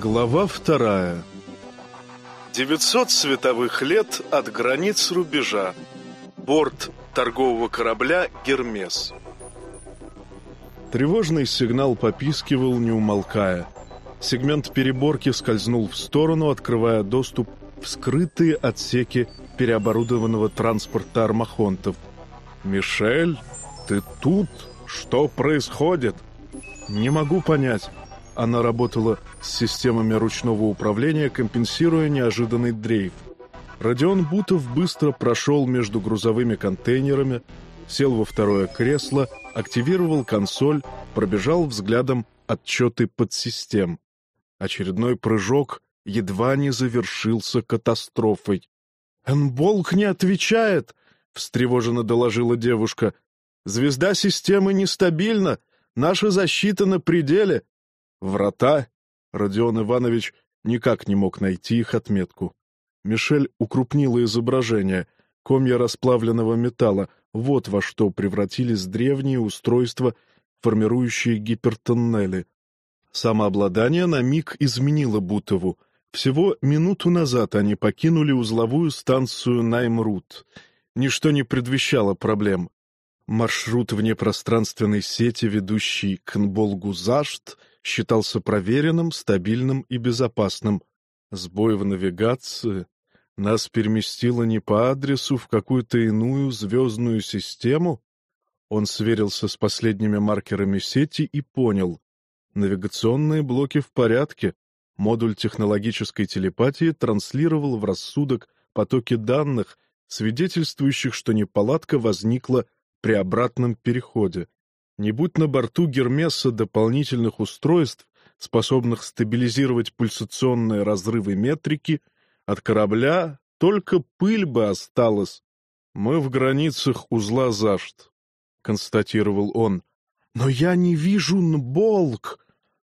Глава вторая 900 световых лет от границ рубежа. Борт торгового корабля «Гермес». Тревожный сигнал попискивал, не умолкая. Сегмент переборки скользнул в сторону, открывая доступ в скрытые отсеки переоборудованного транспорта армахонтов. «Мишель, ты тут? Что происходит?» «Не могу понять». Она работала с системами ручного управления, компенсируя неожиданный дрейф. Родион Бутов быстро прошел между грузовыми контейнерами, сел во второе кресло, активировал консоль, пробежал взглядом отчеты подсистем. Очередной прыжок едва не завершился катастрофой. «Энболк не отвечает!» — встревоженно доложила девушка. «Звезда системы нестабильна, наша защита на пределе, Врата? Родион Иванович никак не мог найти их отметку. Мишель укрупнила изображение. Комья расплавленного металла. Вот во что превратились древние устройства, формирующие гипертоннели. Самообладание на миг изменило Бутову. Всего минуту назад они покинули узловую станцию Наймрут. Ничто не предвещало проблем. Маршрут внепространственной сети, ведущий к Нболгу-Зашт, считался проверенным, стабильным и безопасным. Сбой в навигации нас переместило не по адресу в какую-то иную звездную систему? Он сверился с последними маркерами сети и понял. Навигационные блоки в порядке. Модуль технологической телепатии транслировал в рассудок потоки данных, свидетельствующих, что неполадка возникла при обратном переходе. Не будь на борту Гермеса дополнительных устройств, способных стабилизировать пульсационные разрывы метрики, от корабля только пыль бы осталась. Мы в границах узла Зашт, — констатировал он. Но я не вижу Нболк.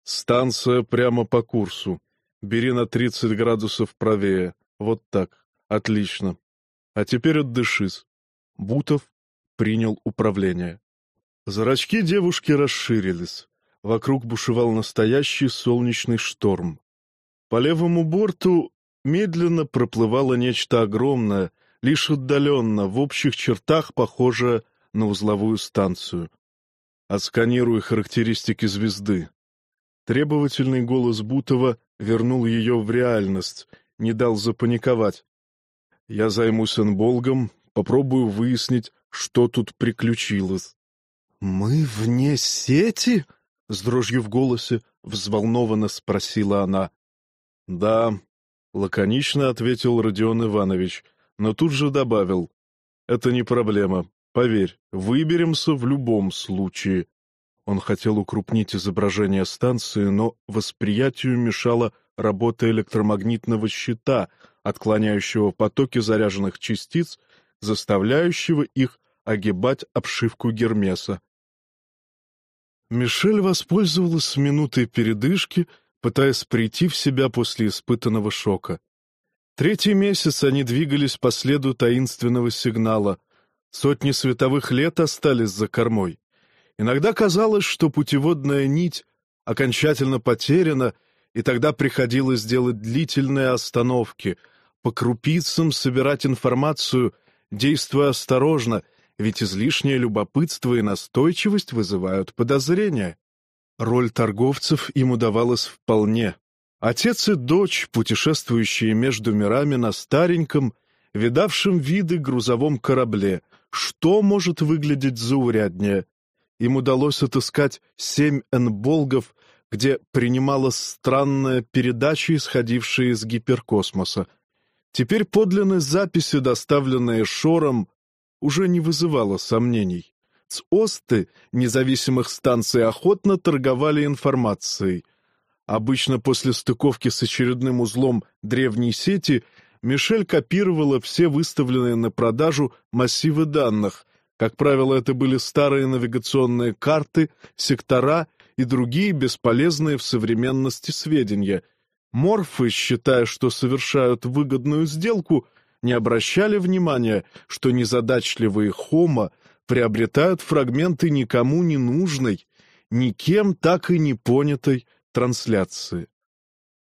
Станция прямо по курсу. Бери на тридцать градусов правее. Вот так. Отлично. А теперь отдышись. Бутов принял управление. Зрачки девушки расширились. Вокруг бушевал настоящий солнечный шторм. По левому борту медленно проплывало нечто огромное, лишь отдаленно, в общих чертах похожее на узловую станцию. Отсканируй характеристики звезды. Требовательный голос Бутова вернул ее в реальность, не дал запаниковать. Я займусь энболгом, попробую выяснить, что тут приключилось. «Мы вне сети?» — с дрожью в голосе взволнованно спросила она. «Да», — лаконично ответил Родион Иванович, но тут же добавил. «Это не проблема. Поверь, выберемся в любом случае». Он хотел укрупнить изображение станции, но восприятию мешала работа электромагнитного щита, отклоняющего потоки заряженных частиц, заставляющего их огибать обшивку Гермеса. Мишель воспользовалась минутой передышки, пытаясь прийти в себя после испытанного шока. Третий месяц они двигались по следу таинственного сигнала. Сотни световых лет остались за кормой. Иногда казалось, что путеводная нить окончательно потеряна, и тогда приходилось делать длительные остановки, по крупицам собирать информацию, действуя осторожно ведь излишнее любопытство и настойчивость вызывают подозрения. Роль торговцев им удавалась вполне. Отец и дочь, путешествующие между мирами на стареньком, видавшем виды грузовом корабле, что может выглядеть зауряднее? Им удалось отыскать семь энболгов, где принималась странная передача, исходившая из гиперкосмоса. Теперь подлинные записи, доставленные Шором, уже не вызывало сомнений. ЦОСТы независимых станций охотно торговали информацией. Обычно после стыковки с очередным узлом древней сети Мишель копировала все выставленные на продажу массивы данных. Как правило, это были старые навигационные карты, сектора и другие бесполезные в современности сведения. Морфы, считая, что совершают выгодную сделку, не обращали внимания, что незадачливые хома приобретают фрагменты никому не нужной, никем так и не понятой трансляции.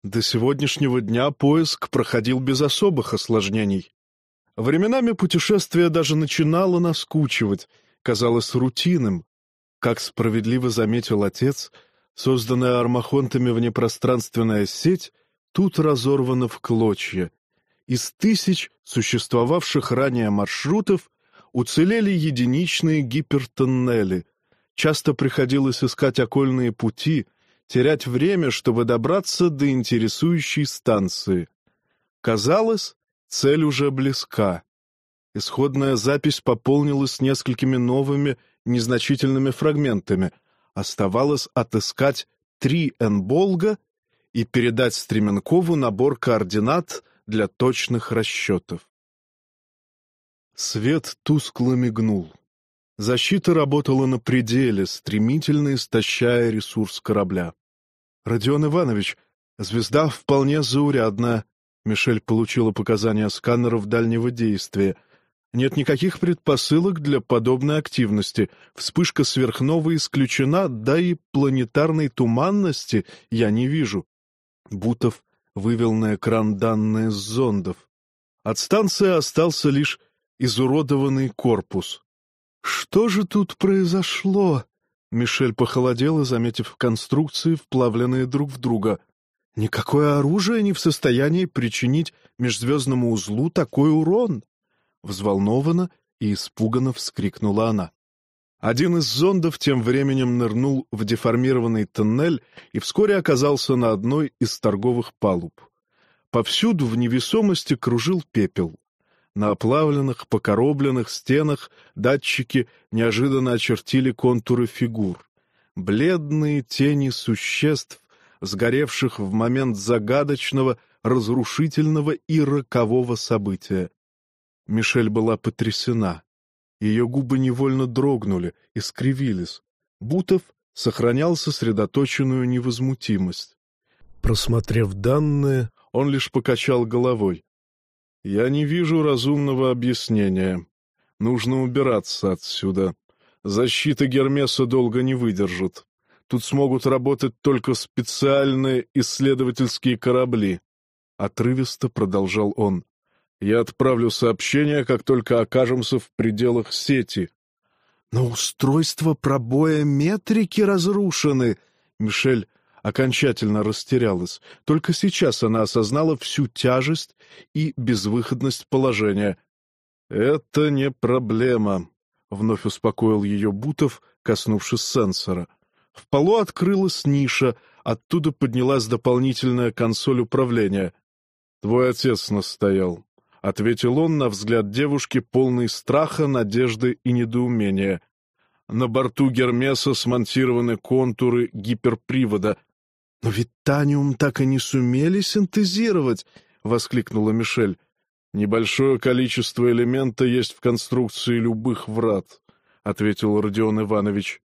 До сегодняшнего дня поиск проходил без особых осложнений. Временами путешествие даже начинало наскучивать, казалось рутинным. Как справедливо заметил отец, созданная армахонтами внепространственная сеть тут разорвана в клочья. Из тысяч существовавших ранее маршрутов уцелели единичные гипертоннели. Часто приходилось искать окольные пути — терять время, чтобы добраться до интересующей станции. Казалось, цель уже близка. Исходная запись пополнилась несколькими новыми, незначительными фрагментами. Оставалось отыскать три энболга и передать Стременкову набор координат для точных расчетов. Свет тускло мигнул. Защита работала на пределе, стремительно истощая ресурс корабля. «Родион Иванович, звезда вполне заурядная». Мишель получила показания сканеров дальнего действия. «Нет никаких предпосылок для подобной активности. Вспышка сверхновой исключена, да и планетарной туманности я не вижу». Бутов вывел на экран данные с зондов. От станции остался лишь изуродованный корпус. «Что же тут произошло?» Мишель похолодела, заметив конструкции, вплавленные друг в друга. «Никакое оружие не в состоянии причинить межзвездному узлу такой урон!» Взволнованно и испуганно вскрикнула она. Один из зондов тем временем нырнул в деформированный тоннель и вскоре оказался на одной из торговых палуб. Повсюду в невесомости кружил пепел. На оплавленных, покоробленных стенах датчики неожиданно очертили контуры фигур. Бледные тени существ, сгоревших в момент загадочного, разрушительного и рокового события. Мишель была потрясена. Ее губы невольно дрогнули и скривились. Бутов сохранял сосредоточенную невозмутимость. Просмотрев данные, он лишь покачал головой. Я не вижу разумного объяснения. Нужно убираться отсюда. Защита Гермеса долго не выдержит. Тут смогут работать только специальные исследовательские корабли. Отрывисто продолжал он. Я отправлю сообщение, как только окажемся в пределах сети. Но устройства пробоя метрики разрушены. Мишель окончательно растерялась. Только сейчас она осознала всю тяжесть и безвыходность положения. «Это не проблема», — вновь успокоил ее Бутов, коснувшись сенсора. В полу открылась ниша, оттуда поднялась дополнительная консоль управления. «Твой отец настоял», — ответил он на взгляд девушки, полный страха, надежды и недоумения. На борту Гермеса смонтированы контуры гиперпривода, «Но ведь таниум так и не сумели синтезировать!» — воскликнула Мишель. «Небольшое количество элемента есть в конструкции любых врат», — ответил Родион Иванович.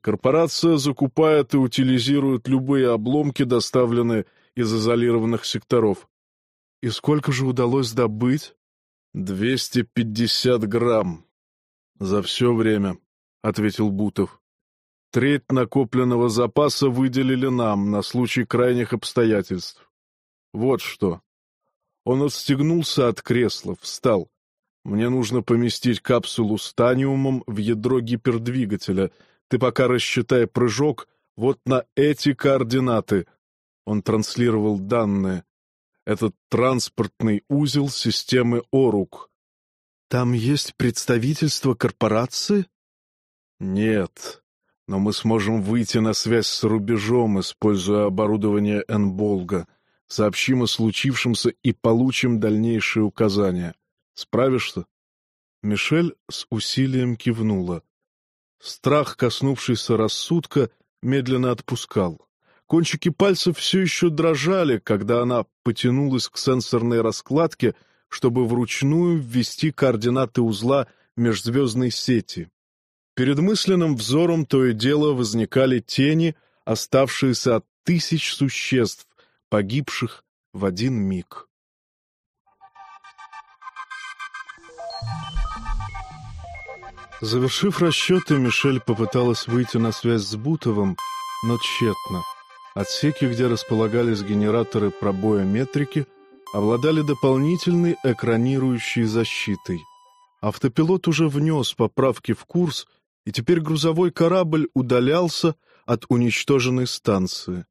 «Корпорация закупает и утилизирует любые обломки, доставленные из изолированных секторов». «И сколько же удалось добыть?» «Двести пятьдесят грамм. За все время», — ответил Бутов. Треть накопленного запаса выделили нам на случай крайних обстоятельств. Вот что. Он отстегнулся от кресла, встал. Мне нужно поместить капсулу с таниумом в ядро гипердвигателя. Ты пока рассчитай прыжок вот на эти координаты. Он транслировал данные. Этот транспортный узел системы Орук. Там есть представительство корпорации? Нет но мы сможем выйти на связь с рубежом, используя оборудование Энболга. Сообщим о случившемся и получим дальнейшие указания. Справишься?» Мишель с усилием кивнула. Страх, коснувшийся рассудка, медленно отпускал. Кончики пальцев все еще дрожали, когда она потянулась к сенсорной раскладке, чтобы вручную ввести координаты узла межзвездной сети. Перед мысленным взором то и дело возникали тени, оставшиеся от тысяч существ, погибших в один миг. Завершив расчеты, Мишель попыталась выйти на связь с Бутовым, но тщетно. Отсеки, где располагались генераторы пробоя метрики, обладали дополнительной экранирующей защитой. Автопилот уже внес поправки в курс, и теперь грузовой корабль удалялся от уничтоженной станции.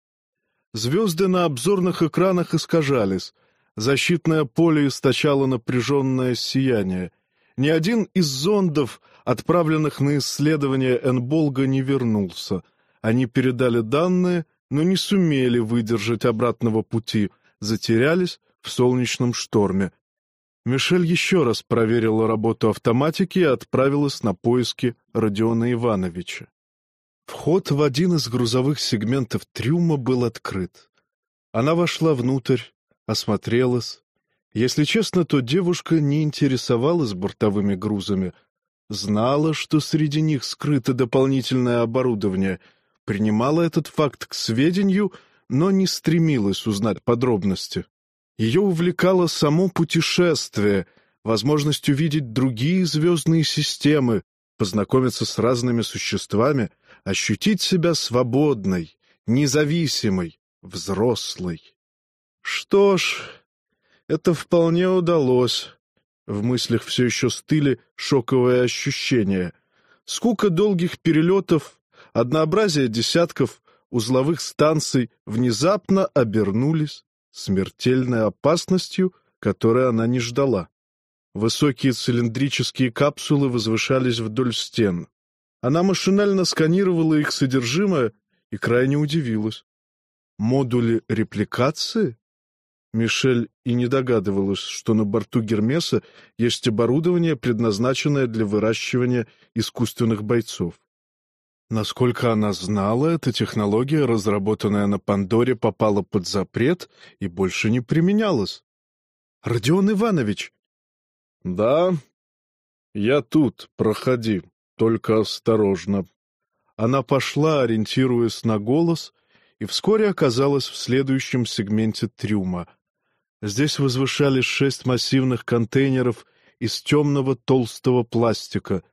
Звезды на обзорных экранах искажались, защитное поле источало напряженное сияние. Ни один из зондов, отправленных на исследование Энболга, не вернулся. Они передали данные, но не сумели выдержать обратного пути, затерялись в солнечном шторме. Мишель еще раз проверила работу автоматики и отправилась на поиски Родиона Ивановича. Вход в один из грузовых сегментов трюма был открыт. Она вошла внутрь, осмотрелась. Если честно, то девушка не интересовалась бортовыми грузами. Знала, что среди них скрыто дополнительное оборудование, принимала этот факт к сведению, но не стремилась узнать подробности. Ее увлекало само путешествие, возможность увидеть другие звездные системы, познакомиться с разными существами, ощутить себя свободной, независимой, взрослой. Что ж, это вполне удалось. В мыслях все еще стыли шоковые ощущения. Скука долгих перелетов, однообразие десятков узловых станций внезапно обернулись смертельной опасностью, которой она не ждала. Высокие цилиндрические капсулы возвышались вдоль стен. Она машинально сканировала их содержимое и крайне удивилась. Модули репликации? Мишель и не догадывалась, что на борту Гермеса есть оборудование, предназначенное для выращивания искусственных бойцов. Насколько она знала, эта технология, разработанная на Пандоре, попала под запрет и больше не применялась. «Родион Иванович!» «Да, я тут, проходи, только осторожно». Она пошла, ориентируясь на голос, и вскоре оказалась в следующем сегменте трюма. Здесь возвышались шесть массивных контейнеров из темного толстого пластика —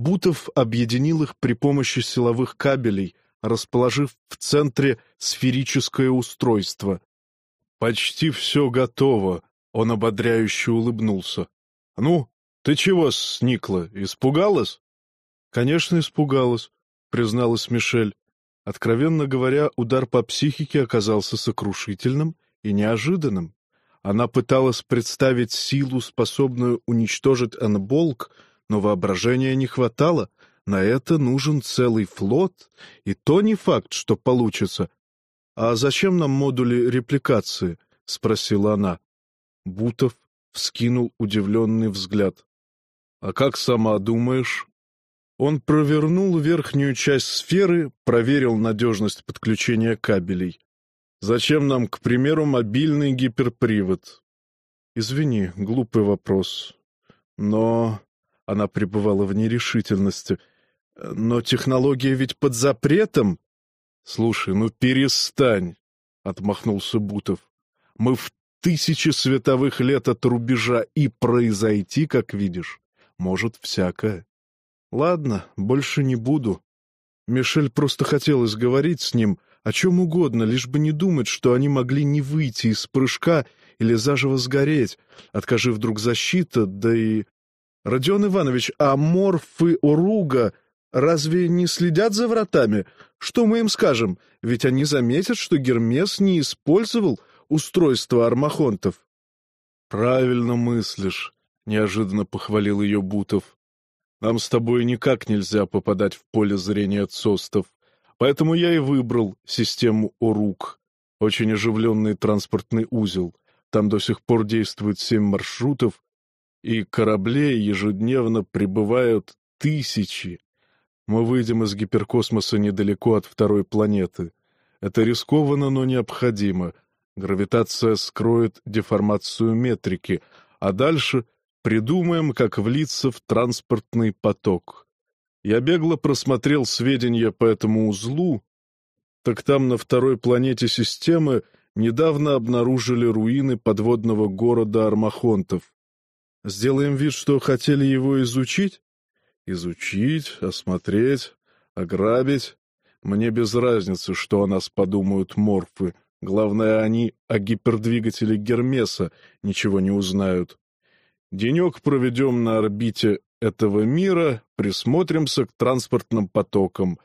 Бутов объединил их при помощи силовых кабелей, расположив в центре сферическое устройство. «Почти все готово», — он ободряюще улыбнулся. «Ну, ты чего сникла, испугалась?» «Конечно, испугалась», — призналась Мишель. Откровенно говоря, удар по психике оказался сокрушительным и неожиданным. Она пыталась представить силу, способную уничтожить Энболк, — но воображения не хватало. На это нужен целый флот, и то не факт, что получится. «А зачем нам модули репликации?» — спросила она. Бутов вскинул удивленный взгляд. «А как сама думаешь?» Он провернул верхнюю часть сферы, проверил надежность подключения кабелей. «Зачем нам, к примеру, мобильный гиперпривод?» «Извини, глупый вопрос. Но она пребывала в нерешительности. «Но технология ведь под запретом!» «Слушай, ну перестань!» — отмахнулся Бутов. «Мы в тысячи световых лет от рубежа, и произойти, как видишь, может всякое. Ладно, больше не буду. Мишель просто хотелось говорить с ним о чем угодно, лишь бы не думать, что они могли не выйти из прыжка или заживо сгореть, откажи вдруг защита, да и Родион Иванович, а морфы Оруга разве не следят за вратами? Что мы им скажем? Ведь они заметят, что Гермес не использовал устройство армахонтов. Правильно мыслишь, неожиданно похвалил ее Бутов. Нам с тобой никак нельзя попадать в поле зрения цостов, поэтому я и выбрал систему Оруг. Очень оживленный транспортный узел. Там до сих пор действует семь маршрутов, и кораблей ежедневно прибывают тысячи. Мы выйдем из гиперкосмоса недалеко от второй планеты. Это рискованно, но необходимо. Гравитация скроет деформацию метрики, а дальше придумаем, как влиться в транспортный поток. Я бегло просмотрел сведения по этому узлу, так там на второй планете системы недавно обнаружили руины подводного города Армахонтов. Сделаем вид, что хотели его изучить? Изучить, осмотреть, ограбить. Мне без разницы, что о нас подумают морфы. Главное, они о гипердвигателе Гермеса ничего не узнают. Денек проведем на орбите этого мира, присмотримся к транспортным потокам.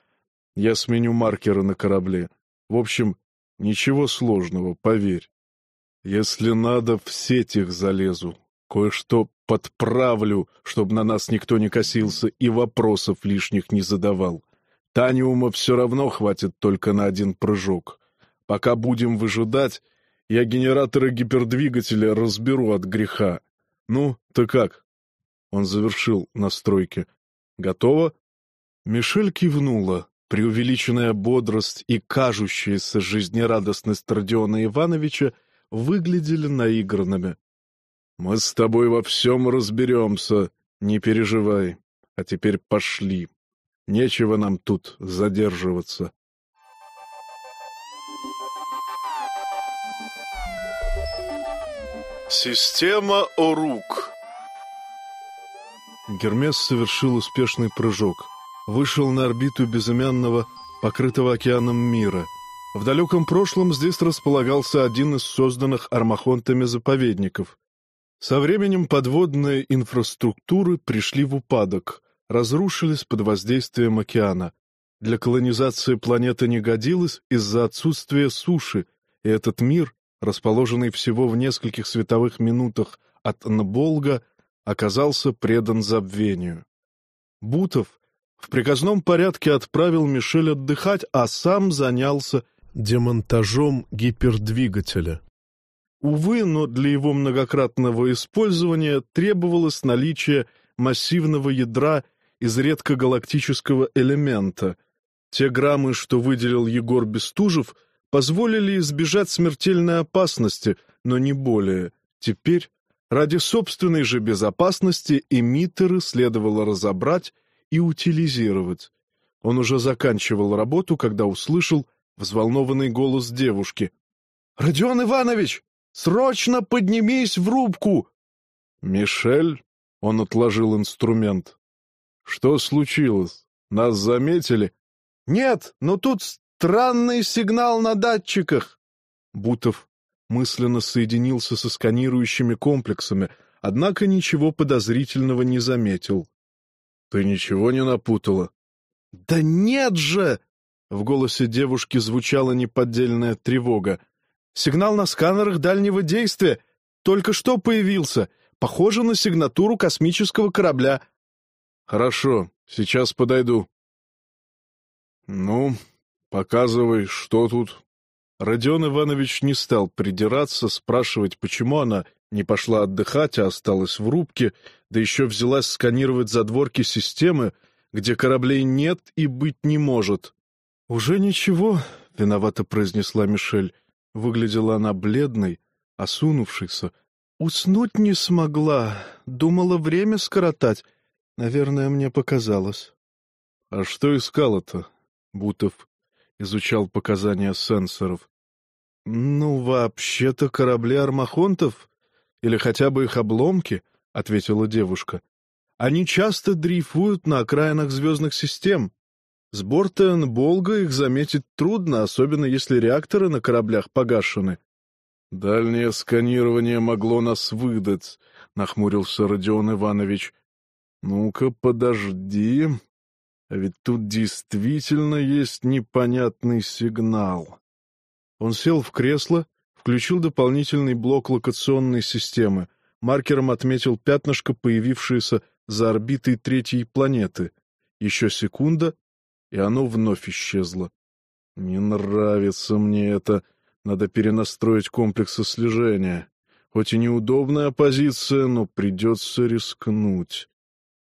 Я сменю маркеры на корабле. В общем, ничего сложного, поверь. Если надо, в сеть их залезу. Кое-что подправлю, чтобы на нас никто не косился и вопросов лишних не задавал. Таниума все равно хватит только на один прыжок. Пока будем выжидать, я генераторы гипердвигателя разберу от греха. Ну, ты как? Он завершил настройки. Готово? Мишель кивнула. Преувеличенная бодрость и кажущаяся жизнерадостность Родиона Ивановича выглядели наигранными. «Мы с тобой во всем разберемся, не переживай. А теперь пошли. Нечего нам тут задерживаться». Система Орук Гермес совершил успешный прыжок. Вышел на орбиту безымянного, покрытого океаном мира. В далеком прошлом здесь располагался один из созданных армахонтами заповедников. Со временем подводные инфраструктуры пришли в упадок, разрушились под воздействием океана. Для колонизации планеты не годилась из-за отсутствия суши, и этот мир расположенный всего в нескольких световых минутах от Нболга, оказался предан забвению. Бутов в приказном порядке отправил Мишель отдыхать, а сам занялся демонтажом гипердвигателя. Увы, но для его многократного использования требовалось наличие массивного ядра из редкогалактического элемента. Те граммы, что выделил Егор Бестужев, позволили избежать смертельной опасности, но не более. Теперь, ради собственной же безопасности, эмиттеры следовало разобрать и утилизировать. Он уже заканчивал работу, когда услышал взволнованный голос девушки. — Родион Иванович, срочно поднимись в рубку! — Мишель? — он отложил инструмент. — Что случилось? Нас заметили? — Нет, но тут Странный сигнал на датчиках!» Бутов мысленно соединился со сканирующими комплексами, однако ничего подозрительного не заметил. «Ты ничего не напутала?» «Да нет же!» В голосе девушки звучала неподдельная тревога. «Сигнал на сканерах дальнего действия только что появился. Похоже на сигнатуру космического корабля». «Хорошо, сейчас подойду». «Ну, «Показывай, что тут?» Родион Иванович не стал придираться, спрашивать, почему она не пошла отдыхать, а осталась в рубке, да еще взялась сканировать задворки системы, где кораблей нет и быть не может. «Уже ничего», — виновато произнесла Мишель. Выглядела она бледной, осунувшейся. «Уснуть не смогла. Думала время скоротать. Наверное, мне показалось». «А что искала-то?» Бутов изучал показания сенсоров. «Ну, вообще-то корабли армахонтов, или хотя бы их обломки», — ответила девушка. «Они часто дрейфуют на окраинах звездных систем. С борта Энболга их заметить трудно, особенно если реакторы на кораблях погашены». «Дальнее сканирование могло нас выдать», — нахмурился Родион Иванович. «Ну-ка, подожди. А ведь тут действительно есть непонятный сигнал. Он сел в кресло, включил дополнительный блок локационной системы, маркером отметил пятнышко, появившееся за орбитой третьей планеты. Еще секунда, и оно вновь исчезло. Не нравится мне это. Надо перенастроить комплексы слежения. Хоть и неудобная позиция, но придется рискнуть.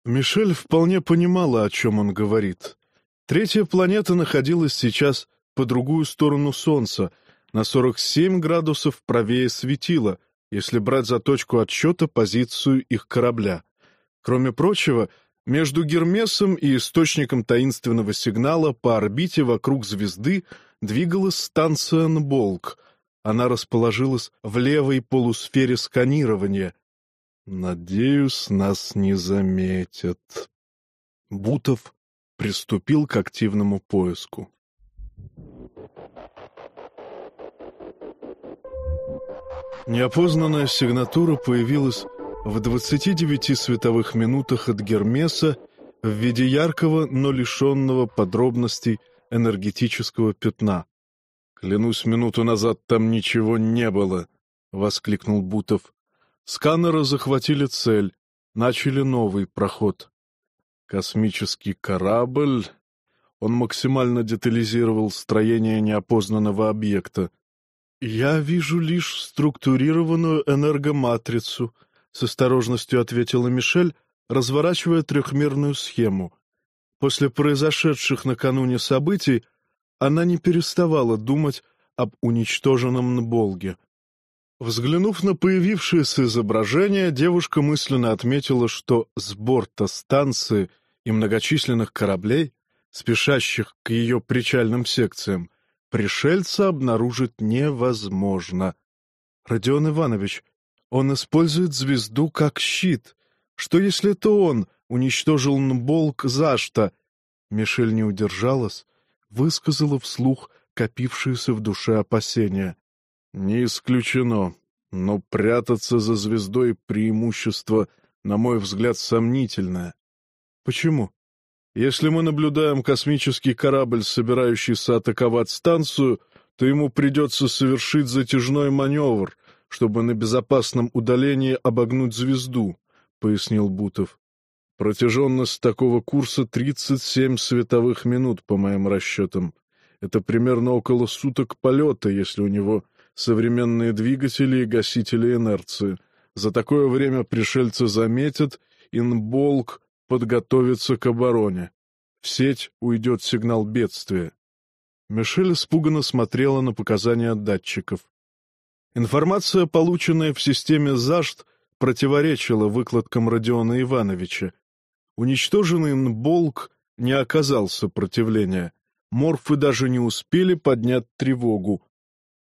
Мишель вполне понимала, о чем он говорит. Третья планета находилась сейчас по другую сторону Солнца, на 47 градусов правее светила, если брать за точку отсчета позицию их корабля. Кроме прочего, между Гермесом и источником таинственного сигнала по орбите вокруг звезды двигалась станция Нболк. Она расположилась в левой полусфере сканирования, Надеюсь, нас не заметят. Бутов приступил к активному поиску. Неопознанная сигнатура появилась в 29 световых минутах от Гермеса в виде яркого, но лишенного подробностей энергетического пятна. «Клянусь, минуту назад там ничего не было!» — воскликнул Бутов. Сканеры захватили цель, начали новый проход. Космический корабль... Он максимально детализировал строение неопознанного объекта. «Я вижу лишь структурированную энергоматрицу», — с осторожностью ответила Мишель, разворачивая трехмерную схему. После произошедших накануне событий она не переставала думать об уничтоженном Нболге. Взглянув на появившееся изображение, девушка мысленно отметила, что с борта станции и многочисленных кораблей, спешащих к ее причальным секциям, пришельца обнаружить невозможно. Родион Иванович, он использует звезду как щит. Что если это он уничтожил Нболк Зашта? Мишель не удержалась, высказала вслух копившиеся в душе опасения. «Не исключено, но прятаться за звездой преимущество, на мой взгляд, сомнительное. Почему? Если мы наблюдаем космический корабль, собирающийся атаковать станцию, то ему придется совершить затяжной маневр, чтобы на безопасном удалении обогнуть звезду», — пояснил Бутов. Протяженность такого курса 37 световых минут, по моим расчетам. Это примерно около суток полета, если у него современные двигатели и гасители инерции. За такое время пришельцы заметят, инболк подготовится к обороне. В сеть уйдет сигнал бедствия. Мишель испуганно смотрела на показания датчиков. Информация, полученная в системе ЗАШТ, противоречила выкладкам Родиона Ивановича, Уничтоженный Нболк не оказал сопротивления. Морфы даже не успели поднять тревогу.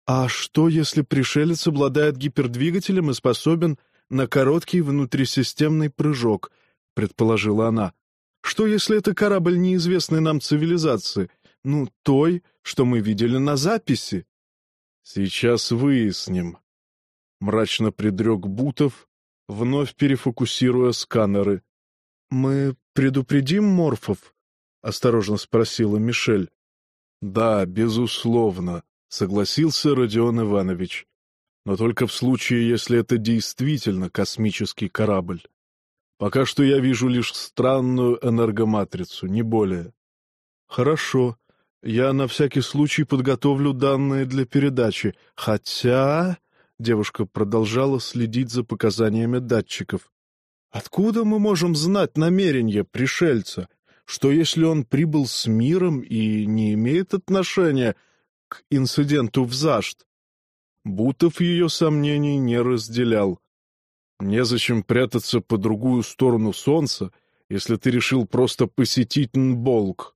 А что, если пришелец обладает гипердвигателем и способен на короткий внутрисистемный прыжок, предположила она. Что, если это корабль неизвестной нам цивилизации, ну, той, что мы видели на записи? Сейчас выясним. Мрачно предрек Бутов, вновь перефокусируя сканеры. «Мы предупредим морфов?» — осторожно спросила Мишель. «Да, безусловно», — согласился Родион Иванович. «Но только в случае, если это действительно космический корабль. Пока что я вижу лишь странную энергоматрицу, не более». «Хорошо. Я на всякий случай подготовлю данные для передачи. Хотя...» Девушка продолжала следить за показаниями датчиков. Откуда мы можем знать намерения пришельца? Что если он прибыл с миром и не имеет отношения к инциденту в Зашт? Бутов ее сомнений не разделял. Незачем прятаться по другую сторону солнца, если ты решил просто посетить Нболк.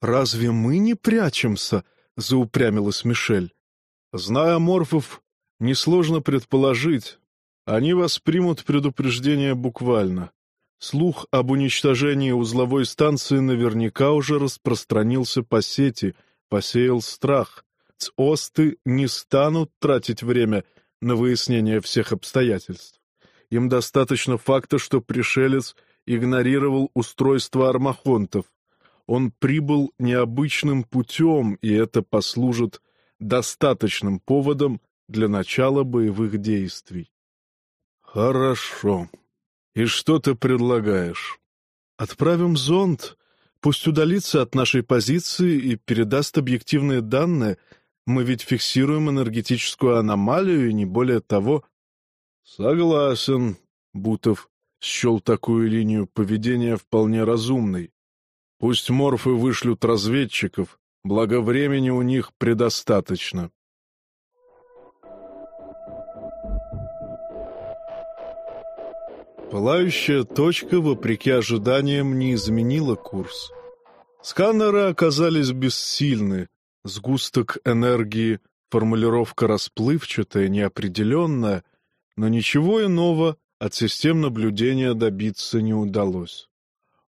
«Разве мы не прячемся?» — заупрямилась Мишель. Зная морфов, несложно предположить, они воспримут предупреждение буквально. Слух об уничтожении узловой станции наверняка уже распространился по сети, посеял страх. ЦОСТы не станут тратить время на выяснение всех обстоятельств. Им достаточно факта, что пришелец игнорировал устройство армахонтов. Он прибыл необычным путем, и это послужит достаточным поводом для начала боевых действий. «Хорошо. И что ты предлагаешь?» «Отправим зонд. Пусть удалится от нашей позиции и передаст объективные данные. Мы ведь фиксируем энергетическую аномалию и не более того». «Согласен», — Бутов счел такую линию поведения вполне разумной. «Пусть морфы вышлют разведчиков, благо времени у них предостаточно». Пылающая точка, вопреки ожиданиям, не изменила курс. Сканеры оказались бессильны. Сгусток энергии, формулировка расплывчатая, неопределенная, но ничего иного от систем наблюдения добиться не удалось.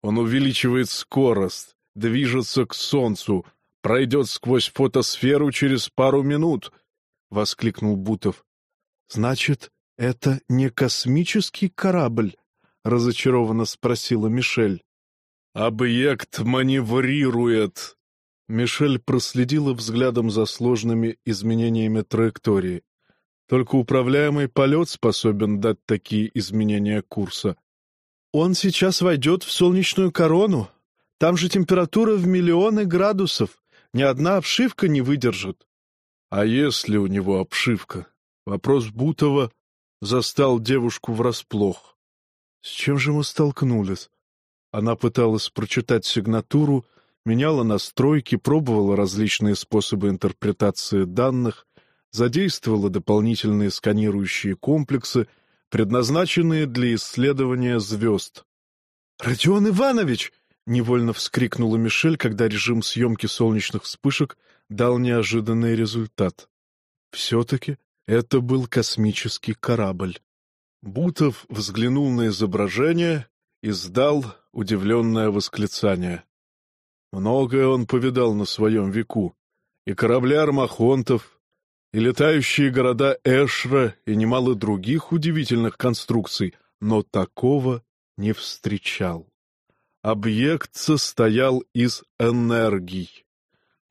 Он увеличивает скорость, движется к Солнцу, пройдет сквозь фотосферу через пару минут, — воскликнул Бутов. — Значит, это не космический корабль? — разочарованно спросила Мишель. — Объект маневрирует. Мишель проследила взглядом за сложными изменениями траектории. Только управляемый полет способен дать такие изменения курса. Он сейчас войдет в солнечную корону. Там же температура в миллионы градусов. Ни одна обшивка не выдержит. А если у него обшивка? Вопрос Бутова застал девушку врасплох. С чем же мы столкнулись? Она пыталась прочитать сигнатуру, меняла настройки, пробовала различные способы интерпретации данных, задействовала дополнительные сканирующие комплексы — предназначенные для исследования звезд. «Родион Иванович!» — невольно вскрикнула Мишель, когда режим съемки солнечных вспышек дал неожиданный результат. Все-таки это был космический корабль. Бутов взглянул на изображение и сдал удивленное восклицание. Многое он повидал на своем веку. И корабли армахонтов, и летающие города Эшра, и немало других удивительных конструкций, но такого не встречал. Объект состоял из энергий.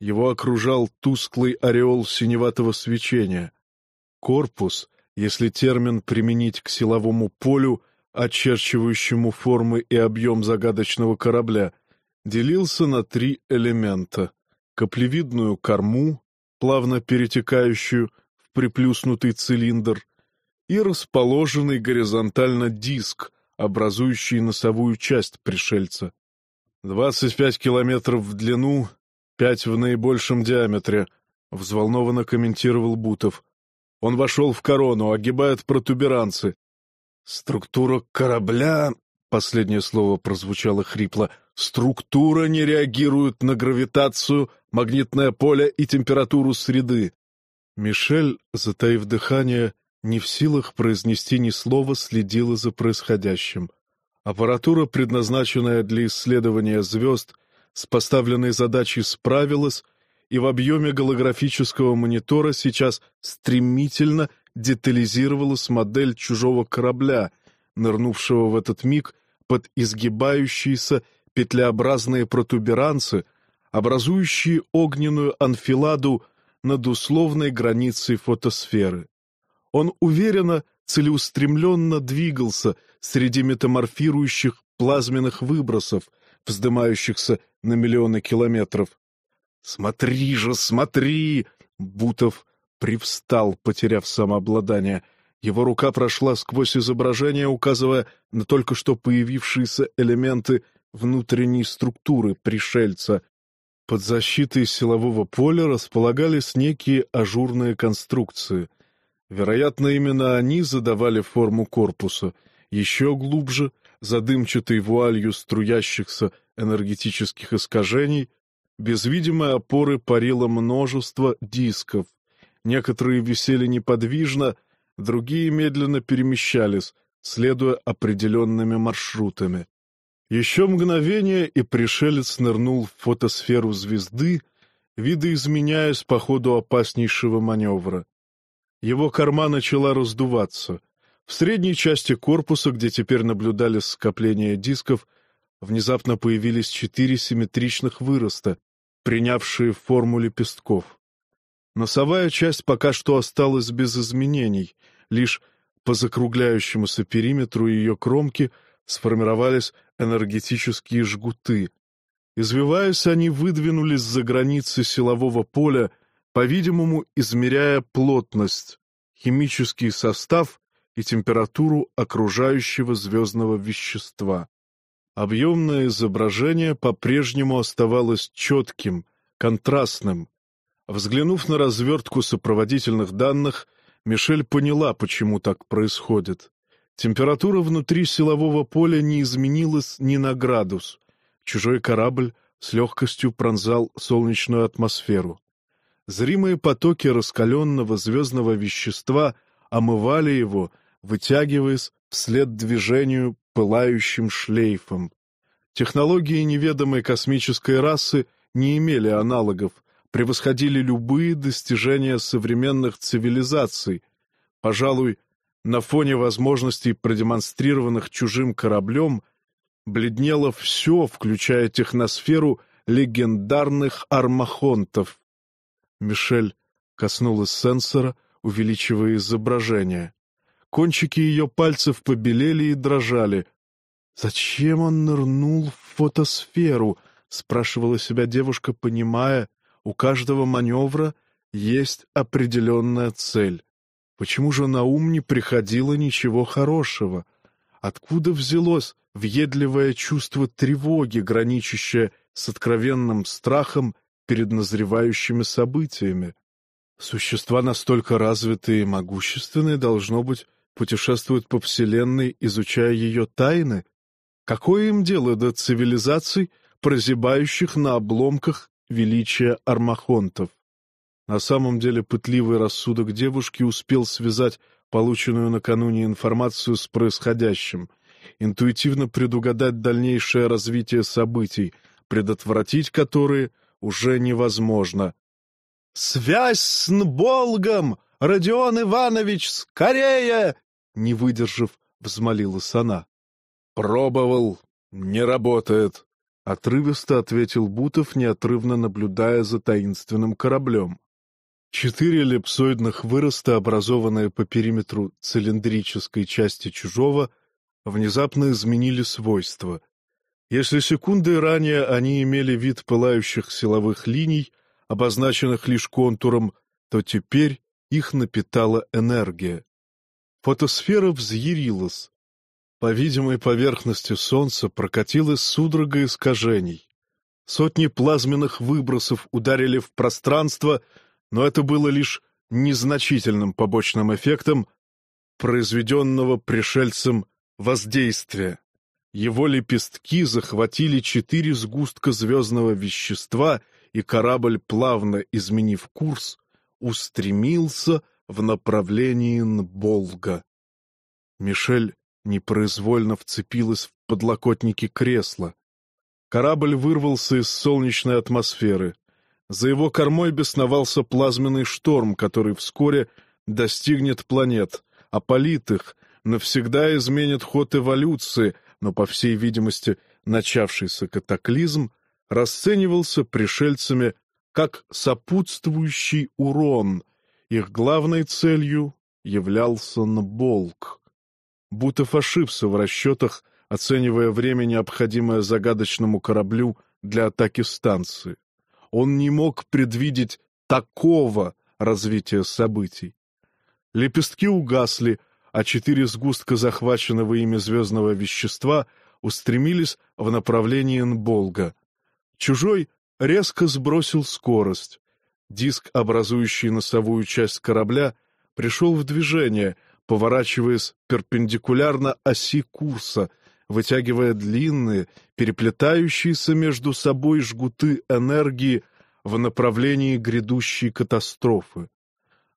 Его окружал тусклый ореол синеватого свечения. Корпус, если термин применить к силовому полю, очерчивающему формы и объем загадочного корабля, делился на три элемента — каплевидную корму, плавно перетекающую в приплюснутый цилиндр, и расположенный горизонтально диск, образующий носовую часть пришельца. 25 километров в длину, 5 в наибольшем диаметре, взволнованно комментировал Бутов. Он вошел в корону, огибает протуберанцы. Структура корабля, последнее слово прозвучало хрипло, структура не реагирует на гравитацию, магнитное поле и температуру среды. Мишель, затаив дыхание, не в силах произнести ни слова, следила за происходящим. Аппаратура, предназначенная для исследования звезд, с поставленной задачей справилась, и в объеме голографического монитора сейчас стремительно детализировалась модель чужого корабля, нырнувшего в этот миг под изгибающиеся петлеобразные протуберанцы, образующие огненную анфиладу над условной границей фотосферы. Он уверенно, целеустремленно двигался среди метаморфирующих плазменных выбросов, вздымающихся на миллионы километров. «Смотри же, смотри!» Бутов привстал, потеряв самообладание. Его рука прошла сквозь изображение, указывая на только что появившиеся элементы внутренней структуры пришельца, под защитой силового поля располагались некие ажурные конструкции. Вероятно, именно они задавали форму корпуса. Еще глубже, за дымчатой вуалью струящихся энергетических искажений, без видимой опоры парило множество дисков. Некоторые висели неподвижно, другие медленно перемещались, следуя определенными маршрутами. Еще мгновение, и пришелец нырнул в фотосферу звезды, видоизменяясь по ходу опаснейшего маневра. Его корма начала раздуваться. В средней части корпуса, где теперь наблюдались скопления дисков, внезапно появились четыре симметричных выроста, принявшие форму лепестков. Носовая часть пока что осталась без изменений, лишь по закругляющемуся периметру ее кромки сформировались энергетические жгуты. Извиваясь, они выдвинулись за границы силового поля, по-видимому, измеряя плотность, химический состав и температуру окружающего звездного вещества. Объемное изображение по-прежнему оставалось четким, контрастным. Взглянув на развертку сопроводительных данных, Мишель поняла, почему так происходит. Температура внутри силового поля не изменилась ни на градус. Чужой корабль с легкостью пронзал солнечную атмосферу. Зримые потоки раскаленного звездного вещества омывали его, вытягиваясь вслед движению пылающим шлейфом. Технологии неведомой космической расы не имели аналогов, превосходили любые достижения современных цивилизаций. Пожалуй, на фоне возможностей, продемонстрированных чужим кораблем, бледнело все, включая техносферу легендарных армахонтов. Мишель коснулась сенсора, увеличивая изображение. Кончики ее пальцев побелели и дрожали. «Зачем он нырнул в фотосферу?» — спрашивала себя девушка, понимая, у каждого маневра есть определенная цель. Почему же на ум не приходило ничего хорошего? Откуда взялось въедливое чувство тревоги, граничащее с откровенным страхом перед назревающими событиями? Существа настолько развитые и могущественные, должно быть, путешествуют по Вселенной, изучая ее тайны? Какое им дело до цивилизаций, прозябающих на обломках величия армахонтов? На самом деле пытливый рассудок девушки успел связать полученную накануне информацию с происходящим, интуитивно предугадать дальнейшее развитие событий, предотвратить которые уже невозможно. «Связь с Нболгом! Родион Иванович, скорее!» Не выдержав, взмолилась она. «Пробовал, не работает», — отрывисто ответил Бутов, неотрывно наблюдая за таинственным кораблем. Четыре эллипсоидных выроста, образованные по периметру цилиндрической части чужого, внезапно изменили свойства. Если секунды ранее они имели вид пылающих силовых линий, обозначенных лишь контуром, то теперь их напитала энергия. Фотосфера взъярилась. По видимой поверхности Солнца прокатилась судорога искажений. Сотни плазменных выбросов ударили в пространство — но это было лишь незначительным побочным эффектом произведенного пришельцем воздействия. Его лепестки захватили четыре сгустка звездного вещества, и корабль, плавно изменив курс, устремился в направлении Нболга. Мишель непроизвольно вцепилась в подлокотники кресла. Корабль вырвался из солнечной атмосферы. За его кормой бесновался плазменный шторм, который вскоре достигнет планет, опалит их, навсегда изменит ход эволюции, но, по всей видимости, начавшийся катаклизм расценивался пришельцами как сопутствующий урон. Их главной целью являлся Нболк. Бутов ошибся в расчетах, оценивая время, необходимое загадочному кораблю для атаки станции. Он не мог предвидеть такого развития событий. Лепестки угасли, а четыре сгустка захваченного ими звездного вещества устремились в направлении Нболга. Чужой резко сбросил скорость. Диск, образующий носовую часть корабля, пришел в движение, поворачиваясь перпендикулярно оси курса — вытягивая длинные, переплетающиеся между собой жгуты энергии в направлении грядущей катастрофы.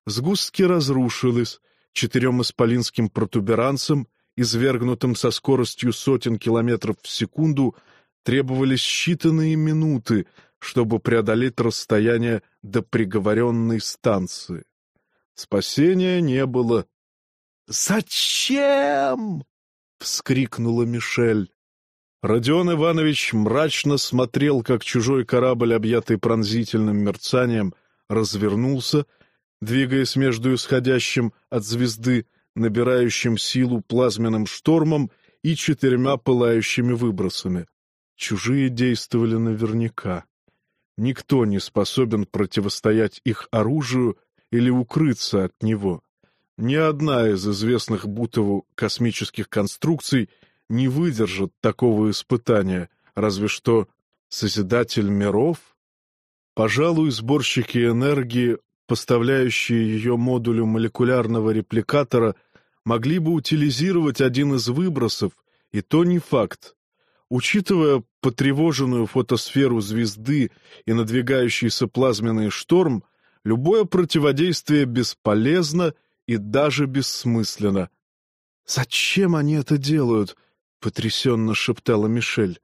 Сгустки разрушились четырем исполинским протуберанцам, извергнутым со скоростью сотен километров в секунду, требовались считанные минуты, чтобы преодолеть расстояние до приговоренной станции. Спасения не было. «Зачем?» — вскрикнула Мишель. Родион Иванович мрачно смотрел, как чужой корабль, объятый пронзительным мерцанием, развернулся, двигаясь между исходящим от звезды, набирающим силу плазменным штормом и четырьмя пылающими выбросами. Чужие действовали наверняка. Никто не способен противостоять их оружию или укрыться от него. Ни одна из известных Бутову космических конструкций не выдержит такого испытания, разве что Созидатель миров? Пожалуй, сборщики энергии, поставляющие ее модулю молекулярного репликатора, могли бы утилизировать один из выбросов, и то не факт. Учитывая потревоженную фотосферу звезды и надвигающийся плазменный шторм, любое противодействие бесполезно — и даже бессмысленно. «Зачем они это делают?» — потрясенно шептала Мишель.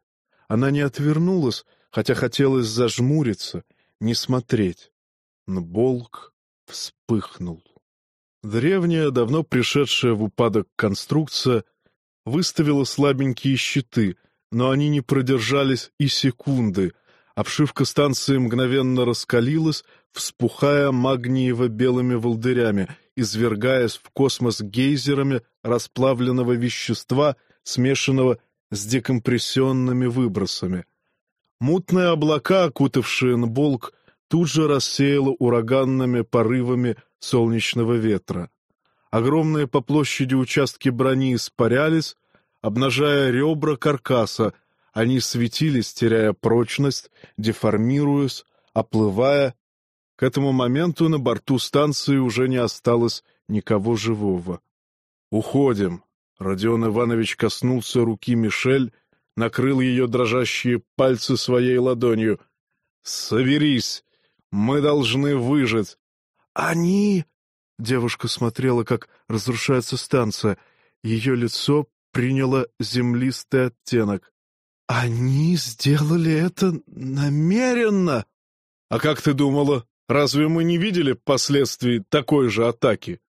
Она не отвернулась, хотя хотелось зажмуриться, не смотреть. Нболк вспыхнул. Древняя, давно пришедшая в упадок конструкция выставила слабенькие щиты, но они не продержались и секунды. Обшивка станции мгновенно раскалилась, вспухая магниево-белыми волдырями, извергаясь в космос гейзерами расплавленного вещества, смешанного с декомпрессионными выбросами. Мутные облака, окутавшие Нболк, тут же рассеяло ураганными порывами солнечного ветра. Огромные по площади участки брони испарялись, обнажая ребра каркаса, они светились, теряя прочность, деформируясь, оплывая. К этому моменту на борту станции уже не осталось никого живого. «Уходим!» Родион Иванович коснулся руки Мишель, накрыл ее дрожащие пальцы своей ладонью. «Соберись! Мы должны выжить!» «Они...» Девушка смотрела, как разрушается станция. Ее лицо приняло землистый оттенок. «Они сделали это намеренно!» «А как ты думала? Разве мы не видели последствий такой же атаки?»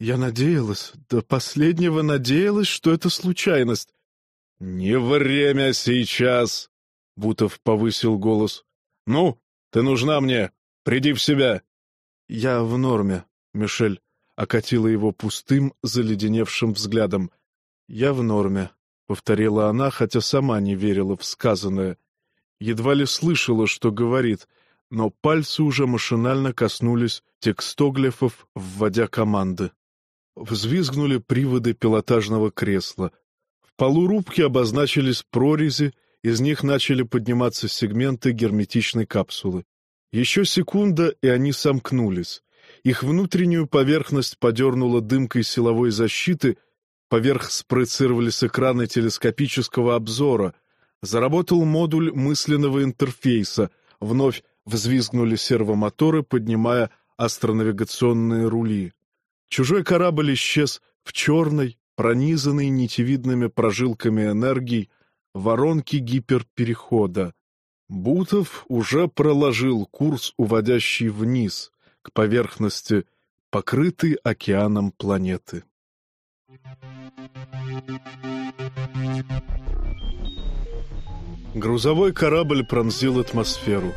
«Я надеялась, до последнего надеялась, что это случайность». «Не время сейчас!» — Бутов повысил голос. «Ну, ты нужна мне. Приди в себя». «Я в норме», Мишель окатила его пустым, заледеневшим взглядом. «Я в норме», — повторила она, хотя сама не верила в сказанное. Едва ли слышала, что говорит, но пальцы уже машинально коснулись текстоглифов, вводя команды. Взвизгнули приводы пилотажного кресла. В полу рубки обозначились прорези, из них начали подниматься сегменты герметичной капсулы. Еще секунда, и они сомкнулись. Их внутреннюю поверхность подернула дымкой силовой защиты, поверх спроецировались экраны телескопического обзора, заработал модуль мысленного интерфейса, вновь взвизгнули сервомоторы, поднимая астронавигационные рули. Чужой корабль исчез в черной, пронизанной нитевидными прожилками энергии, воронке гиперперехода. Бутов уже проложил курс, уводящий вниз, к поверхности, покрытой океаном планеты. Грузовой корабль пронзил атмосферу.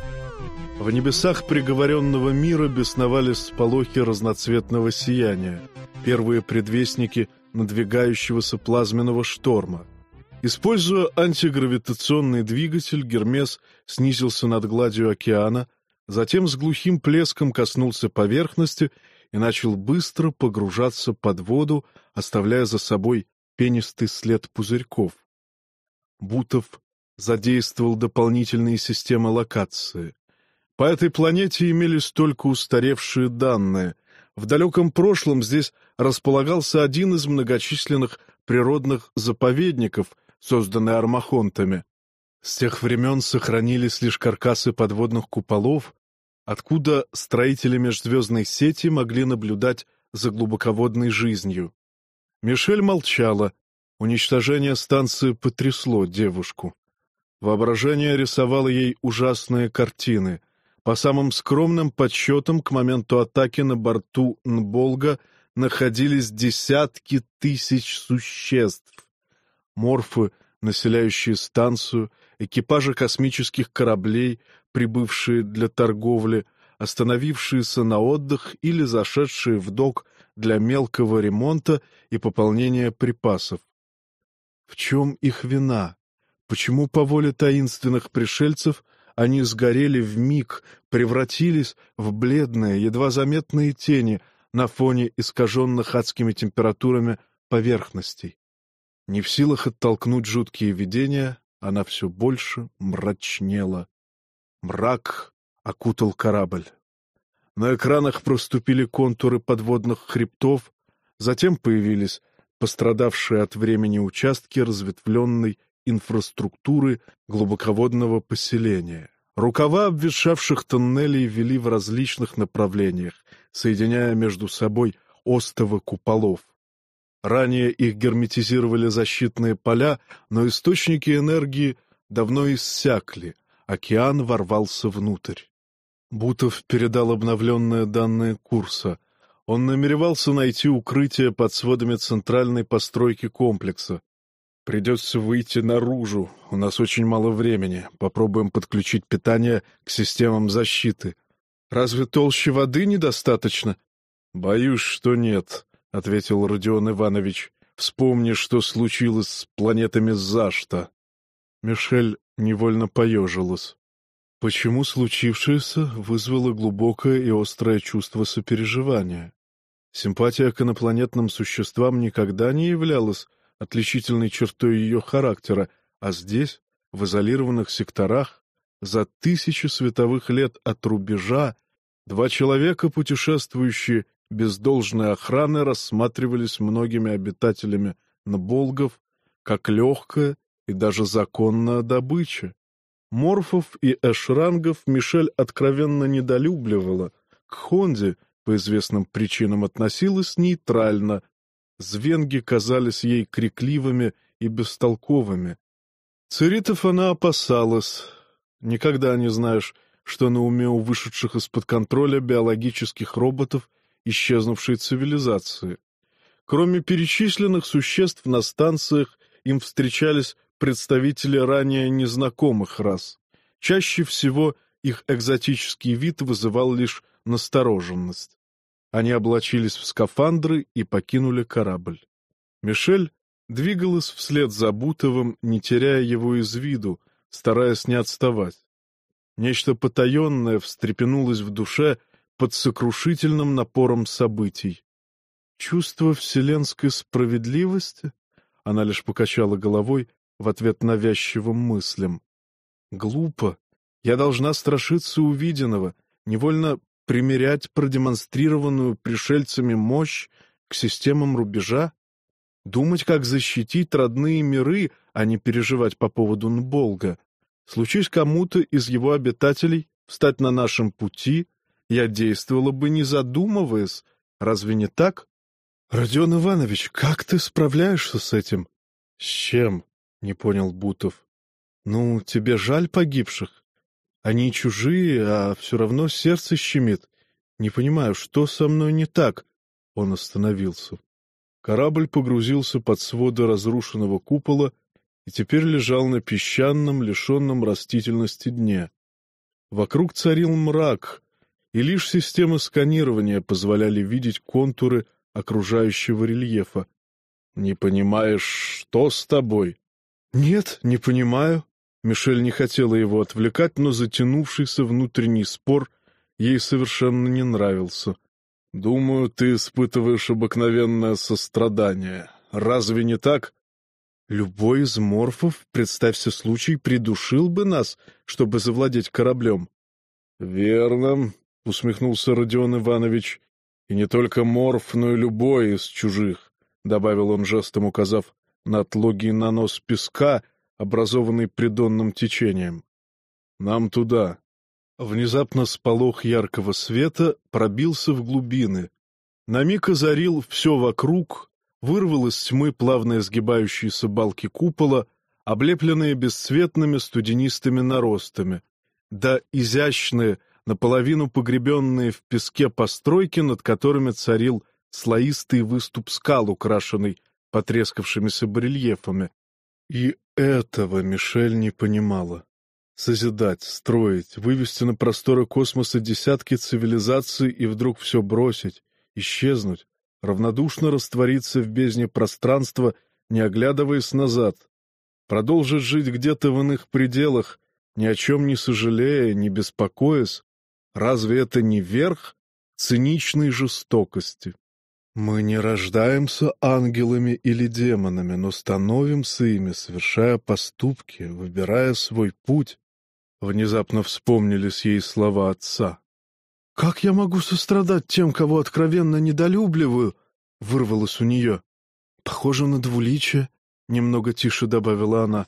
В небесах приговоренного мира бесновались сполохи разноцветного сияния, первые предвестники надвигающегося плазменного шторма. Используя антигравитационный двигатель, Гермес снизился над гладью океана, затем с глухим плеском коснулся поверхности и начал быстро погружаться под воду, оставляя за собой пенистый след пузырьков. Бутов задействовал дополнительные системы локации. По этой планете имелись только устаревшие данные. В далеком прошлом здесь располагался один из многочисленных природных заповедников, созданный армахонтами. С тех времен сохранились лишь каркасы подводных куполов, откуда строители межзвездной сети могли наблюдать за глубоководной жизнью. Мишель молчала. Уничтожение станции потрясло девушку. Воображение рисовало ей ужасные картины. По самым скромным подсчетам, к моменту атаки на борту Нболга находились десятки тысяч существ. Морфы, населяющие станцию, экипажи космических кораблей, прибывшие для торговли, остановившиеся на отдых или зашедшие в док для мелкого ремонта и пополнения припасов. В чем их вина? Почему по воле таинственных пришельцев они сгорели в миг, превратились в бледные, едва заметные тени на фоне искаженных адскими температурами поверхностей? Не в силах оттолкнуть жуткие видения, она все больше мрачнела. Мрак окутал корабль. На экранах проступили контуры подводных хребтов, затем появились пострадавшие от времени участки разветвленной инфраструктуры глубоководного поселения. Рукава обветшавших тоннелей вели в различных направлениях, соединяя между собой остовы куполов. Ранее их герметизировали защитные поля, но источники энергии давно иссякли, океан ворвался внутрь. Бутов передал обновленные данные курса. Он намеревался найти укрытие под сводами центральной постройки комплекса. Придется выйти наружу. У нас очень мало времени. Попробуем подключить питание к системам защиты. Разве толще воды недостаточно? Боюсь, что нет, — ответил Родион Иванович. Вспомни, что случилось с планетами Зашта. Мишель невольно поежилась. Почему случившееся вызвало глубокое и острое чувство сопереживания? Симпатия к инопланетным существам никогда не являлась отличительной чертой ее характера, а здесь, в изолированных секторах, за тысячи световых лет от рубежа, два человека, путешествующие без должной охраны, рассматривались многими обитателями Нболгов как легкая и даже законная добыча. Морфов и эшрангов Мишель откровенно недолюбливала, к Хонде по известным причинам относилась нейтрально, Звенги казались ей крикливыми и бестолковыми. Церитов она опасалась. Никогда не знаешь, что на уме у вышедших из-под контроля биологических роботов исчезнувшей цивилизации. Кроме перечисленных существ на станциях им встречались представители ранее незнакомых рас. Чаще всего их экзотический вид вызывал лишь настороженность. Они облачились в скафандры и покинули корабль. Мишель двигалась вслед за Бутовым, не теряя его из виду, стараясь не отставать. Нечто потаенное встрепенулось в душе под сокрушительным напором событий. Чувство вселенской справедливости? Она лишь покачала головой в ответ навязчивым мыслям. Глупо. Я должна страшиться увиденного, невольно примерять продемонстрированную пришельцами мощь к системам рубежа? Думать, как защитить родные миры, а не переживать по поводу Нболга. Случись кому-то из его обитателей встать на нашем пути, я действовала бы не задумываясь. Разве не так? Родион Иванович, как ты справляешься с этим? С чем? Не понял Бутов. Ну, тебе жаль погибших? Они чужие, а все равно сердце щемит. Не понимаю, что со мной не так?» Он остановился. Корабль погрузился под своды разрушенного купола и теперь лежал на песчаном, лишенном растительности дне. Вокруг царил мрак, и лишь системы сканирования позволяли видеть контуры окружающего рельефа. «Не понимаешь, что с тобой?» «Нет, не понимаю», Мишель не хотела его отвлекать, но затянувшийся внутренний спор ей совершенно не нравился. «Думаю, ты испытываешь обыкновенное сострадание. Разве не так?» «Любой из морфов, представься случай, придушил бы нас, чтобы завладеть кораблем». «Верно», — усмехнулся Родион Иванович. «И не только морф, но и любой из чужих», — добавил он жестом, указав на отлогий нанос песка, образованный придонным течением. «Нам туда». Внезапно сполох яркого света пробился в глубины. На миг озарил все вокруг, вырвал из тьмы плавно изгибающиеся балки купола, облепленные бесцветными студенистыми наростами, да изящные, наполовину погребенные в песке постройки, над которыми царил слоистый выступ скал, украшенный потрескавшимися барельефами. И этого Мишель не понимала. Созидать, строить, вывести на просторы космоса десятки цивилизаций и вдруг все бросить, исчезнуть, равнодушно раствориться в бездне пространства, не оглядываясь назад, продолжить жить где-то в иных пределах, ни о чем не сожалея, не беспокоясь, разве это не верх циничной жестокости? Мы не рождаемся ангелами или демонами, но становимся ими, совершая поступки, выбирая свой путь. Внезапно вспомнились ей слова отца. «Как я могу сострадать тем, кого откровенно недолюбливаю?» — вырвалось у нее. «Похоже на двуличие», — немного тише добавила она.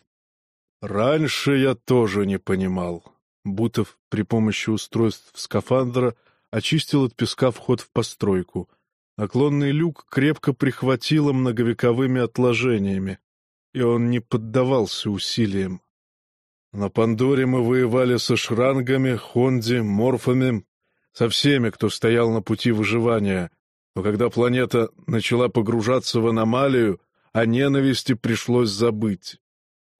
«Раньше я тоже не понимал». Бутов при помощи устройств скафандра очистил от песка вход в постройку — Наклонный люк крепко прихватило многовековыми отложениями, и он не поддавался усилиям. На Пандоре мы воевали со шрангами, хонди, морфами, со всеми, кто стоял на пути выживания. Но когда планета начала погружаться в аномалию, о ненависти пришлось забыть.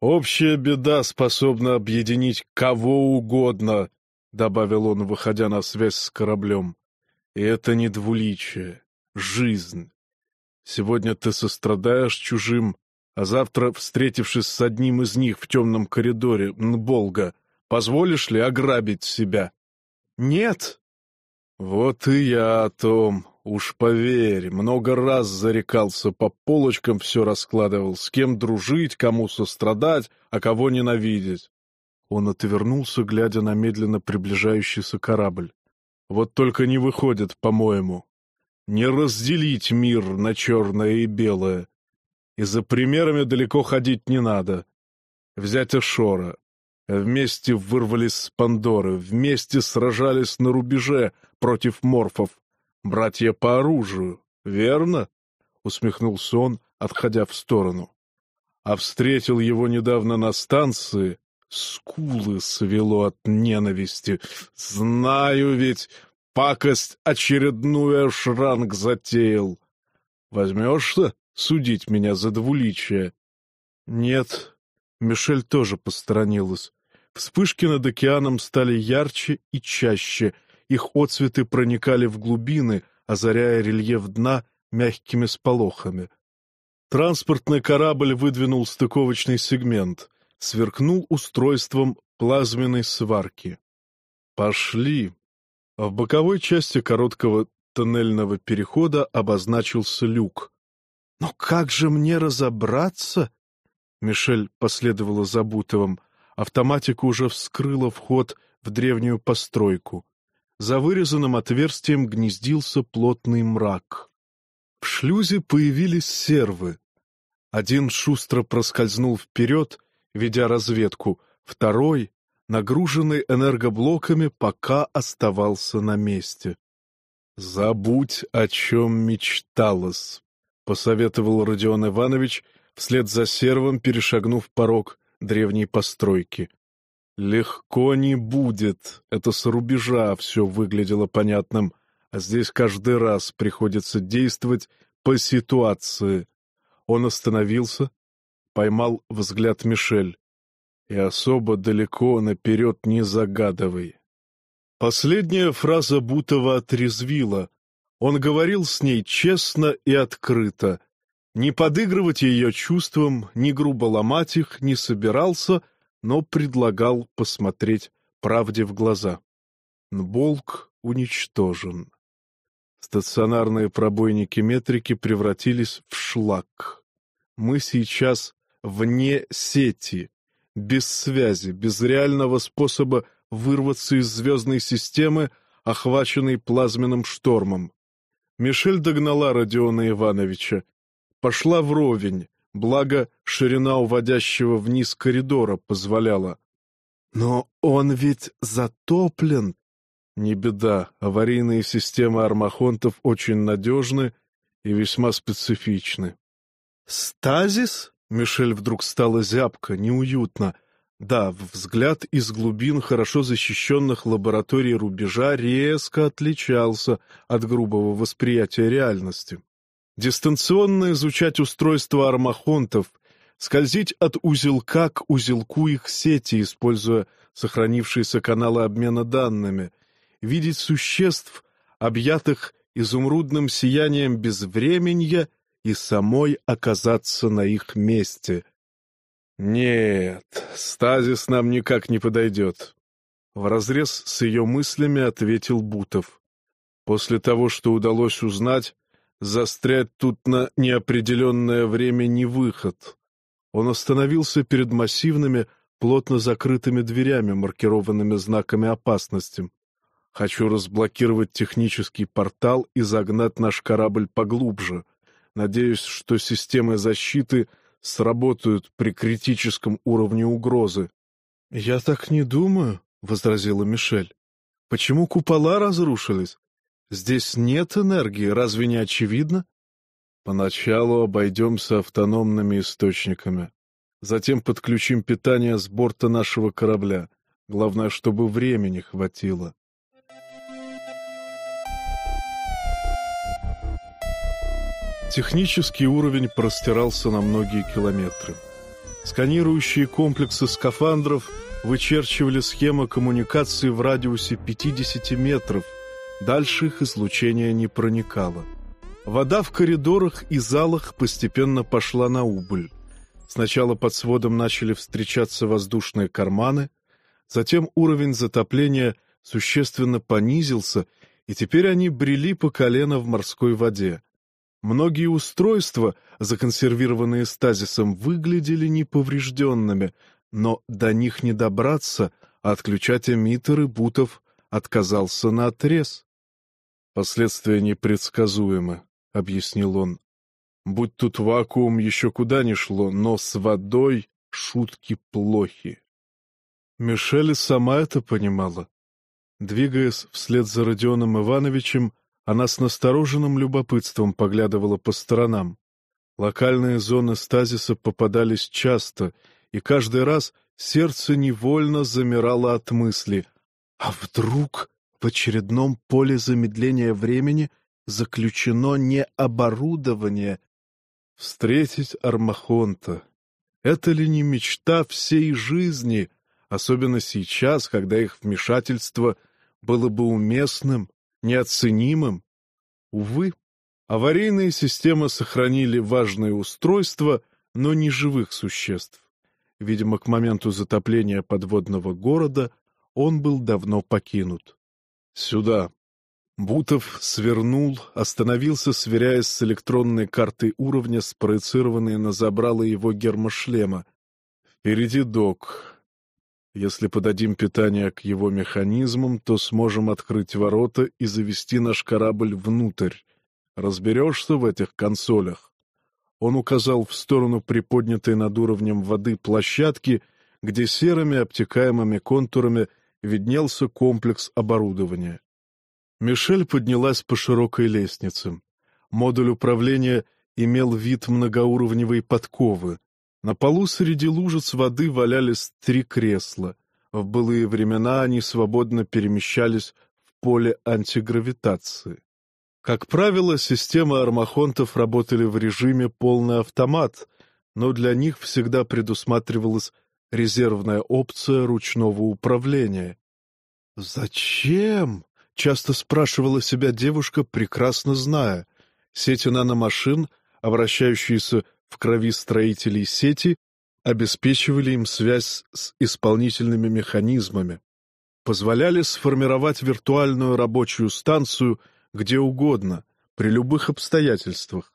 Общая беда способна объединить кого угодно, — добавил он, выходя на связь с кораблем. И это не двуличие, жизнь. Сегодня ты сострадаешь чужим, а завтра, встретившись с одним из них в темном коридоре Нболга, позволишь ли ограбить себя? Нет. Вот и я о том. Уж поверь, много раз зарекался, по полочкам все раскладывал, с кем дружить, кому сострадать, а кого ненавидеть. Он отвернулся, глядя на медленно приближающийся корабль. Вот только не выходит, по-моему. Не разделить мир на черное и белое. И за примерами далеко ходить не надо. Взять Эшора. Вместе вырвались с Пандоры, вместе сражались на рубеже против морфов. Братья по оружию, верно? Усмехнулся он, отходя в сторону. А встретил его недавно на станции, скулы свело от ненависти. Знаю ведь, пакость очередную шранг затеял. Возьмешься? судить меня за двуличие. Нет, Мишель тоже посторонилась. Вспышки над океаном стали ярче и чаще, их отцветы проникали в глубины, озаряя рельеф дна мягкими сполохами. Транспортный корабль выдвинул стыковочный сегмент, сверкнул устройством плазменной сварки. «Пошли!» В боковой части короткого тоннельного перехода обозначился люк. «Но как же мне разобраться?» Мишель последовала за Бутовым. Автоматика уже вскрыла вход в древнюю постройку. За вырезанным отверстием гнездился плотный мрак. В шлюзе появились сервы. Один шустро проскользнул вперед, ведя разведку, второй, нагруженный энергоблоками, пока оставался на месте. «Забудь, о чем мечталось», — посоветовал Родион Иванович, вслед за сервом перешагнув порог древней постройки. «Легко не будет. Это с рубежа все выглядело понятным, а здесь каждый раз приходится действовать по ситуации». Он остановился, поймал взгляд Мишель. «И особо далеко наперед не загадывай». Последняя фраза Бутова отрезвила, он говорил с ней честно и открыто. Не подыгрывать ее чувствам, не грубо ломать их не собирался, но предлагал посмотреть правде в глаза. Нболк уничтожен. Стационарные пробойники метрики превратились в шлак. Мы сейчас вне сети, без связи, без реального способа вырваться из звездной системы, охваченной плазменным штормом. Мишель догнала Родиона Ивановича. Пошла вровень, благо ширина уводящего вниз коридора позволяла. «Но он ведь затоплен!» Не беда, аварийные системы армахонтов очень надежны и весьма специфичны. «Стазис?» — Мишель вдруг стала зябко, неуютно. Да, взгляд из глубин хорошо защищенных лабораторий рубежа резко отличался от грубого восприятия реальности. Дистанционно изучать устройство армахонтов, скользить от узелка к узелку их сети, используя сохранившиеся каналы обмена данными, видеть существ, объятых изумрудным сиянием безвременья, и самой оказаться на их месте — «Нет, стазис нам никак не подойдет», — вразрез с ее мыслями ответил Бутов. «После того, что удалось узнать, застрять тут на неопределенное время не выход». Он остановился перед массивными, плотно закрытыми дверями, маркированными знаками опасности. «Хочу разблокировать технический портал и загнать наш корабль поглубже. Надеюсь, что системы защиты — сработают при критическом уровне угрозы. — Я так не думаю, — возразила Мишель. — Почему купола разрушились? Здесь нет энергии, разве не очевидно? Поначалу обойдемся автономными источниками. Затем подключим питание с борта нашего корабля. Главное, чтобы времени хватило. Технический уровень простирался на многие километры. Сканирующие комплексы скафандров вычерчивали схемы коммуникации в радиусе 50 метров. Дальше их излучение не проникало. Вода в коридорах и залах постепенно пошла на убыль. Сначала под сводом начали встречаться воздушные карманы, затем уровень затопления существенно понизился, и теперь они брели по колено в морской воде. Многие устройства, законсервированные стазисом, выглядели неповрежденными, но до них не добраться, а отключать эмиттеры Бутов отказался на отрез. Последствия непредсказуемы, — объяснил он. Будь тут вакуум, еще куда ни шло, но с водой шутки плохи. Мишель сама это понимала. Двигаясь вслед за Родионом Ивановичем, она с настороженным любопытством поглядывала по сторонам. Локальные зоны стазиса попадались часто, и каждый раз сердце невольно замирало от мысли «А вдруг в очередном поле замедления времени заключено не оборудование?» Встретить Армахонта — это ли не мечта всей жизни, особенно сейчас, когда их вмешательство было бы уместным неоценимым. Увы, аварийные системы сохранили важные устройства, но не живых существ. Видимо, к моменту затопления подводного города он был давно покинут. «Сюда!» Бутов свернул, остановился, сверяясь с электронной картой уровня, спроецированной на забрало его гермошлема. «Впереди док. Если подадим питание к его механизмам, то сможем открыть ворота и завести наш корабль внутрь. Разберешься в этих консолях?» Он указал в сторону приподнятой над уровнем воды площадки, где серыми обтекаемыми контурами виднелся комплекс оборудования. Мишель поднялась по широкой лестнице. Модуль управления имел вид многоуровневой подковы. На полу среди лужиц воды валялись три кресла. В былые времена они свободно перемещались в поле антигравитации. Как правило, системы армахонтов работали в режиме полный автомат, но для них всегда предусматривалась резервная опция ручного управления. «Зачем?» — часто спрашивала себя девушка, прекрасно зная. Сети наномашин, обращающиеся в крови строителей сети обеспечивали им связь с исполнительными механизмами, позволяли сформировать виртуальную рабочую станцию где угодно, при любых обстоятельствах.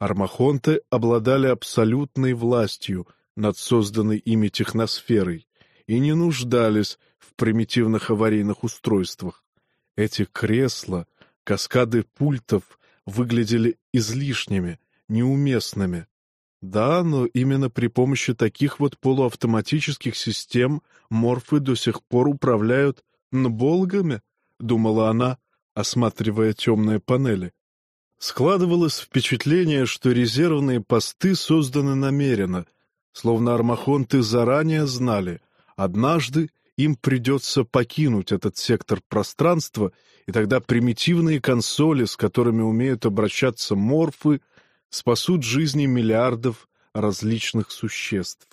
Армахонты обладали абсолютной властью над созданной ими техносферой и не нуждались в примитивных аварийных устройствах. Эти кресла, каскады пультов выглядели излишними, неуместными, да, но именно при помощи таких вот полуавтоматических систем морфы до сих пор управляют нболгами, думала она, осматривая темные панели. Складывалось впечатление, что резервные посты созданы намеренно, словно армахонты заранее знали, однажды им придется покинуть этот сектор пространства, и тогда примитивные консоли, с которыми умеют обращаться морфы, спасут жизни миллиардов различных существ.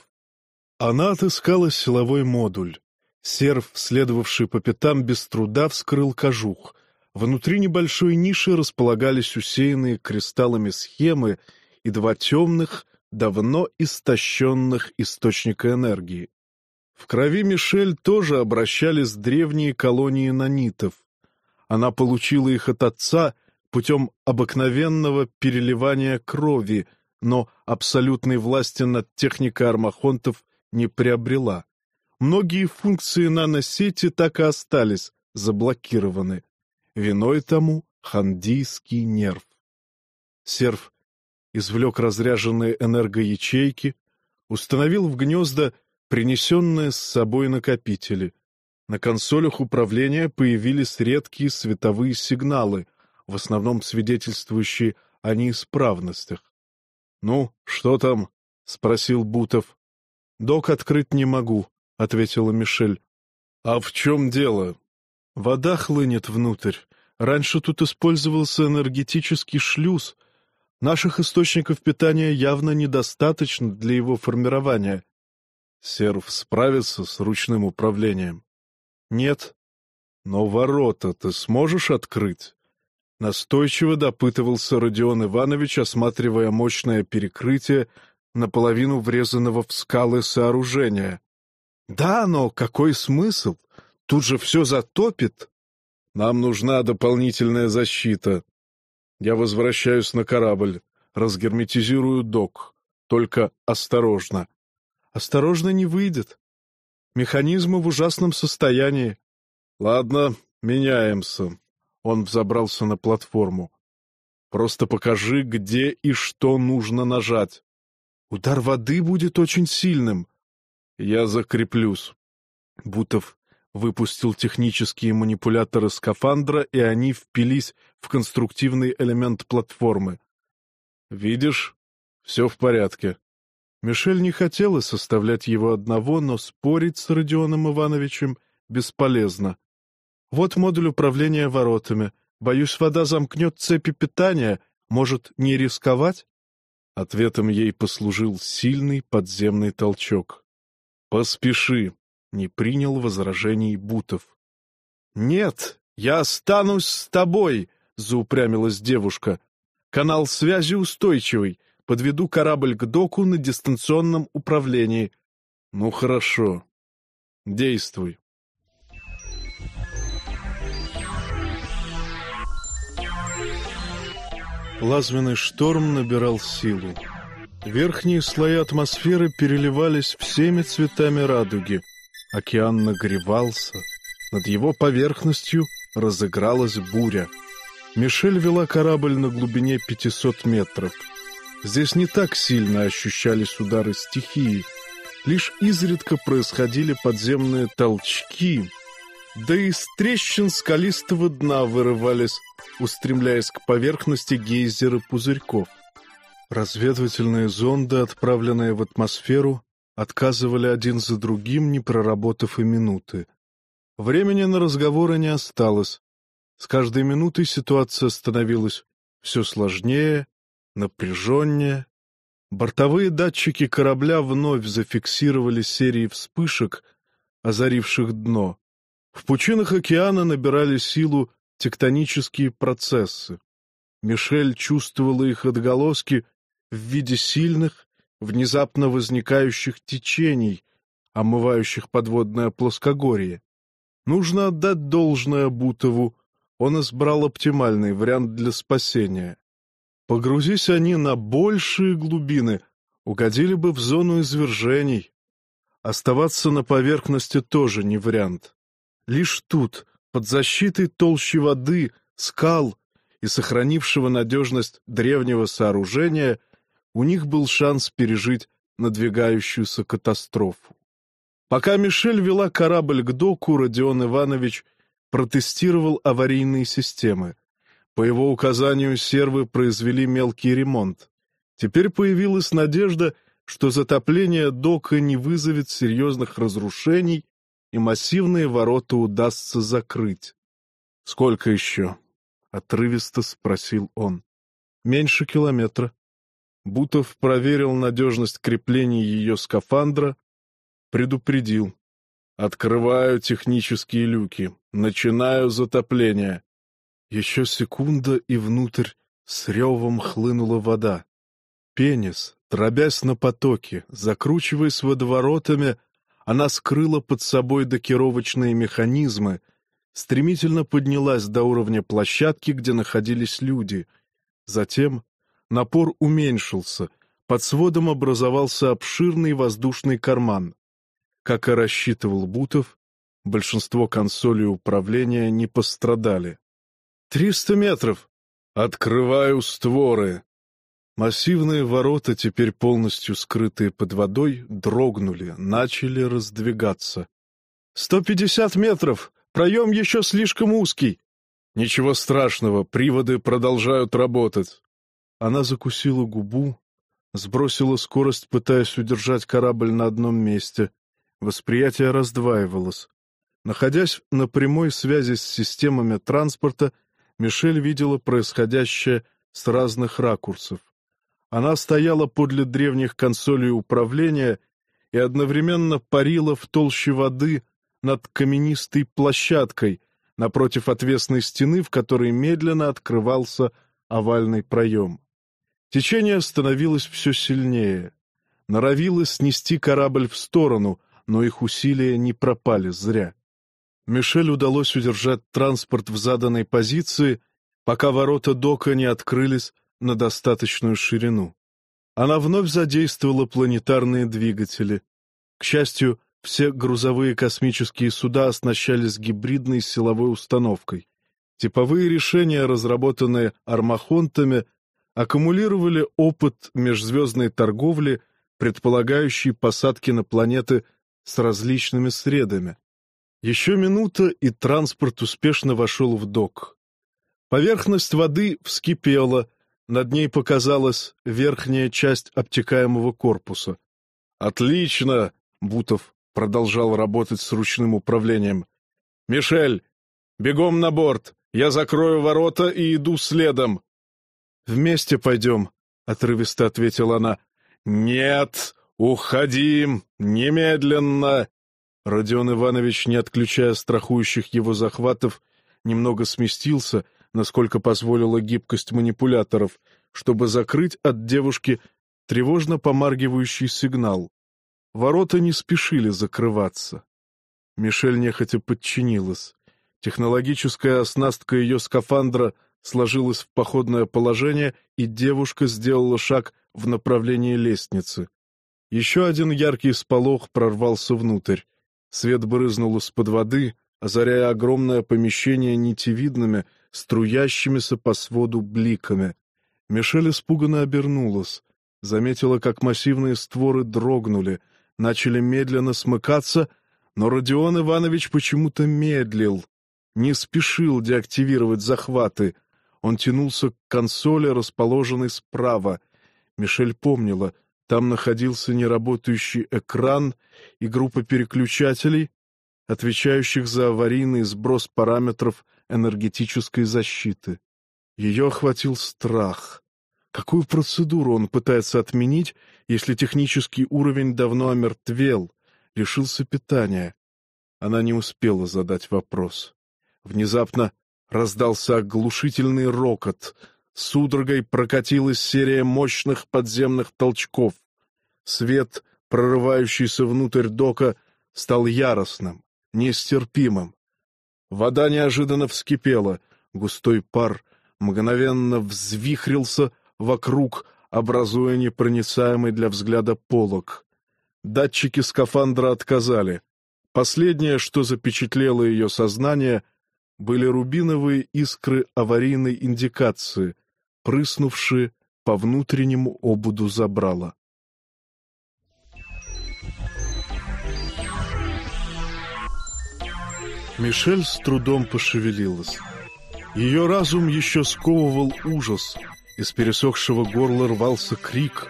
Она отыскала силовой модуль. Серв, следовавший по пятам, без труда вскрыл кожух. Внутри небольшой ниши располагались усеянные кристаллами схемы и два темных, давно истощенных источника энергии. В крови Мишель тоже обращались древние колонии нанитов. Она получила их от отца путем обыкновенного переливания крови, но абсолютной власти над техникой армахонтов не приобрела. Многие функции наносети так и остались заблокированы. Виной тому хандийский нерв. Серв извлек разряженные энергоячейки, установил в гнезда принесенные с собой накопители. На консолях управления появились редкие световые сигналы — в основном свидетельствующие о неисправностях. — Ну, что там? — спросил Бутов. «Док открыть не могу», — ответила Мишель. «А в чем дело?» «Вода хлынет внутрь. Раньше тут использовался энергетический шлюз. Наших источников питания явно недостаточно для его формирования». «Серв справится с ручным управлением?» «Нет». «Но ворота ты сможешь открыть?» Настойчиво допытывался Родион Иванович, осматривая мощное перекрытие наполовину врезанного в скалы сооружения. «Да, но какой смысл? Тут же все затопит!» «Нам нужна дополнительная защита. Я возвращаюсь на корабль, разгерметизирую док. Только осторожно». «Осторожно не выйдет. Механизмы в ужасном состоянии». «Ладно, меняемся. Он взобрался на платформу. «Просто покажи, где и что нужно нажать. Удар воды будет очень сильным. Я закреплюсь». Бутов выпустил технические манипуляторы скафандра, и они впились в конструктивный элемент платформы. «Видишь? Все в порядке». Мишель не хотела составлять его одного, но спорить с Родионом Ивановичем бесполезно. Вот модуль управления воротами. Боюсь, вода замкнет цепи питания. Может, не рисковать? Ответом ей послужил сильный подземный толчок. «Поспеши!» — не принял возражений Бутов. «Нет, я останусь с тобой!» — заупрямилась девушка. «Канал связи устойчивый. Подведу корабль к доку на дистанционном управлении». «Ну, хорошо. Действуй». Лазвенный шторм набирал силу. Верхние слои атмосферы переливались всеми цветами радуги. Океан нагревался. Над его поверхностью разыгралась буря. Мишель вела корабль на глубине 500 метров. Здесь не так сильно ощущались удары стихии. Лишь изредка происходили подземные толчки, да и из трещин скалистого дна вырывались устремляясь к поверхности гейзеры пузырьков. Разведывательные зонды, отправленные в атмосферу, отказывали один за другим, не проработав и минуты. Времени на разговоры не осталось. С каждой минутой ситуация становилась все сложнее, напряженнее. Бортовые датчики корабля вновь зафиксировали серии вспышек, озаривших дно. В пучинах океана набирали силу тектонические процессы. Мишель чувствовала их отголоски в виде сильных, внезапно возникающих течений, омывающих подводное плоскогорье. Нужно отдать должное Бутову, он избрал оптимальный вариант для спасения. Погрузись они на большие глубины, угодили бы в зону извержений. Оставаться на поверхности тоже не вариант. Лишь тут, под защитой толщи воды, скал и сохранившего надежность древнего сооружения у них был шанс пережить надвигающуюся катастрофу. Пока Мишель вела корабль к доку, Родион Иванович протестировал аварийные системы. По его указанию сервы произвели мелкий ремонт. Теперь появилась надежда, что затопление дока не вызовет серьезных разрушений и массивные ворота удастся закрыть. — Сколько еще? — отрывисто спросил он. — Меньше километра. Бутов проверил надежность крепления ее скафандра, предупредил. «Открываю технические люки. Начинаю затопление». Еще секунда, и внутрь с ревом хлынула вода. Пенис, дробясь на потоке, закручиваясь водоворотами, она скрыла под собой докировочные механизмы, стремительно поднялась до уровня площадки, где находились люди. Затем напор уменьшился, под сводом образовался обширный воздушный карман. Как и рассчитывал Бутов, большинство консолей управления не пострадали. «Триста метров! Открываю створы!» Массивные ворота, теперь полностью скрытые под водой, дрогнули, начали раздвигаться. «Сто пятьдесят метров! Проем еще слишком узкий!» «Ничего страшного, приводы продолжают работать!» Она закусила губу, Сбросила скорость, пытаясь удержать корабль на одном месте. Восприятие раздваивалось. Находясь на прямой связи с системами транспорта, Мишель видела происходящее с разных ракурсов. Она стояла подле древних консолей управления и одновременно парила в толще воды над каменистой площадкой напротив отвесной стены, в которой медленно открывался овальный проем. Течение становилось все сильнее. Норовило снести корабль в сторону, но их усилия не пропали зря. Мишель удалось удержать транспорт в заданной позиции, пока ворота дока не открылись на достаточную ширину. Она вновь задействовала планетарные двигатели. К счастью, все грузовые космические суда оснащались гибридной силовой установкой. Типовые решения, разработанные армахонтами, аккумулировали опыт межзвездной торговли, предполагающий посадки на планеты с различными средами. Еще минута, и транспорт успешно вошел в док. Поверхность воды вскипела, над ней показалась верхняя часть обтекаемого корпуса. «Отлично!» — Бутов продолжал работать с ручным управлением. «Мишель, бегом на борт! Я закрою ворота и иду следом!» «Вместе пойдем», — отрывисто ответила она. «Нет, уходим! Немедленно!» Родион Иванович, не отключая страхующих его захватов, немного сместился — насколько позволила гибкость манипуляторов, чтобы закрыть от девушки тревожно помаргивающий сигнал. Ворота не спешили закрываться. Мишель нехотя подчинилась. Технологическая оснастка ее скафандра сложилась в походное положение, и девушка сделала шаг в направлении лестницы. Еще один яркий сполох прорвался внутрь. Свет брызнул из-под воды, озаряя огромное помещение нитевидными, струящимися по своду бликами. Мишель испуганно обернулась, заметила, как массивные створы дрогнули, начали медленно смыкаться, но Родион Иванович почему-то медлил, не спешил деактивировать захваты. Он тянулся к консоли, расположенной справа. Мишель помнила, там находился неработающий экран и группа переключателей, отвечающих за аварийный сброс параметров энергетической защиты. Ее охватил страх. Какую процедуру он пытается отменить, если технический уровень давно омертвел, лишился питания? Она не успела задать вопрос. Внезапно раздался оглушительный рокот. Судорогой прокатилась серия мощных подземных толчков. Свет, прорывающийся внутрь дока, стал яростным, нестерпимым. Вода неожиданно вскипела, густой пар мгновенно взвихрился вокруг, образуя непроницаемый для взгляда полог. Датчики скафандра отказали. Последнее, что запечатлело ее сознание, были рубиновые искры аварийной индикации, прыснувшие по внутреннему обуду забрала. Мишель с трудом пошевелилась. Ее разум еще сковывал ужас. Из пересохшего горла рвался крик.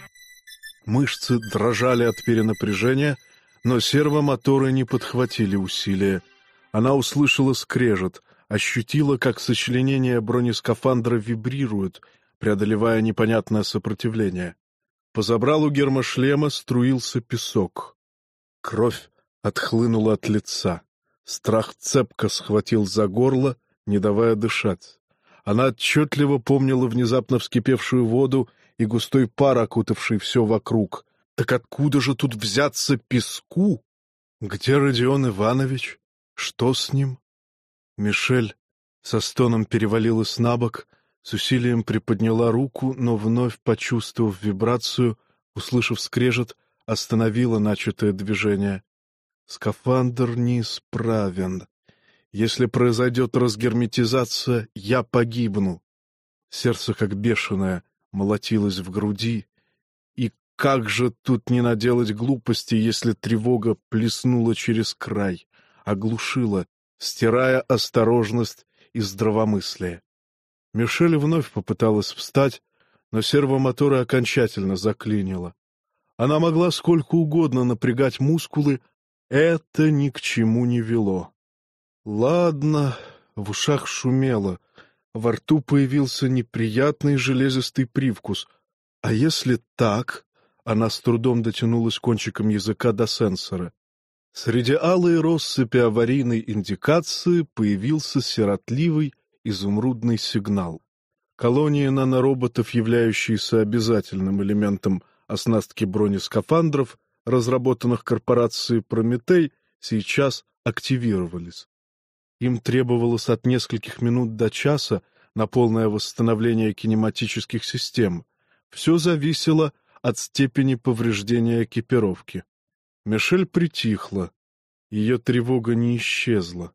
Мышцы дрожали от перенапряжения, но сервомоторы не подхватили усилия. Она услышала скрежет, ощутила, как сочленения бронескафандра вибрируют, преодолевая непонятное сопротивление. По забралу гермошлема струился песок. Кровь отхлынула от лица. Страх цепко схватил за горло, не давая дышать. Она отчетливо помнила внезапно вскипевшую воду и густой пар, окутавший все вокруг. Так откуда же тут взяться песку? Где Родион Иванович? Что с ним? Мишель со стоном перевалилась на бок, с усилием приподняла руку, но вновь, почувствовав вибрацию, услышав скрежет, остановила начатое движение. Скафандр неисправен. Если произойдет разгерметизация, я погибну. Сердце, как бешеное, молотилось в груди. И как же тут не наделать глупости, если тревога плеснула через край, оглушила, стирая осторожность и здравомыслие? Мишель вновь попыталась встать, но сервомоторы окончательно заклинило. Она могла сколько угодно напрягать мускулы, это ни к чему не вело. Ладно, в ушах шумело, во рту появился неприятный железистый привкус. А если так, она с трудом дотянулась кончиком языка до сенсора. Среди алой россыпи аварийной индикации появился сиротливый изумрудный сигнал. Колонии нанороботов, являющиеся обязательным элементом оснастки бронескафандров, разработанных корпорацией «Прометей», сейчас активировались. Им требовалось от нескольких минут до часа на полное восстановление кинематических систем. Все зависело от степени повреждения экипировки. Мишель притихла. Ее тревога не исчезла.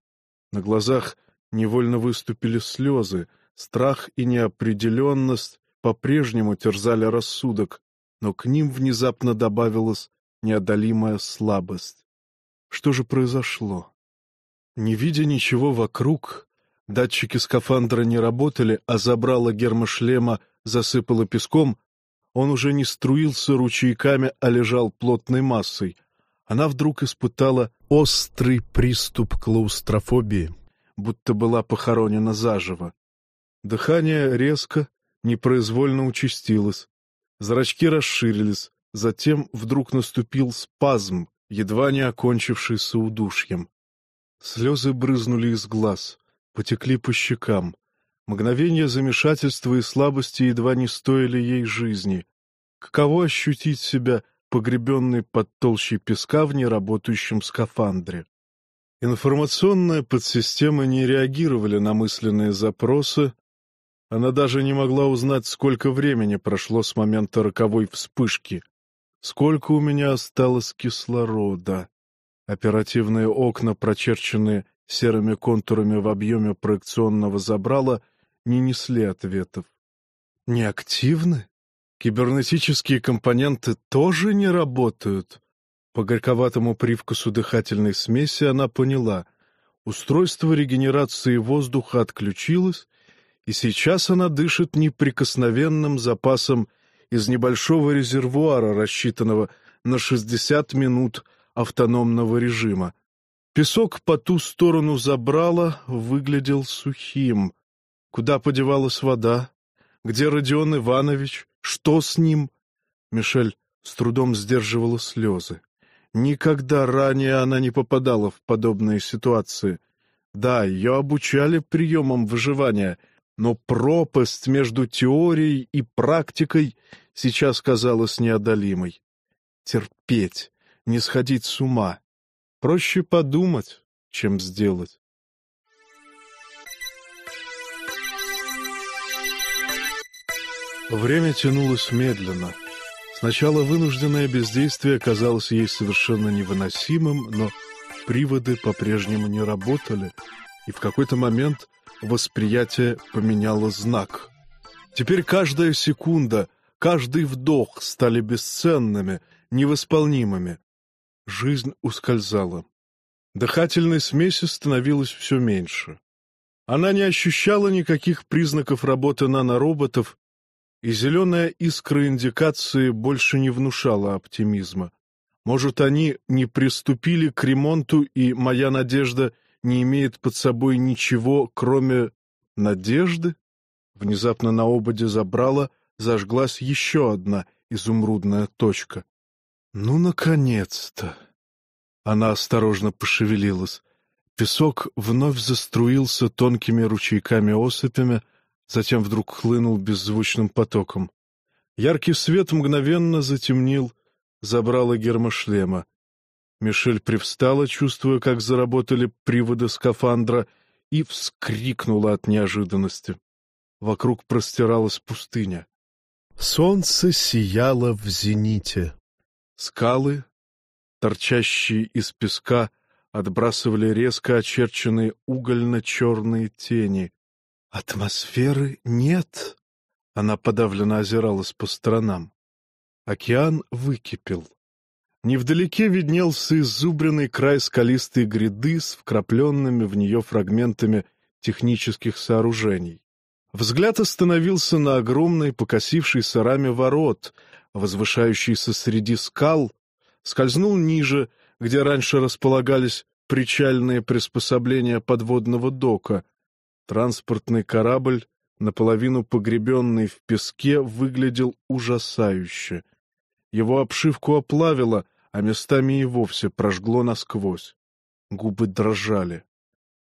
На глазах невольно выступили слезы, страх и неопределенность по-прежнему терзали рассудок, но к ним внезапно добавилась неодолимая слабость. Что же произошло? Не видя ничего вокруг, датчики скафандра не работали, а забрала гермошлема засыпала песком, он уже не струился ручейками, а лежал плотной массой. Она вдруг испытала острый приступ клаустрофобии, будто была похоронена заживо. Дыхание резко, непроизвольно участилось. Зрачки расширились, затем вдруг наступил спазм, едва не окончившийся удушьем. Слезы брызнули из глаз, потекли по щекам. Мгновения замешательства и слабости едва не стоили ей жизни. Каково ощутить себя погребенной под толщей песка в неработающем скафандре? Информационные подсистемы не реагировали на мысленные запросы. Она даже не могла узнать, сколько времени прошло с момента роковой вспышки. Сколько у меня осталось кислорода. Оперативные окна, прочерченные серыми контурами в объеме проекционного забрала, не несли ответов. Неактивны? Кибернетические компоненты тоже не работают? По горьковатому привкусу дыхательной смеси она поняла. Устройство регенерации воздуха отключилось, и сейчас она дышит неприкосновенным запасом из небольшого резервуара, рассчитанного на 60 минут автономного режима. Песок по ту сторону забрала выглядел сухим. Куда подевалась вода? Где Родион Иванович? Что с ним? Мишель с трудом сдерживала слезы. Никогда ранее она не попадала в подобные ситуации. Да, ее обучали приемам выживания, но пропасть между теорией и практикой сейчас казалась неодолимой. Терпеть, не сходить с ума. Проще подумать, чем сделать. Время тянулось медленно. Сначала вынужденное бездействие казалось ей совершенно невыносимым, но приводы по-прежнему не работали, и в какой-то момент восприятие поменяло знак. Теперь каждая секунда, каждый вдох стали бесценными, невосполнимыми. Жизнь ускользала. Дыхательной смеси становилось все меньше. Она не ощущала никаких признаков работы нанороботов, и зеленая искра индикации больше не внушала оптимизма. Может, они не приступили к ремонту, и моя надежда не имеет под собой ничего, кроме надежды? Внезапно на ободе забрала, зажглась еще одна изумрудная точка. Ну, наконец-то! Она осторожно пошевелилась. Песок вновь заструился тонкими ручейками-осыпями, затем вдруг хлынул беззвучным потоком. Яркий свет мгновенно затемнил, забрала гермошлема. Мишель привстала, чувствуя, как заработали приводы скафандра, и вскрикнула от неожиданности. Вокруг простиралась пустыня. Солнце сияло в зените. Скалы, торчащие из песка, отбрасывали резко очерченные угольно-черные тени. Атмосферы нет. Она подавленно озиралась по сторонам. Океан выкипел. Невдалеке виднелся изубренный край скалистой гряды с вкрапленными в нее фрагментами технических сооружений. Взгляд остановился на огромной покосившейся раме ворот, возвышающейся среди скал, скользнул ниже, где раньше располагались причальные приспособления подводного дока. Транспортный корабль, наполовину погребенный в песке, выглядел ужасающе. Его обшивку оплавило, а местами и вовсе прожгло насквозь. Губы дрожали.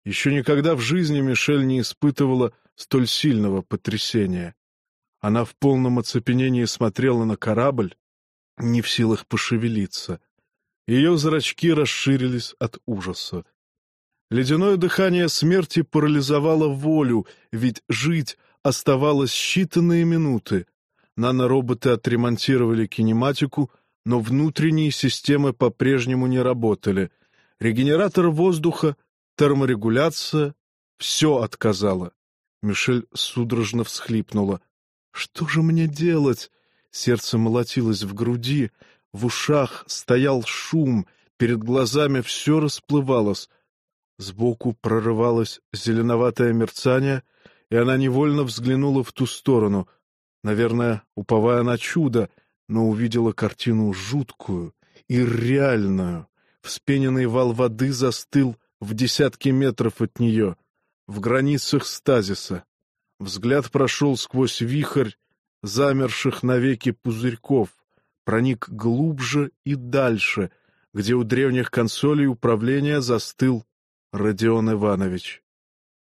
Еще никогда в жизни Мишель не испытывала столь сильного потрясения. Она в полном оцепенении смотрела на корабль, не в силах пошевелиться. Ее зрачки расширились от ужаса. Ледяное дыхание смерти парализовало волю, ведь жить оставалось считанные минуты. Нанороботы отремонтировали кинематику, но внутренние системы по-прежнему не работали. Регенератор воздуха, терморегуляция — все отказало. Мишель судорожно всхлипнула. «Что же мне делать?» Сердце молотилось в груди, в ушах стоял шум, перед глазами все расплывалось. Сбоку прорывалось зеленоватое мерцание, и она невольно взглянула в ту сторону, наверное, уповая на чудо, но увидела картину жуткую и реальную. Вспененный вал воды застыл в десятки метров от нее — в границах стазиса. Взгляд прошел сквозь вихрь замерших навеки пузырьков, проник глубже и дальше, где у древних консолей управления застыл Родион Иванович.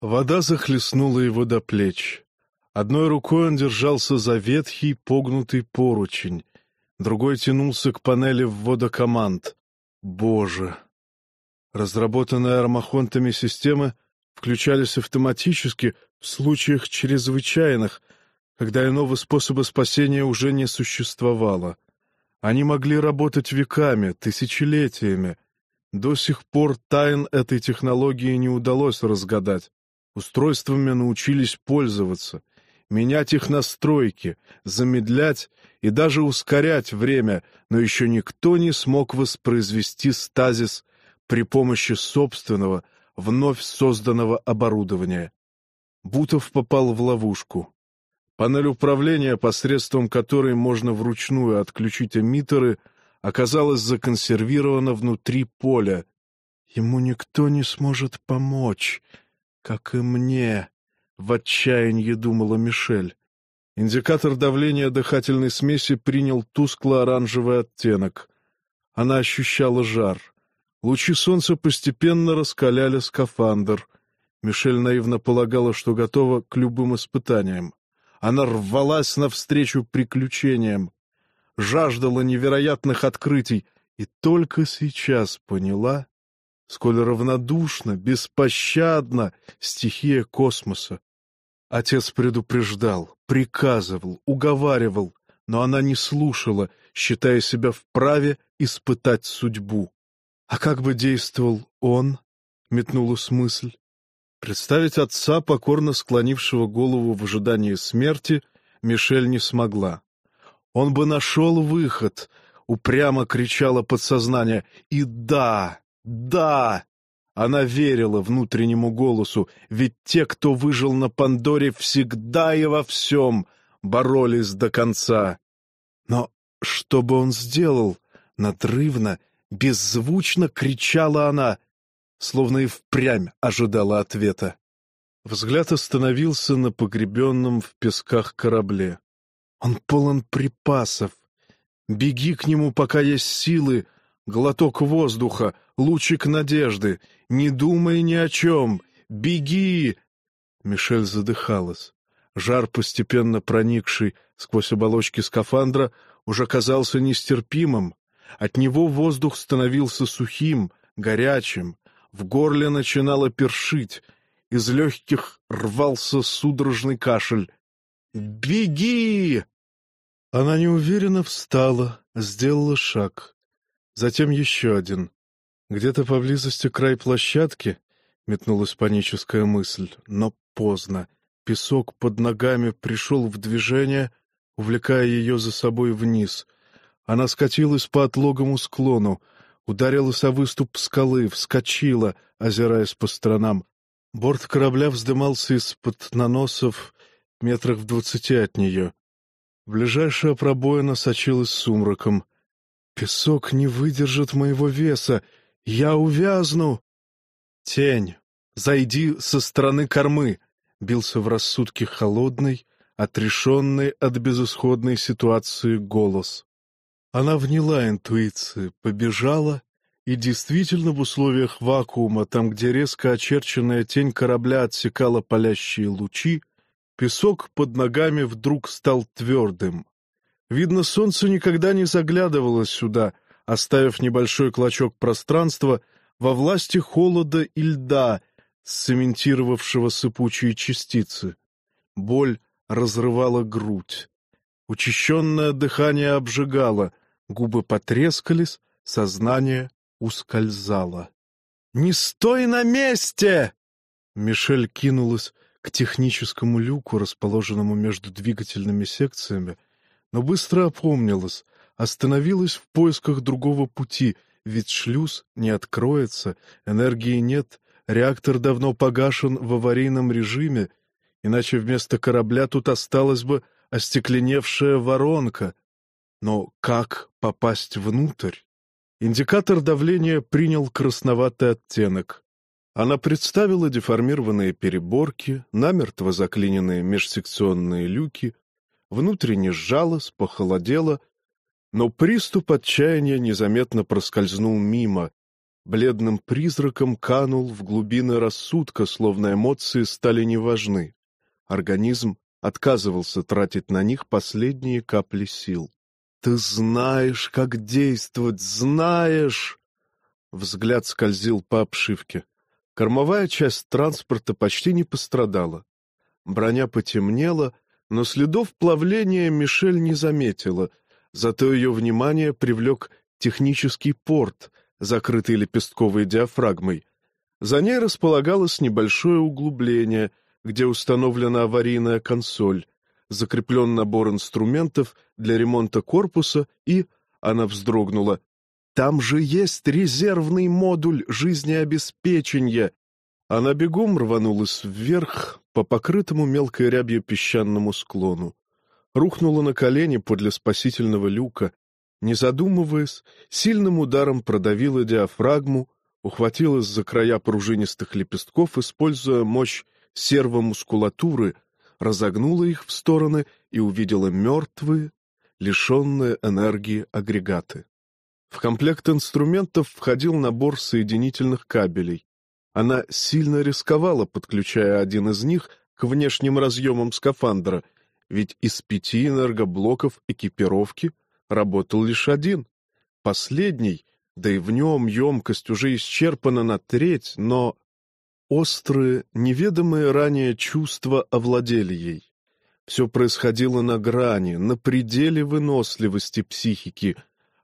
Вода захлестнула его до плеч. Одной рукой он держался за ветхий погнутый поручень, другой тянулся к панели ввода команд. Боже! Разработанные армахонтами системы включались автоматически в случаях чрезвычайных, когда иного способа спасения уже не существовало. Они могли работать веками, тысячелетиями. До сих пор тайн этой технологии не удалось разгадать. Устройствами научились пользоваться, менять их настройки, замедлять и даже ускорять время, но еще никто не смог воспроизвести стазис при помощи собственного, вновь созданного оборудования. Бутов попал в ловушку. Панель управления, посредством которой можно вручную отключить эмиттеры, оказалась законсервирована внутри поля. Ему никто не сможет помочь, как и мне, — в отчаянии думала Мишель. Индикатор давления дыхательной смеси принял тускло-оранжевый оттенок. Она ощущала жар. Лучи солнца постепенно раскаляли скафандр. Мишель наивно полагала, что готова к любым испытаниям. Она рвалась навстречу приключениям, жаждала невероятных открытий и только сейчас поняла, сколь равнодушна, беспощадна стихия космоса. Отец предупреждал, приказывал, уговаривал, но она не слушала, считая себя вправе испытать судьбу. А как бы действовал он? — метнулась мысль. Представить отца, покорно склонившего голову в ожидании смерти, Мишель не смогла. Он бы нашел выход, упрямо кричало подсознание. И да, да! Она верила внутреннему голосу, ведь те, кто выжил на Пандоре, всегда и во всем боролись до конца. Но что бы он сделал? Надрывно Беззвучно кричала она, словно и впрямь ожидала ответа. Взгляд остановился на погребенном в песках корабле. Он полон припасов. Беги к нему, пока есть силы, глоток воздуха, лучик надежды. Не думай ни о чем. Беги! Мишель задыхалась. Жар, постепенно проникший сквозь оболочки скафандра, уже казался нестерпимым. От него воздух становился сухим, горячим, в горле начинало першить, из легких рвался судорожный кашель. «Беги!» Она неуверенно встала, сделала шаг. Затем еще один. Где-то поблизости край площадки метнулась паническая мысль, но поздно. Песок под ногами пришел в движение, увлекая ее за собой вниз. Она скатилась по отлогому склону, ударилась о выступ скалы, вскочила, озираясь по сторонам. Борт корабля вздымался из-под наносов метрах в двадцати от нее. Ближайшая пробоина сочилась сумраком. «Песок не выдержит моего веса! Я увязну!» «Тень! Зайди со стороны кормы!» — бился в рассудке холодный, отрешенный от безысходной ситуации голос. Она вняла интуиции, побежала, и действительно в условиях вакуума, там, где резко очерченная тень корабля отсекала палящие лучи, песок под ногами вдруг стал твердым. Видно, солнце никогда не заглядывало сюда, оставив небольшой клочок пространства во власти холода и льда, сцементировавшего сыпучие частицы. Боль разрывала грудь. Учащенное дыхание обжигало, губы потрескались, сознание ускользало. «Не стой на месте!» Мишель кинулась к техническому люку, расположенному между двигательными секциями, но быстро опомнилась, остановилась в поисках другого пути, ведь шлюз не откроется, энергии нет, реактор давно погашен в аварийном режиме, иначе вместо корабля тут осталась бы остекленевшая воронка. Но как попасть внутрь? Индикатор давления принял красноватый оттенок. Она представила деформированные переборки, намертво заклиненные межсекционные люки, внутренне сжалась, похолодела, но приступ отчаяния незаметно проскользнул мимо, бледным призраком канул в глубины рассудка, словно эмоции стали неважны. Организм отказывался тратить на них последние капли сил. «Ты знаешь, как действовать, знаешь!» Взгляд скользил по обшивке. Кормовая часть транспорта почти не пострадала. Броня потемнела, но следов плавления Мишель не заметила, зато ее внимание привлек технический порт, закрытый лепестковой диафрагмой. За ней располагалось небольшое углубление, где установлена аварийная консоль закреплен набор инструментов для ремонта корпуса и, она вздрогнула, там же есть резервный модуль жизнеобеспечения. Она бегом рванулась вверх по покрытому мелкой рябью песчаному склону. Рухнула на колени подле спасительного люка. Не задумываясь, сильным ударом продавила диафрагму, ухватилась за края пружинистых лепестков, используя мощь сервомускулатуры, разогнула их в стороны и увидела мертвые, лишенные энергии агрегаты. В комплект инструментов входил набор соединительных кабелей. Она сильно рисковала, подключая один из них к внешним разъемам скафандра, ведь из пяти энергоблоков экипировки работал лишь один. Последний, да и в нем емкость уже исчерпана на треть, но Острые, неведомые ранее чувства овладели ей. Все происходило на грани, на пределе выносливости психики.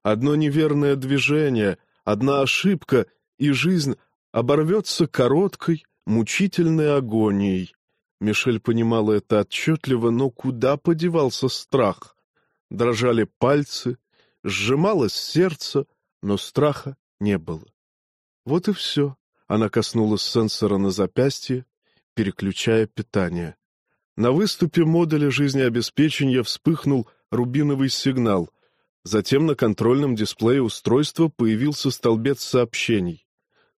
Одно неверное движение, одна ошибка, и жизнь оборвется короткой, мучительной агонией. Мишель понимала это отчетливо, но куда подевался страх? Дрожали пальцы, сжималось сердце, но страха не было. Вот и все. Она коснулась сенсора на запястье, переключая питание. На выступе модуля жизнеобеспечения вспыхнул рубиновый сигнал. Затем на контрольном дисплее устройства появился столбец сообщений.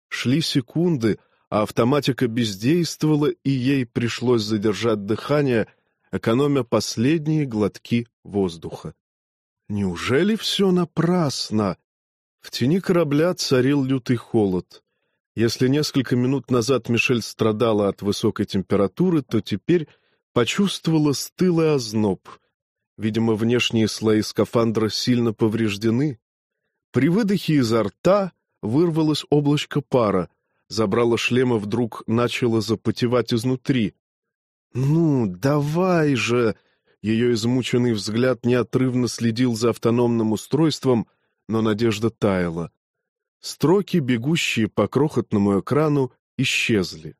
Шли секунды, автоматика бездействовала, и ей пришлось задержать дыхание, экономя последние глотки воздуха. Неужели все напрасно? В тени корабля царил лютый холод. Если несколько минут назад Мишель страдала от высокой температуры, то теперь почувствовала стылый озноб. Видимо, внешние слои скафандра сильно повреждены. При выдохе изо рта вырвалось облачко пара, забрало шлема вдруг начало запотевать изнутри. «Ну, давай же!» Ее измученный взгляд неотрывно следил за автономным устройством, но надежда таяла. Строки, бегущие по крохотному экрану, исчезли.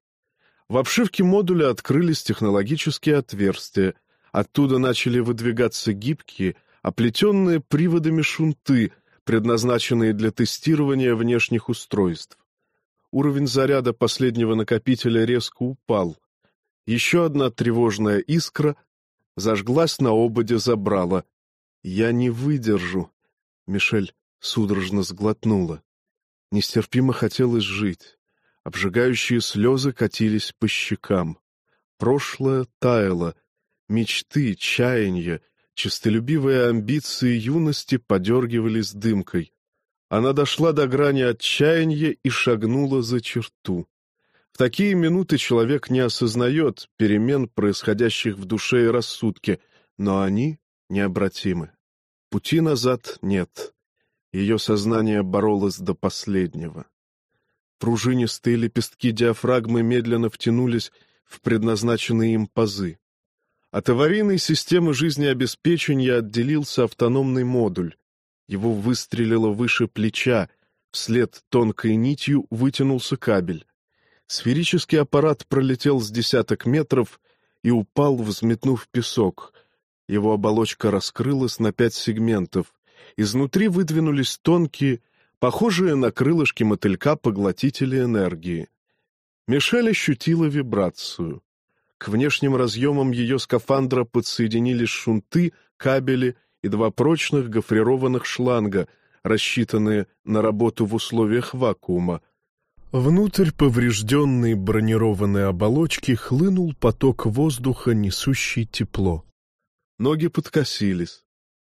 В обшивке модуля открылись технологические отверстия, оттуда начали выдвигаться гибкие, оплетенные приводами шунты, предназначенные для тестирования внешних устройств. Уровень заряда последнего накопителя резко упал. Еще одна тревожная искра Зажглась на ободе забрала. «Я не выдержу!» Мишель судорожно сглотнула. Нестерпимо хотелось жить. Обжигающие слезы катились по щекам. Прошлое таяло. Мечты, чаяния, честолюбивые амбиции юности подергивались дымкой. Она дошла до грани отчаяния и шагнула за черту. В такие минуты человек не осознает перемен, происходящих в душе и рассудке, но они необратимы. Пути назад нет. Ее сознание боролось до последнего. Пружинистые лепестки диафрагмы медленно втянулись в предназначенные им пазы. От аварийной системы жизнеобеспечения отделился автономный модуль. Его выстрелило выше плеча, вслед тонкой нитью вытянулся кабель. Сферический аппарат пролетел с десяток метров и упал, взметнув песок. Его оболочка раскрылась на пять сегментов. Изнутри выдвинулись тонкие, похожие на крылышки мотылька поглотители энергии. Мишель ощутила вибрацию. К внешним разъемам ее скафандра подсоединились шунты, кабели и два прочных гофрированных шланга, рассчитанные на работу в условиях вакуума — Внутрь поврежденной бронированной оболочки хлынул поток воздуха, несущий тепло. Ноги подкосились.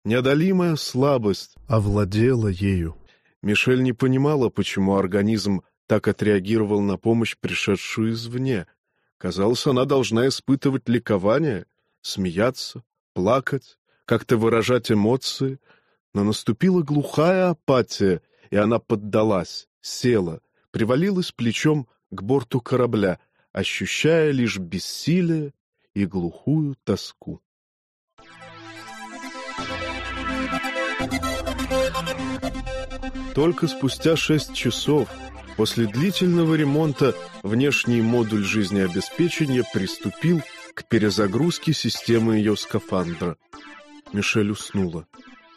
Неодолимая слабость овладела ею. Мишель не понимала, почему организм так отреагировал на помощь, пришедшую извне. Казалось, она должна испытывать ликование, смеяться, плакать, как-то выражать эмоции. Но наступила глухая апатия, и она поддалась, села — привалилась плечом к борту корабля, ощущая лишь бессилие и глухую тоску. Только спустя шесть часов после длительного ремонта внешний модуль жизнеобеспечения приступил к перезагрузке системы ее скафандра. Мишель уснула.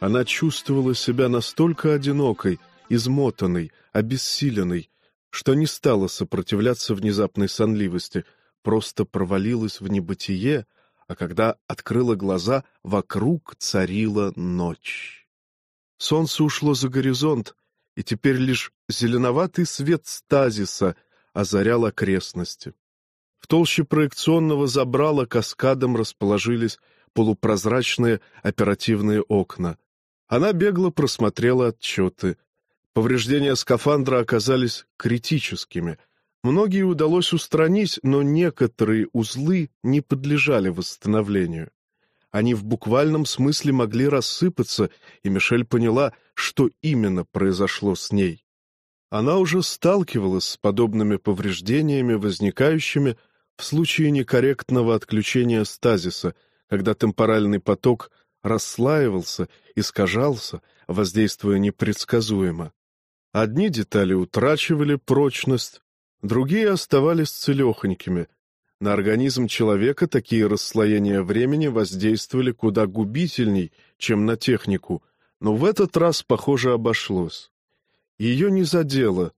Она чувствовала себя настолько одинокой, измотанной, обессиленной, что не стала сопротивляться внезапной сонливости, просто провалилась в небытие, а когда открыла глаза, вокруг царила ночь. Солнце ушло за горизонт, и теперь лишь зеленоватый свет стазиса озарял окрестности. В толще проекционного забрала каскадом расположились полупрозрачные оперативные окна. Она бегло просмотрела отчеты — Повреждения скафандра оказались критическими. Многие удалось устранить, но некоторые узлы не подлежали восстановлению. Они в буквальном смысле могли рассыпаться, и Мишель поняла, что именно произошло с ней. Она уже сталкивалась с подобными повреждениями, возникающими в случае некорректного отключения стазиса, когда темпоральный поток расслаивался, искажался, воздействуя непредсказуемо. Одни детали утрачивали прочность, другие оставались целехонькими. На организм человека такие расслоения времени воздействовали куда губительней, чем на технику, но в этот раз, похоже, обошлось. Ее не задело,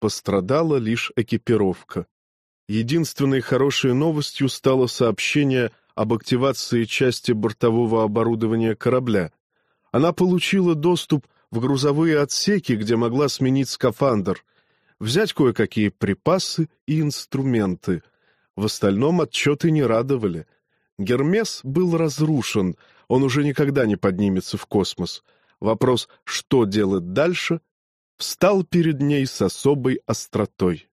пострадала лишь экипировка. Единственной хорошей новостью стало сообщение об активации части бортового оборудования корабля. Она получила доступ в грузовые отсеки, где могла сменить скафандр, взять кое-какие припасы и инструменты. В остальном отчеты не радовали. Гермес был разрушен, он уже никогда не поднимется в космос. Вопрос, что делать дальше, встал перед ней с особой остротой.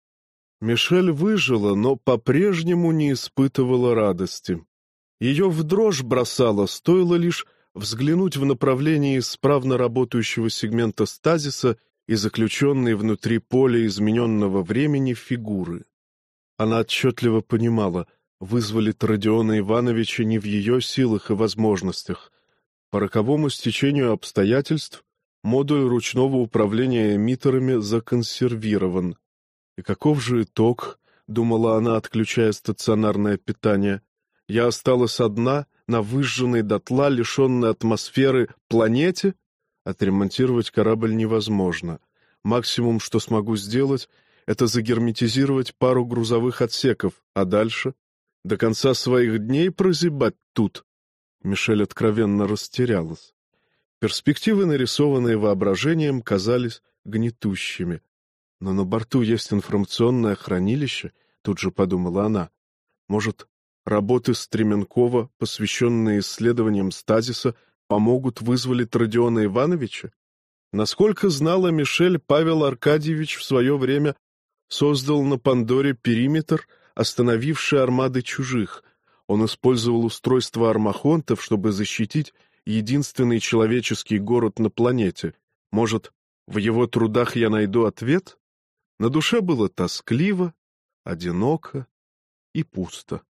Мишель выжила, но по-прежнему не испытывала радости. Ее в дрожь бросало, стоило лишь взглянуть в направлении исправно работающего сегмента стазиса и заключенной внутри поля измененного времени фигуры. Она отчетливо понимала, вызволит Родиона Ивановича не в ее силах и возможностях. По роковому стечению обстоятельств модуль ручного управления эмиттерами законсервирован. И каков же итог, думала она, отключая стационарное питание. Я осталась одна — на выжженной дотла, лишенной атмосферы планете? Отремонтировать корабль невозможно. Максимум, что смогу сделать, это загерметизировать пару грузовых отсеков, а дальше? До конца своих дней прозябать тут. Мишель откровенно растерялась. Перспективы, нарисованные воображением, казались гнетущими. Но на борту есть информационное хранилище, тут же подумала она. Может, работы Стременкова, посвященные исследованиям стазиса, помогут вызволить Родиона Ивановича? Насколько знала Мишель, Павел Аркадьевич в свое время создал на Пандоре периметр, остановивший армады чужих. Он использовал устройство армахонтов, чтобы защитить единственный человеческий город на планете. Может, в его трудах я найду ответ? На душе было тоскливо, одиноко и пусто.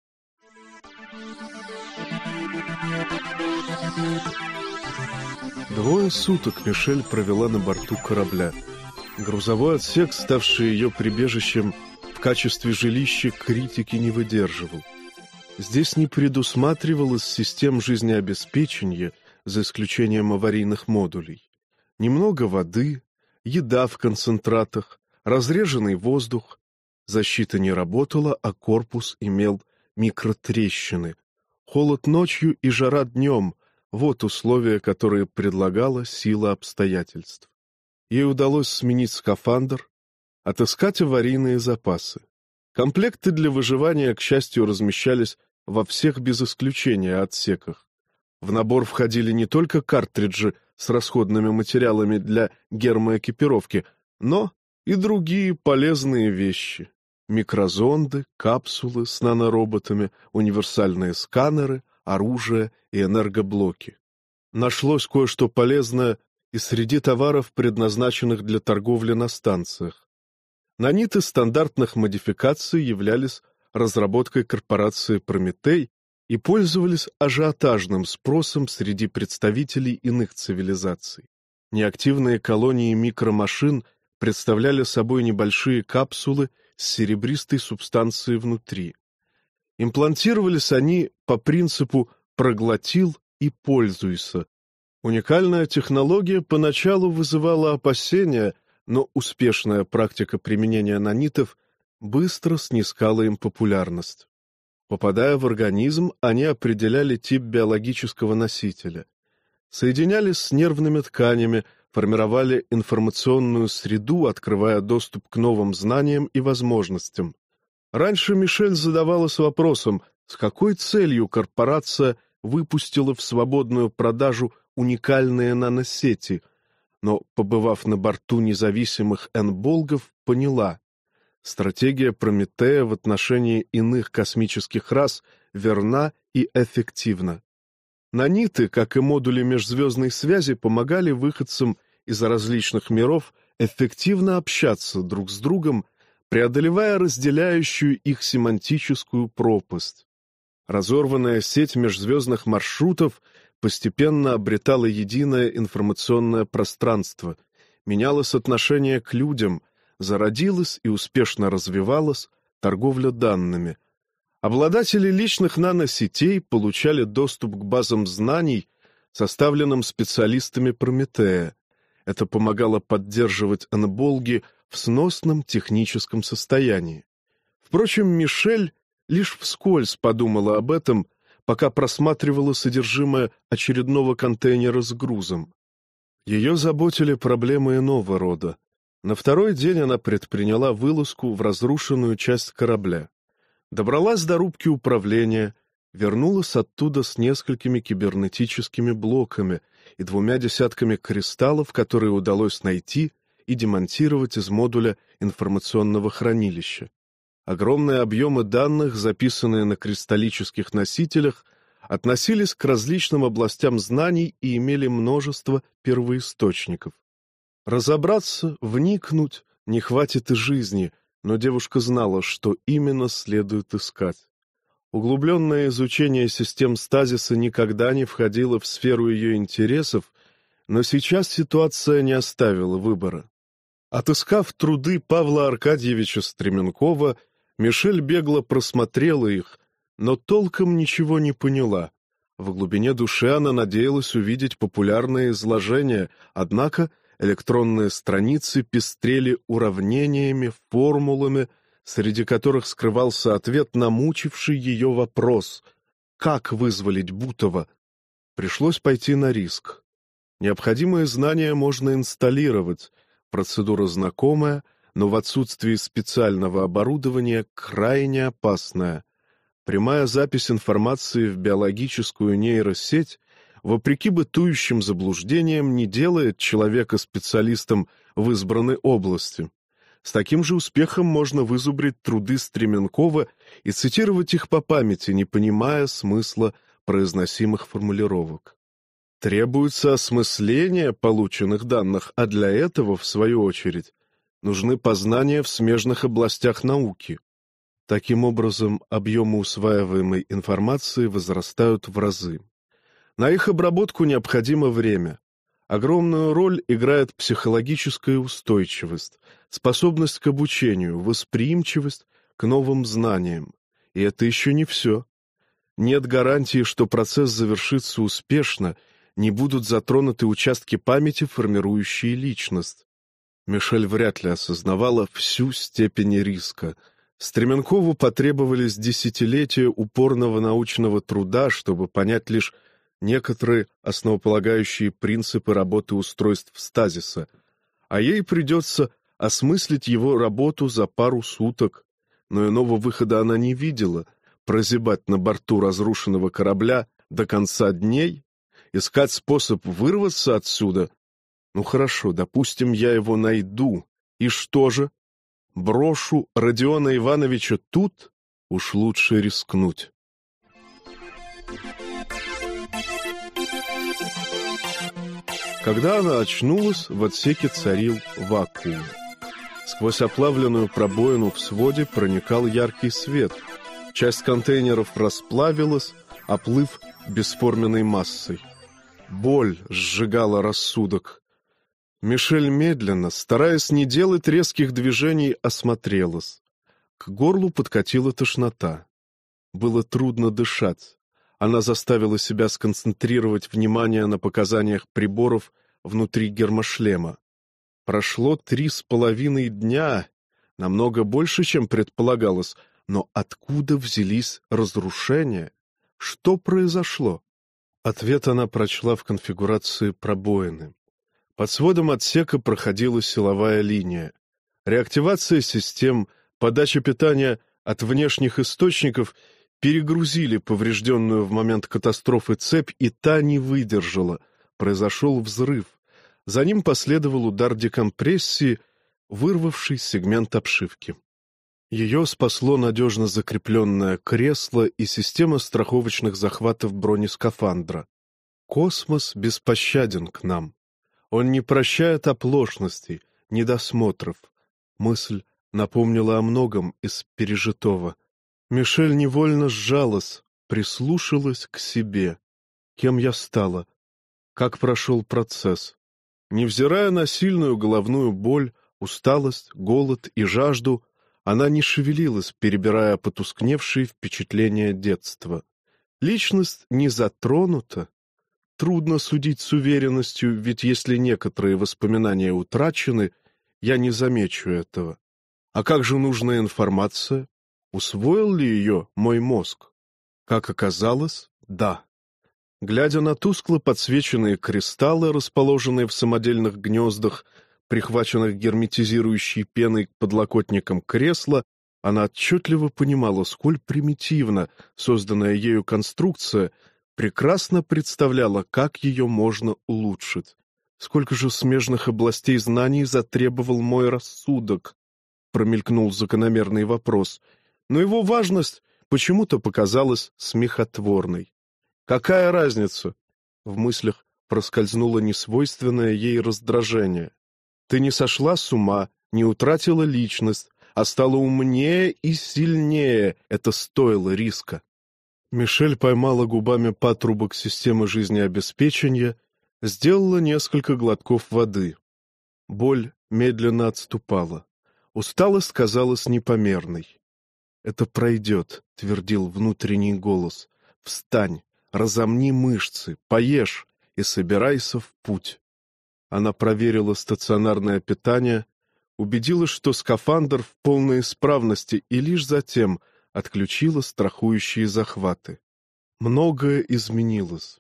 Двое суток Мишель провела на борту корабля. Грузовой отсек, ставший ее прибежищем в качестве жилища, критики не выдерживал. Здесь не предусматривалось систем жизнеобеспечения, за исключением аварийных модулей. Немного воды, еда в концентратах, разреженный воздух. Защита не работала, а корпус имел микротрещины. Холод ночью и жара днем — вот условия, которые предлагала сила обстоятельств. Ей удалось сменить скафандр, отыскать аварийные запасы. Комплекты для выживания, к счастью, размещались во всех без исключения отсеках. В набор входили не только картриджи с расходными материалами для гермоэкипировки, но и другие полезные вещи. Микрозонды, капсулы с нанороботами, универсальные сканеры, оружие и энергоблоки. Нашлось кое-что полезное и среди товаров, предназначенных для торговли на станциях. Наниты стандартных модификаций являлись разработкой корпорации «Прометей» и пользовались ажиотажным спросом среди представителей иных цивилизаций. Неактивные колонии микромашин представляли собой небольшие капсулы с серебристой субстанцией внутри. Имплантировались они по принципу «проглотил и пользуйся». Уникальная технология поначалу вызывала опасения, но успешная практика применения нанитов быстро снискала им популярность. Попадая в организм, они определяли тип биологического носителя. Соединялись с нервными тканями, формировали информационную среду, открывая доступ к новым знаниям и возможностям. Раньше Мишель задавалась вопросом, с какой целью корпорация выпустила в свободную продажу уникальные наносети, но, побывав на борту независимых энболгов, поняла, стратегия Прометея в отношении иных космических рас верна и эффективна. Наниты, как и модули межзвездной связи, помогали выходцам из различных миров эффективно общаться друг с другом, преодолевая разделяющую их семантическую пропасть. Разорванная сеть межзвездных маршрутов постепенно обретала единое информационное пространство, менялось отношение к людям, зародилась и успешно развивалась торговля данными. Обладатели личных наносетей получали доступ к базам знаний, составленным специалистами Прометея. Это помогало поддерживать анаболги в сносном техническом состоянии. Впрочем, Мишель лишь вскользь подумала об этом, пока просматривала содержимое очередного контейнера с грузом. Ее заботили проблемы иного рода. На второй день она предприняла вылазку в разрушенную часть корабля. Добралась до рубки управления, вернулась оттуда с несколькими кибернетическими блоками и двумя десятками кристаллов, которые удалось найти и демонтировать из модуля информационного хранилища. Огромные объемы данных, записанные на кристаллических носителях, относились к различным областям знаний и имели множество первоисточников. Разобраться, вникнуть не хватит и жизни, но девушка знала, что именно следует искать. Углубленное изучение систем стазиса никогда не входило в сферу ее интересов, но сейчас ситуация не оставила выбора. Отыскав труды Павла Аркадьевича Стременкова, Мишель бегло просмотрела их, но толком ничего не поняла. В глубине души она надеялась увидеть популярные изложения, однако Электронные страницы пестрели уравнениями, формулами, среди которых скрывался ответ на мучивший ее вопрос «Как вызволить Бутова?». Пришлось пойти на риск. Необходимые знания можно инсталлировать, процедура знакомая, но в отсутствии специального оборудования крайне опасная. Прямая запись информации в биологическую нейросеть, вопреки бытующим заблуждениям, не делает человека специалистом в избранной области. С таким же успехом можно вызубрить труды Стременкова и цитировать их по памяти, не понимая смысла произносимых формулировок. Требуется осмысление полученных данных, а для этого, в свою очередь, нужны познания в смежных областях науки. Таким образом, объемы усваиваемой информации возрастают в разы. На их обработку необходимо время. Огромную роль играет психологическая устойчивость, способность к обучению, восприимчивость к новым знаниям. И это еще не все. Нет гарантии, что процесс завершится успешно, не будут затронуты участки памяти, формирующие личность. Мишель вряд ли осознавала всю степень риска — Стременкову потребовались десятилетия упорного научного труда, чтобы понять лишь некоторые основополагающие принципы работы устройств стазиса, а ей придется осмыслить его работу за пару суток, но иного выхода она не видела, прозябать на борту разрушенного корабля до конца дней, искать способ вырваться отсюда. Ну хорошо, допустим, я его найду, и что же? брошу Родиона Ивановича тут, уж лучше рискнуть. Когда она очнулась, в отсеке царил вакуум. Сквозь оплавленную пробоину в своде проникал яркий свет. Часть контейнеров расплавилась, оплыв бесформенной массой. Боль сжигала рассудок. Мишель медленно, стараясь не делать резких движений, осмотрелась. К горлу подкатила тошнота. Было трудно дышать. Она заставила себя сконцентрировать внимание на показаниях приборов внутри гермошлема. Прошло три с половиной дня, намного больше, чем предполагалось, но откуда взялись разрушения? Что произошло? Ответ она прочла в конфигурации пробоины. Под сводом отсека проходила силовая линия. Реактивация систем, подача питания от внешних источников перегрузили поврежденную в момент катастрофы цепь, и та не выдержала. Произошел взрыв. За ним последовал удар декомпрессии, вырвавший сегмент обшивки. Ее спасло надежно закрепленное кресло и система страховочных захватов бронескафандра. Космос беспощаден к нам. Он не прощает оплошностей, недосмотров. Мысль напомнила о многом из пережитого. Мишель невольно сжалась, прислушалась к себе. Кем я стала? Как прошел процесс? Невзирая на сильную головную боль, усталость, голод и жажду, она не шевелилась, перебирая потускневшие впечатления детства. Личность не затронута, Трудно судить с уверенностью, ведь если некоторые воспоминания утрачены, я не замечу этого. А как же нужная информация? Усвоил ли ее мой мозг? Как оказалось, да. Глядя на тускло подсвеченные кристаллы, расположенные в самодельных гнездах, прихваченных герметизирующей пеной к подлокотникам кресла, она отчетливо понимала, сколь примитивна созданная ею конструкция — прекрасно представляла, как ее можно улучшить. Сколько же смежных областей знаний затребовал мой рассудок? Промелькнул закономерный вопрос, но его важность почему-то показалась смехотворной. Какая разница? В мыслях проскользнуло несвойственное ей раздражение. Ты не сошла с ума, не утратила личность, а стала умнее и сильнее. Это стоило риска. Мишель поймала губами патрубок системы жизнеобеспечения, сделала несколько глотков воды. Боль медленно отступала. Усталость казалась непомерной. «Это пройдет», — твердил внутренний голос. «Встань, разомни мышцы, поешь и собирайся в путь». Она проверила стационарное питание, убедилась, что скафандр в полной исправности, и лишь затем — отключила страхующие захваты. Многое изменилось.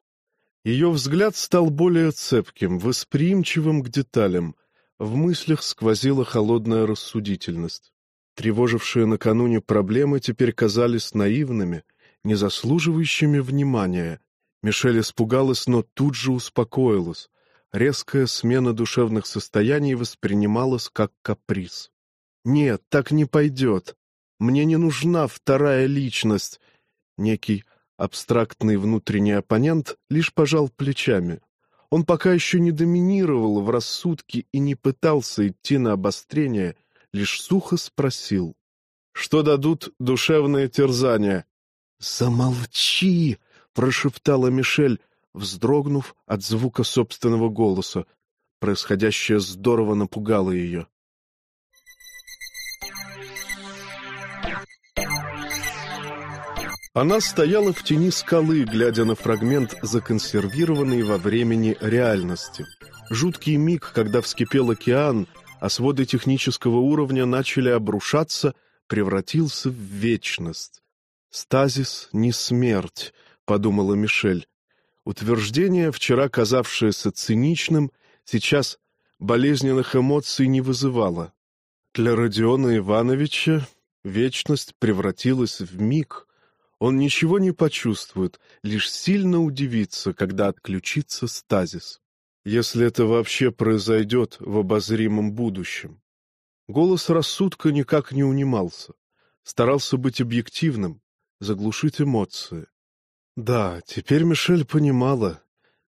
Ее взгляд стал более цепким, восприимчивым к деталям. В мыслях сквозила холодная рассудительность. Тревожившие накануне проблемы теперь казались наивными, не заслуживающими внимания. Мишель испугалась, но тут же успокоилась. Резкая смена душевных состояний воспринималась как каприз. «Нет, так не пойдет. Мне не нужна вторая личность». Некий абстрактный внутренний оппонент лишь пожал плечами. Он пока еще не доминировал в рассудке и не пытался идти на обострение, лишь сухо спросил. «Что дадут душевные терзания?» «Замолчи!» — прошептала Мишель, вздрогнув от звука собственного голоса. Происходящее здорово напугало ее. Она стояла в тени скалы, глядя на фрагмент законсервированной во времени реальности. Жуткий миг, когда вскипел океан, а своды технического уровня начали обрушаться, превратился в вечность. «Стазис — не смерть», — подумала Мишель. Утверждение, вчера казавшееся циничным, сейчас болезненных эмоций не вызывало. Для Родиона Ивановича вечность превратилась в миг — он ничего не почувствует, лишь сильно удивится, когда отключится стазис. Если это вообще произойдет в обозримом будущем. Голос рассудка никак не унимался. Старался быть объективным, заглушить эмоции. Да, теперь Мишель понимала.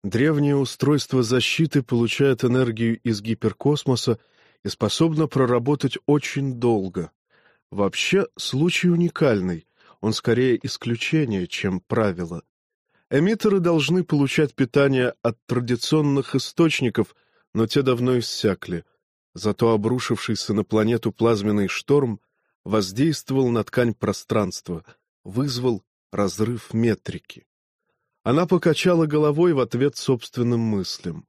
Древнее устройство защиты получает энергию из гиперкосмоса и способно проработать очень долго. Вообще, случай уникальный он скорее исключение, чем правило. Эмиттеры должны получать питание от традиционных источников, но те давно иссякли. Зато обрушившийся на планету плазменный шторм воздействовал на ткань пространства, вызвал разрыв метрики. Она покачала головой в ответ собственным мыслям.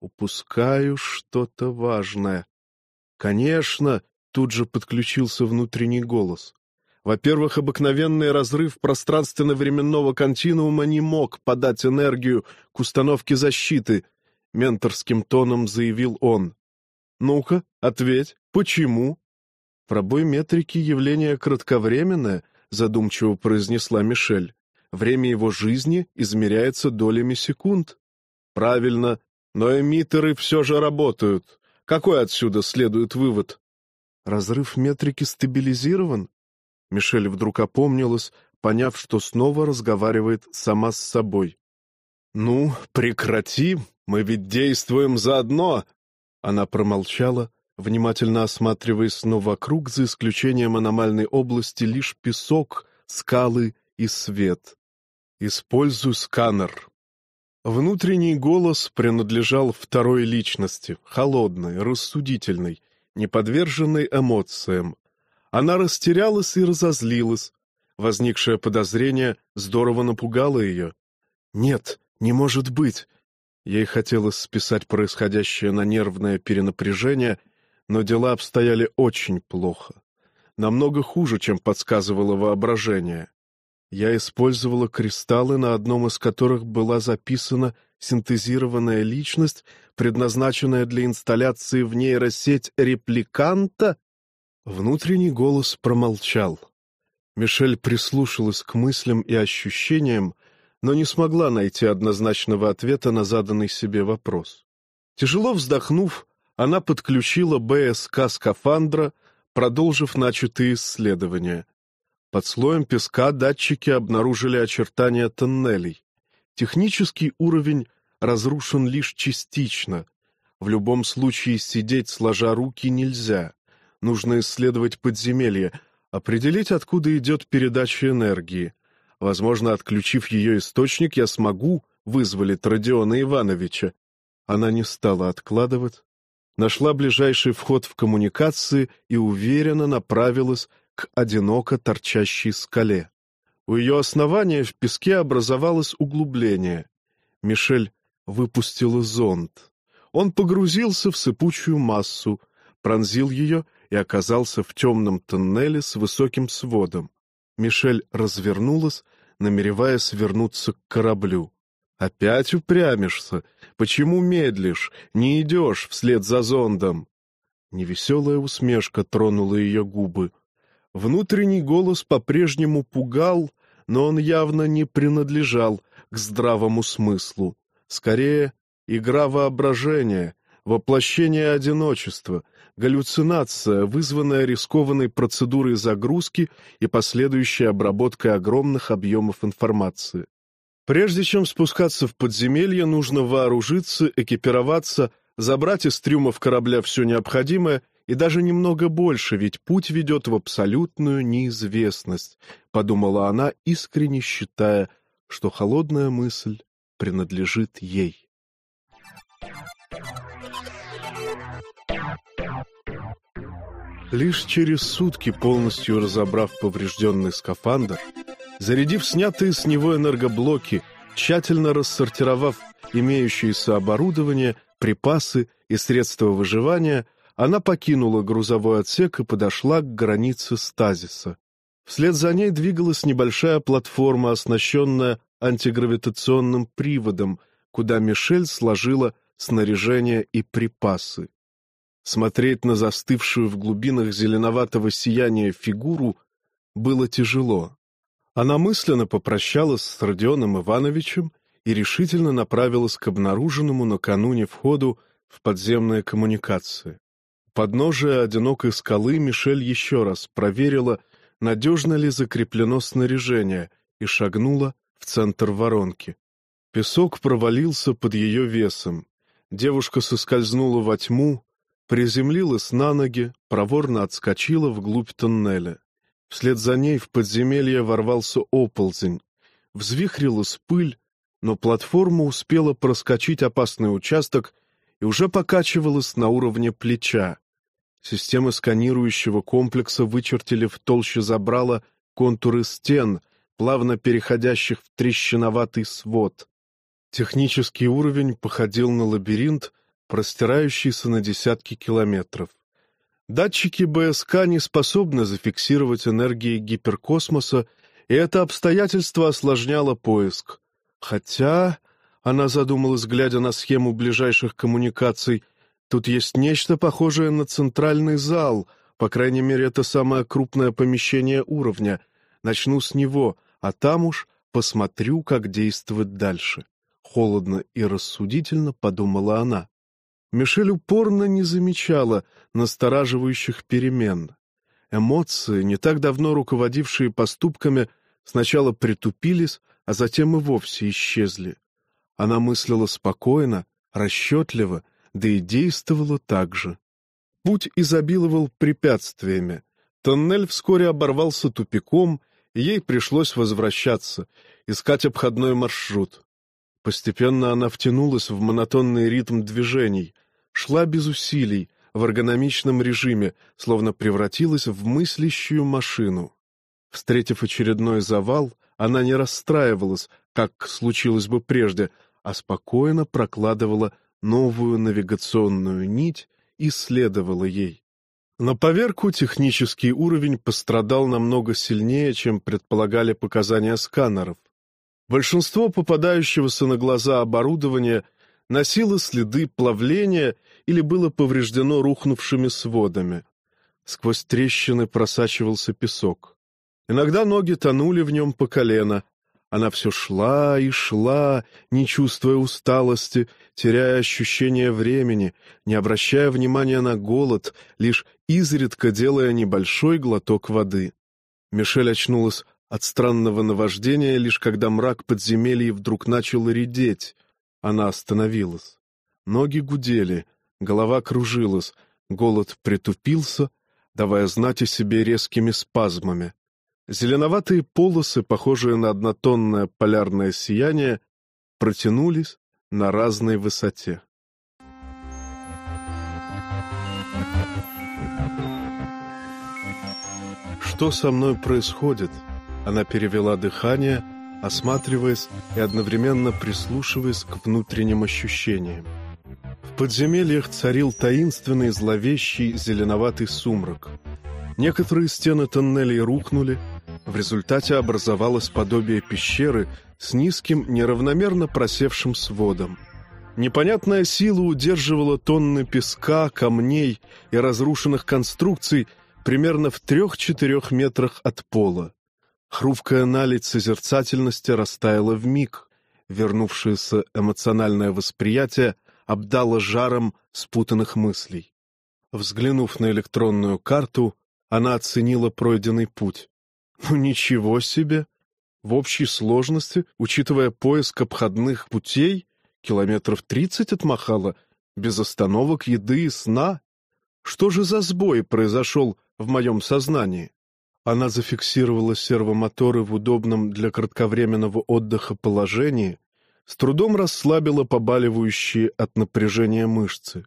«Упускаю что-то важное». «Конечно!» — тут же подключился внутренний голос. Во-первых, обыкновенный разрыв пространственно-временного континуума не мог подать энергию к установке защиты, менторским тоном заявил он. «Ну-ка, ответь, почему?» «Пробой метрики — явление кратковременное», — задумчиво произнесла Мишель. «Время его жизни измеряется долями секунд». «Правильно, но эмиттеры все же работают. Какой отсюда следует вывод?» «Разрыв метрики стабилизирован?» Мишель вдруг опомнилась, поняв, что снова разговаривает сама с собой. «Ну, прекрати, мы ведь действуем заодно!» Она промолчала, внимательно осматриваясь, но вокруг, за исключением аномальной области, лишь песок, скалы и свет. «Используй сканер». Внутренний голос принадлежал второй личности, холодной, рассудительной, неподверженной эмоциям, она растерялась и разозлилась. Возникшее подозрение здорово напугало ее. «Нет, не может быть!» Ей хотелось списать происходящее на нервное перенапряжение, но дела обстояли очень плохо. Намного хуже, чем подсказывало воображение. Я использовала кристаллы, на одном из которых была записана синтезированная личность, предназначенная для инсталляции в нейросеть репликанта? Внутренний голос промолчал. Мишель прислушалась к мыслям и ощущениям, но не смогла найти однозначного ответа на заданный себе вопрос. Тяжело вздохнув, она подключила БСК скафандра, продолжив начатые исследования. Под слоем песка датчики обнаружили очертания тоннелей. Технический уровень разрушен лишь частично. В любом случае сидеть сложа руки нельзя. Нужно исследовать подземелье, определить, откуда идет передача энергии. Возможно, отключив ее источник, я смогу вызволить Родиона Ивановича. Она не стала откладывать, нашла ближайший вход в коммуникации и уверенно направилась к одиноко торчащей скале. У ее основания в песке образовалось углубление. Мишель выпустила зонд. Он погрузился в сыпучую массу, пронзил ее и оказался в темном тоннеле с высоким сводом. Мишель развернулась, намереваясь вернуться к кораблю. Опять упрямишься? Почему медлишь? Не идешь вслед за зондом?» Невеселая усмешка тронула ее губы. Внутренний голос по-прежнему пугал, но он явно не принадлежал к здравому смыслу. Скорее, игра воображения, воплощение одиночества, галлюцинация, вызванная рискованной процедурой загрузки и последующей обработкой огромных объемов информации. Прежде чем спускаться в подземелье, нужно вооружиться, экипироваться, забрать из трюмов корабля все необходимое и даже немного больше, ведь путь ведет в абсолютную неизвестность, подумала она, искренне считая, что холодная мысль принадлежит ей. Лишь через сутки, полностью разобрав поврежденный скафандр, зарядив снятые с него энергоблоки, тщательно рассортировав имеющееся оборудование, припасы и средства выживания, она покинула грузовой отсек и подошла к границе стазиса. Вслед за ней двигалась небольшая платформа, оснащенная антигравитационным приводом, куда Мишель сложила снаряжение и припасы. Смотреть на застывшую в глубинах зеленоватого сияния фигуру было тяжело. Она мысленно попрощалась с Родионом Ивановичем и решительно направилась к обнаруженному накануне входу в подземные коммуникации. Подножие одинокой скалы Мишель еще раз проверила, надежно ли закреплено снаряжение, и шагнула в центр воронки. Песок провалился под ее весом. Девушка соскользнула во тьму, приземлилась на ноги, проворно отскочила вглубь тоннеля. Вслед за ней в подземелье ворвался оползень. Взвихрилась пыль, но платформа успела проскочить опасный участок и уже покачивалась на уровне плеча. Системы сканирующего комплекса вычертили в толще забрала контуры стен, плавно переходящих в трещиноватый свод. Технический уровень походил на лабиринт, простирающийся на десятки километров. Датчики БСК не способны зафиксировать энергии гиперкосмоса, и это обстоятельство осложняло поиск. Хотя, она задумалась, глядя на схему ближайших коммуникаций, тут есть нечто похожее на центральный зал, по крайней мере, это самое крупное помещение уровня. Начну с него, а там уж посмотрю, как действовать дальше. Холодно и рассудительно подумала она. Мишель упорно не замечала настораживающих перемен. Эмоции, не так давно руководившие поступками, сначала притупились, а затем и вовсе исчезли. Она мыслила спокойно, расчетливо, да и действовала так же. Путь изобиловал препятствиями. Тоннель вскоре оборвался тупиком, и ей пришлось возвращаться, искать обходной маршрут. Постепенно она втянулась в монотонный ритм движений, шла без усилий, в эргономичном режиме, словно превратилась в мыслящую машину. Встретив очередной завал, она не расстраивалась, как случилось бы прежде, а спокойно прокладывала новую навигационную нить и следовала ей. На поверку технический уровень пострадал намного сильнее, чем предполагали показания сканеров. Большинство попадающегося на глаза оборудования носило следы плавления или было повреждено рухнувшими сводами. Сквозь трещины просачивался песок. Иногда ноги тонули в нем по колено. Она все шла и шла, не чувствуя усталости, теряя ощущение времени, не обращая внимания на голод, лишь изредка делая небольшой глоток воды. Мишель очнулась от странного наваждения, лишь когда мрак подземелья вдруг начал редеть. Она остановилась. Ноги гудели, голова кружилась, голод притупился, давая знать о себе резкими спазмами. Зеленоватые полосы, похожие на однотонное полярное сияние, протянулись на разной высоте. Что со мной происходит? Она перевела дыхание, осматриваясь и одновременно прислушиваясь к внутренним ощущениям. В подземельях царил таинственный зловещий зеленоватый сумрак. Некоторые стены тоннелей рухнули, В результате образовалось подобие пещеры с низким, неравномерно просевшим сводом. Непонятная сила удерживала тонны песка, камней и разрушенных конструкций примерно в трех-четырех метрах от пола. Хрупкая наледь созерцательности растаяла в миг. Вернувшееся эмоциональное восприятие обдало жаром спутанных мыслей. Взглянув на электронную карту, она оценила пройденный путь. Ну ничего себе! В общей сложности, учитывая поиск обходных путей, километров тридцать отмахала, без остановок, еды и сна. Что же за сбой произошел в моем сознании? Она зафиксировала сервомоторы в удобном для кратковременного отдыха положении, с трудом расслабила побаливающие от напряжения мышцы.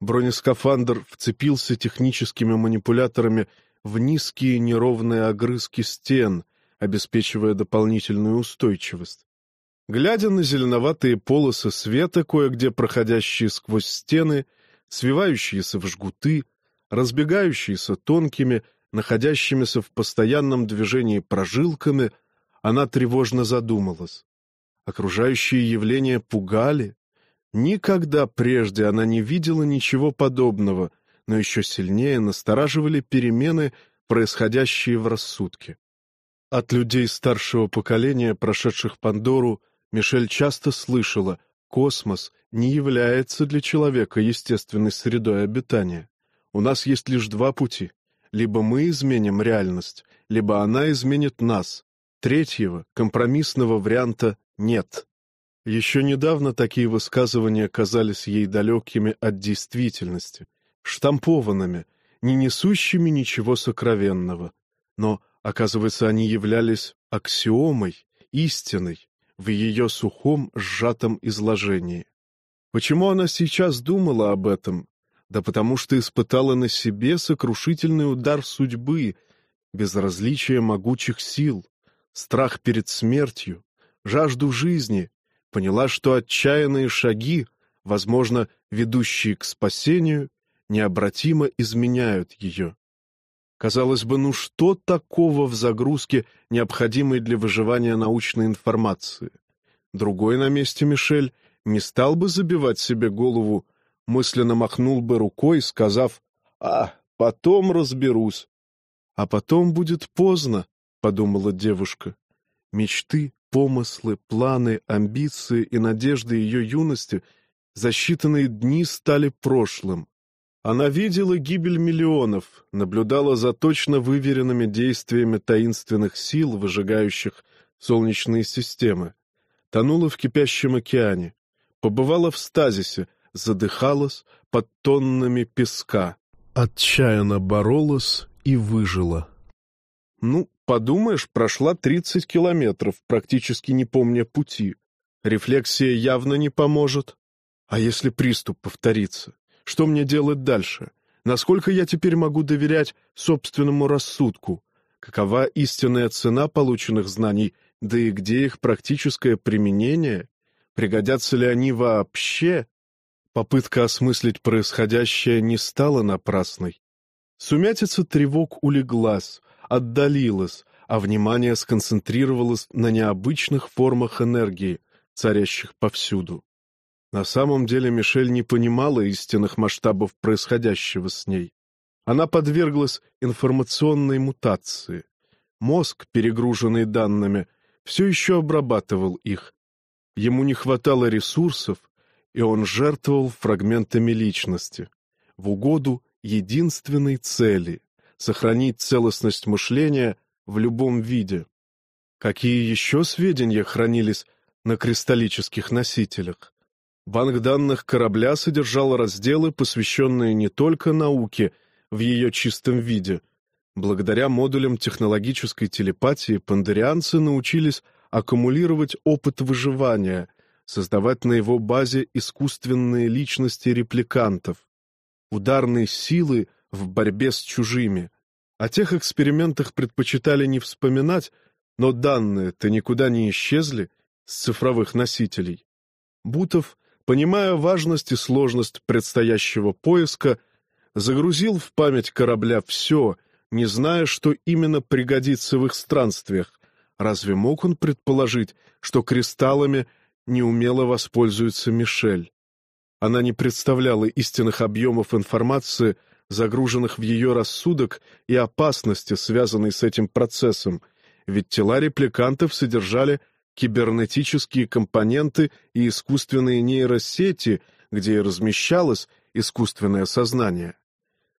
Бронескафандр вцепился техническими манипуляторами в низкие неровные огрызки стен, обеспечивая дополнительную устойчивость. Глядя на зеленоватые полосы света, кое-где проходящие сквозь стены, свивающиеся в жгуты, разбегающиеся тонкими, находящимися в постоянном движении прожилками, она тревожно задумалась. Окружающие явления пугали. Никогда прежде она не видела ничего подобного, но еще сильнее настораживали перемены, происходящие в рассудке. От людей старшего поколения, прошедших Пандору, Мишель часто слышала, космос не является для человека естественной средой обитания. У нас есть лишь два пути. Либо мы изменим реальность, либо она изменит нас. Третьего, компромиссного варианта нет. Еще недавно такие высказывания казались ей далекими от действительности, штампованными, не несущими ничего сокровенного. Но, оказывается, они являлись аксиомой, истиной, в ее сухом, сжатом изложении. Почему она сейчас думала об этом? Да потому что испытала на себе сокрушительный удар судьбы, безразличие могучих сил, страх перед смертью, жажду жизни, поняла, что отчаянные шаги, возможно, ведущие к спасению, необратимо изменяют ее. Казалось бы, ну что такого в загрузке, необходимой для выживания научной информации? Другой на месте Мишель не стал бы забивать себе голову, мысленно махнул бы рукой, сказав «А, потом разберусь». «А потом будет поздно», — подумала девушка. Мечты, помыслы, планы, амбиции и надежды ее юности за считанные дни стали прошлым. Она видела гибель миллионов, наблюдала за точно выверенными действиями таинственных сил, выжигающих солнечные системы, тонула в кипящем океане, побывала в стазисе, задыхалась под тоннами песка, отчаянно боролась и выжила. Ну, подумаешь, прошла тридцать километров, практически не помня пути. Рефлексия явно не поможет. А если приступ повторится? Что мне делать дальше? Насколько я теперь могу доверять собственному рассудку? Какова истинная цена полученных знаний, да и где их практическое применение? Пригодятся ли они вообще? Попытка осмыслить происходящее не стала напрасной. Сумятица тревог улеглась, отдалилась, а внимание сконцентрировалось на необычных формах энергии, царящих повсюду. На самом деле Мишель не понимала истинных масштабов происходящего с ней. Она подверглась информационной мутации. Мозг, перегруженный данными, все еще обрабатывал их. Ему не хватало ресурсов, и он жертвовал фрагментами личности в угоду единственной цели — сохранить целостность мышления в любом виде. Какие еще сведения хранились на кристаллических носителях? Банк данных корабля содержал разделы, посвященные не только науке в ее чистом виде. Благодаря модулям технологической телепатии пандерианцы научились аккумулировать опыт выживания, создавать на его базе искусственные личности репликантов, ударные силы в борьбе с чужими. О тех экспериментах предпочитали не вспоминать, но данные-то никуда не исчезли с цифровых носителей. Бутов понимая важность и сложность предстоящего поиска, загрузил в память корабля все, не зная, что именно пригодится в их странствиях. Разве мог он предположить, что кристаллами неумело воспользуется Мишель? Она не представляла истинных объемов информации, загруженных в ее рассудок, и опасности, связанной с этим процессом, ведь тела репликантов содержали кибернетические компоненты и искусственные нейросети, где и размещалось искусственное сознание.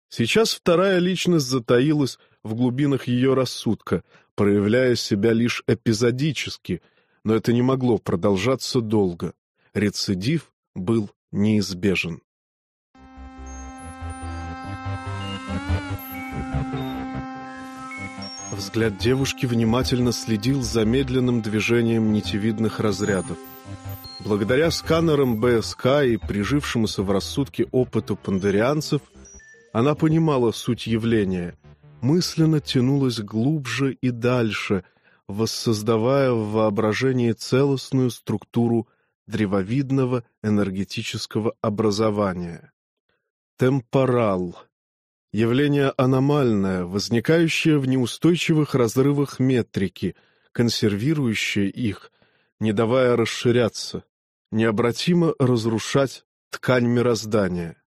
Сейчас вторая личность затаилась в глубинах ее рассудка, проявляя себя лишь эпизодически, но это не могло продолжаться долго. Рецидив был неизбежен. Взгляд девушки внимательно следил за медленным движением нитевидных разрядов. Благодаря сканерам БСК и прижившемуся в рассудке опыту пандарианцев, она понимала суть явления, мысленно тянулась глубже и дальше, воссоздавая в воображении целостную структуру древовидного энергетического образования. Темпорал — явление аномальное, возникающее в неустойчивых разрывах метрики, консервирующее их, не давая расширяться, необратимо разрушать ткань мироздания.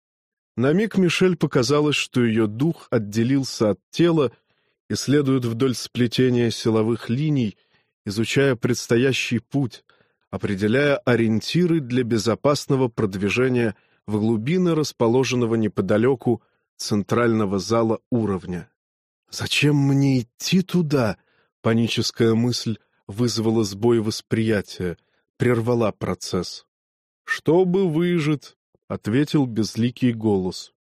На миг Мишель показалось, что ее дух отделился от тела и следует вдоль сплетения силовых линий, изучая предстоящий путь, определяя ориентиры для безопасного продвижения в глубины расположенного неподалеку центрального зала уровня. «Зачем мне идти туда?» — паническая мысль вызвала сбой восприятия, прервала процесс. «Чтобы выжить», — ответил безликий голос.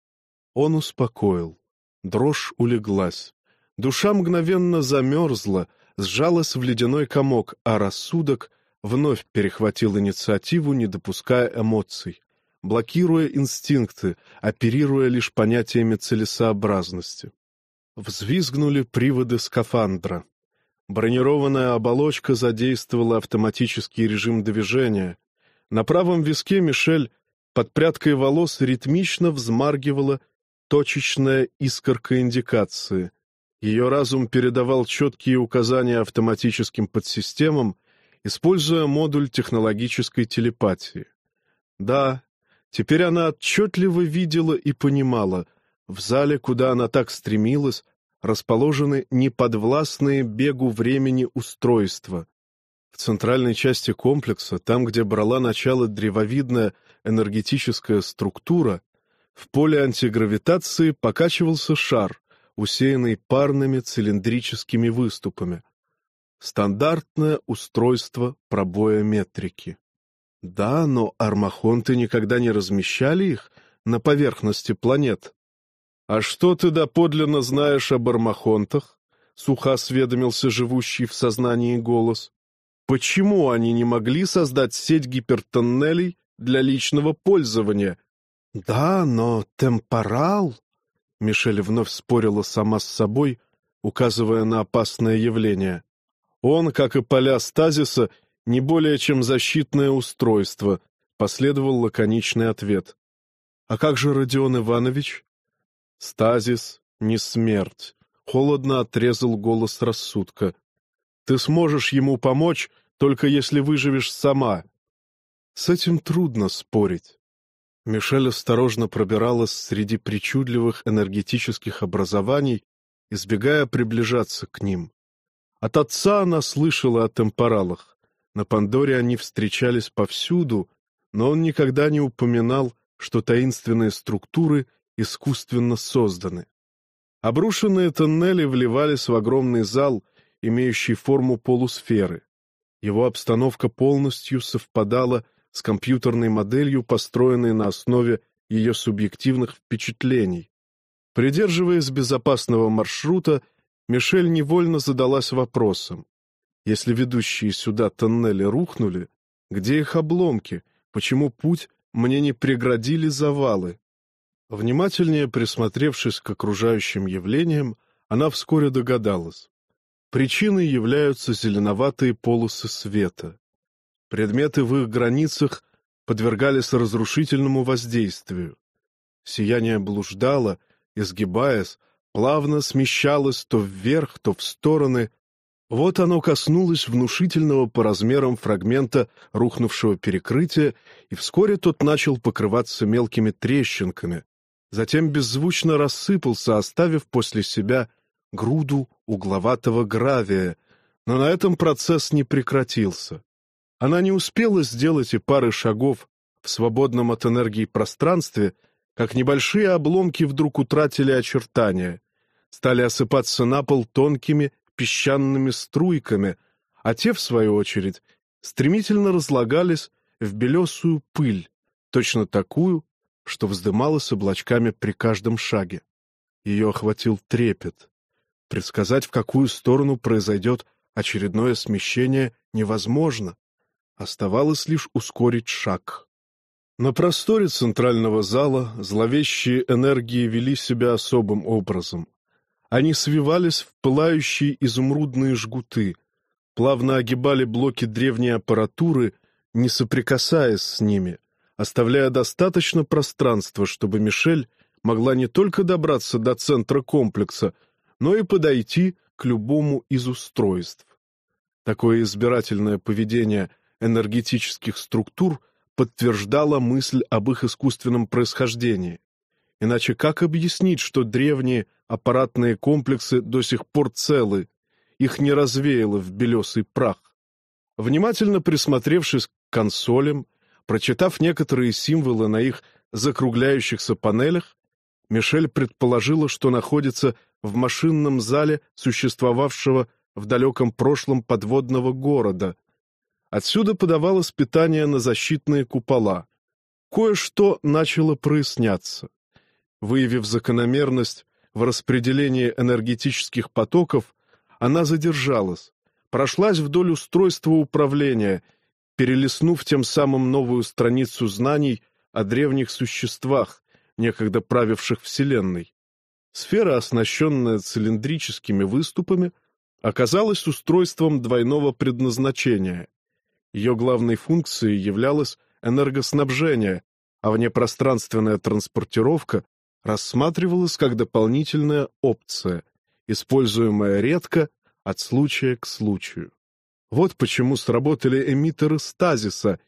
Он успокоил. Дрожь улеглась. Душа мгновенно замерзла, сжалась в ледяной комок, а рассудок вновь перехватил инициативу, не допуская эмоций, блокируя инстинкты, оперируя лишь понятиями целесообразности. Взвизгнули приводы скафандра. Бронированная оболочка задействовала автоматический режим движения. На правом виске Мишель под прядкой волос ритмично взмаргивала точечная искорка индикации. Ее разум передавал четкие указания автоматическим подсистемам, используя модуль технологической телепатии. Да, теперь она отчетливо видела и понимала, в зале, куда она так стремилась, расположены неподвластные бегу времени устройства. В центральной части комплекса, там, где брала начало древовидная энергетическая структура, в поле антигравитации покачивался шар, усеянный парными цилиндрическими выступами. Стандартное устройство пробоя метрики. Да, но армахонты никогда не размещали их на поверхности планет. «А что ты доподлинно знаешь об армахонтах?» — сухо осведомился живущий в сознании голос. «Почему они не могли создать сеть гипертоннелей для личного пользования?» «Да, но темпорал...» Мишель вновь спорила сама с собой, указывая на опасное явление. Он, как и поля стазиса, не более чем защитное устройство, последовал лаконичный ответ. А как же Родион Иванович? Стазис — не смерть. Холодно отрезал голос рассудка. Ты сможешь ему помочь, только если выживешь сама. С этим трудно спорить. Мишель осторожно пробиралась среди причудливых энергетических образований, избегая приближаться к ним. От отца она слышала о темпоралах. На Пандоре они встречались повсюду, но он никогда не упоминал, что таинственные структуры искусственно созданы. Обрушенные тоннели вливались в огромный зал, имеющий форму полусферы. Его обстановка полностью совпадала с компьютерной моделью, построенной на основе ее субъективных впечатлений. Придерживаясь безопасного маршрута, Мишель невольно задалась вопросом. Если ведущие сюда тоннели рухнули, где их обломки, почему путь мне не преградили завалы? Внимательнее присмотревшись к окружающим явлениям, она вскоре догадалась. Причиной являются зеленоватые полосы света. Предметы в их границах подвергались разрушительному воздействию. Сияние блуждало, изгибаясь, плавно смещалось то вверх, то в стороны. Вот оно коснулось внушительного по размерам фрагмента рухнувшего перекрытия, и вскоре тот начал покрываться мелкими трещинками, затем беззвучно рассыпался, оставив после себя груду угловатого гравия, но на этом процесс не прекратился. Она не успела сделать и пары шагов в свободном от энергии пространстве, как небольшие обломки вдруг утратили очертания, стали осыпаться на пол тонкими песчаными струйками, а те, в свою очередь, стремительно разлагались в белесую пыль, точно такую, что вздымалась облачками при каждом шаге. Ее охватил трепет. Предсказать, в какую сторону произойдет очередное смещение, невозможно. Оставалось лишь ускорить шаг. На просторе центрального зала зловещие энергии вели себя особым образом. Они свивались в пылающие изумрудные жгуты, плавно огибали блоки древней аппаратуры, не соприкасаясь с ними, оставляя достаточно пространства, чтобы Мишель могла не только добраться до центра комплекса, но и подойти к любому из устройств. Такое избирательное поведение энергетических структур подтверждала мысль об их искусственном происхождении. Иначе как объяснить, что древние аппаратные комплексы до сих пор целы, их не развеяло в белесый прах? Внимательно присмотревшись к консолям, прочитав некоторые символы на их закругляющихся панелях, Мишель предположила, что находится в машинном зале существовавшего в далеком прошлом подводного города, Отсюда подавалось питание на защитные купола. Кое-что начало проясняться. Выявив закономерность в распределении энергетических потоков, она задержалась, прошлась вдоль устройства управления, перелистнув тем самым новую страницу знаний о древних существах, некогда правивших Вселенной. Сфера, оснащенная цилиндрическими выступами, оказалась устройством двойного предназначения. Ее главной функцией являлось энергоснабжение, а внепространственная транспортировка рассматривалась как дополнительная опция, используемая редко от случая к случаю. Вот почему сработали эмиттеры стазиса,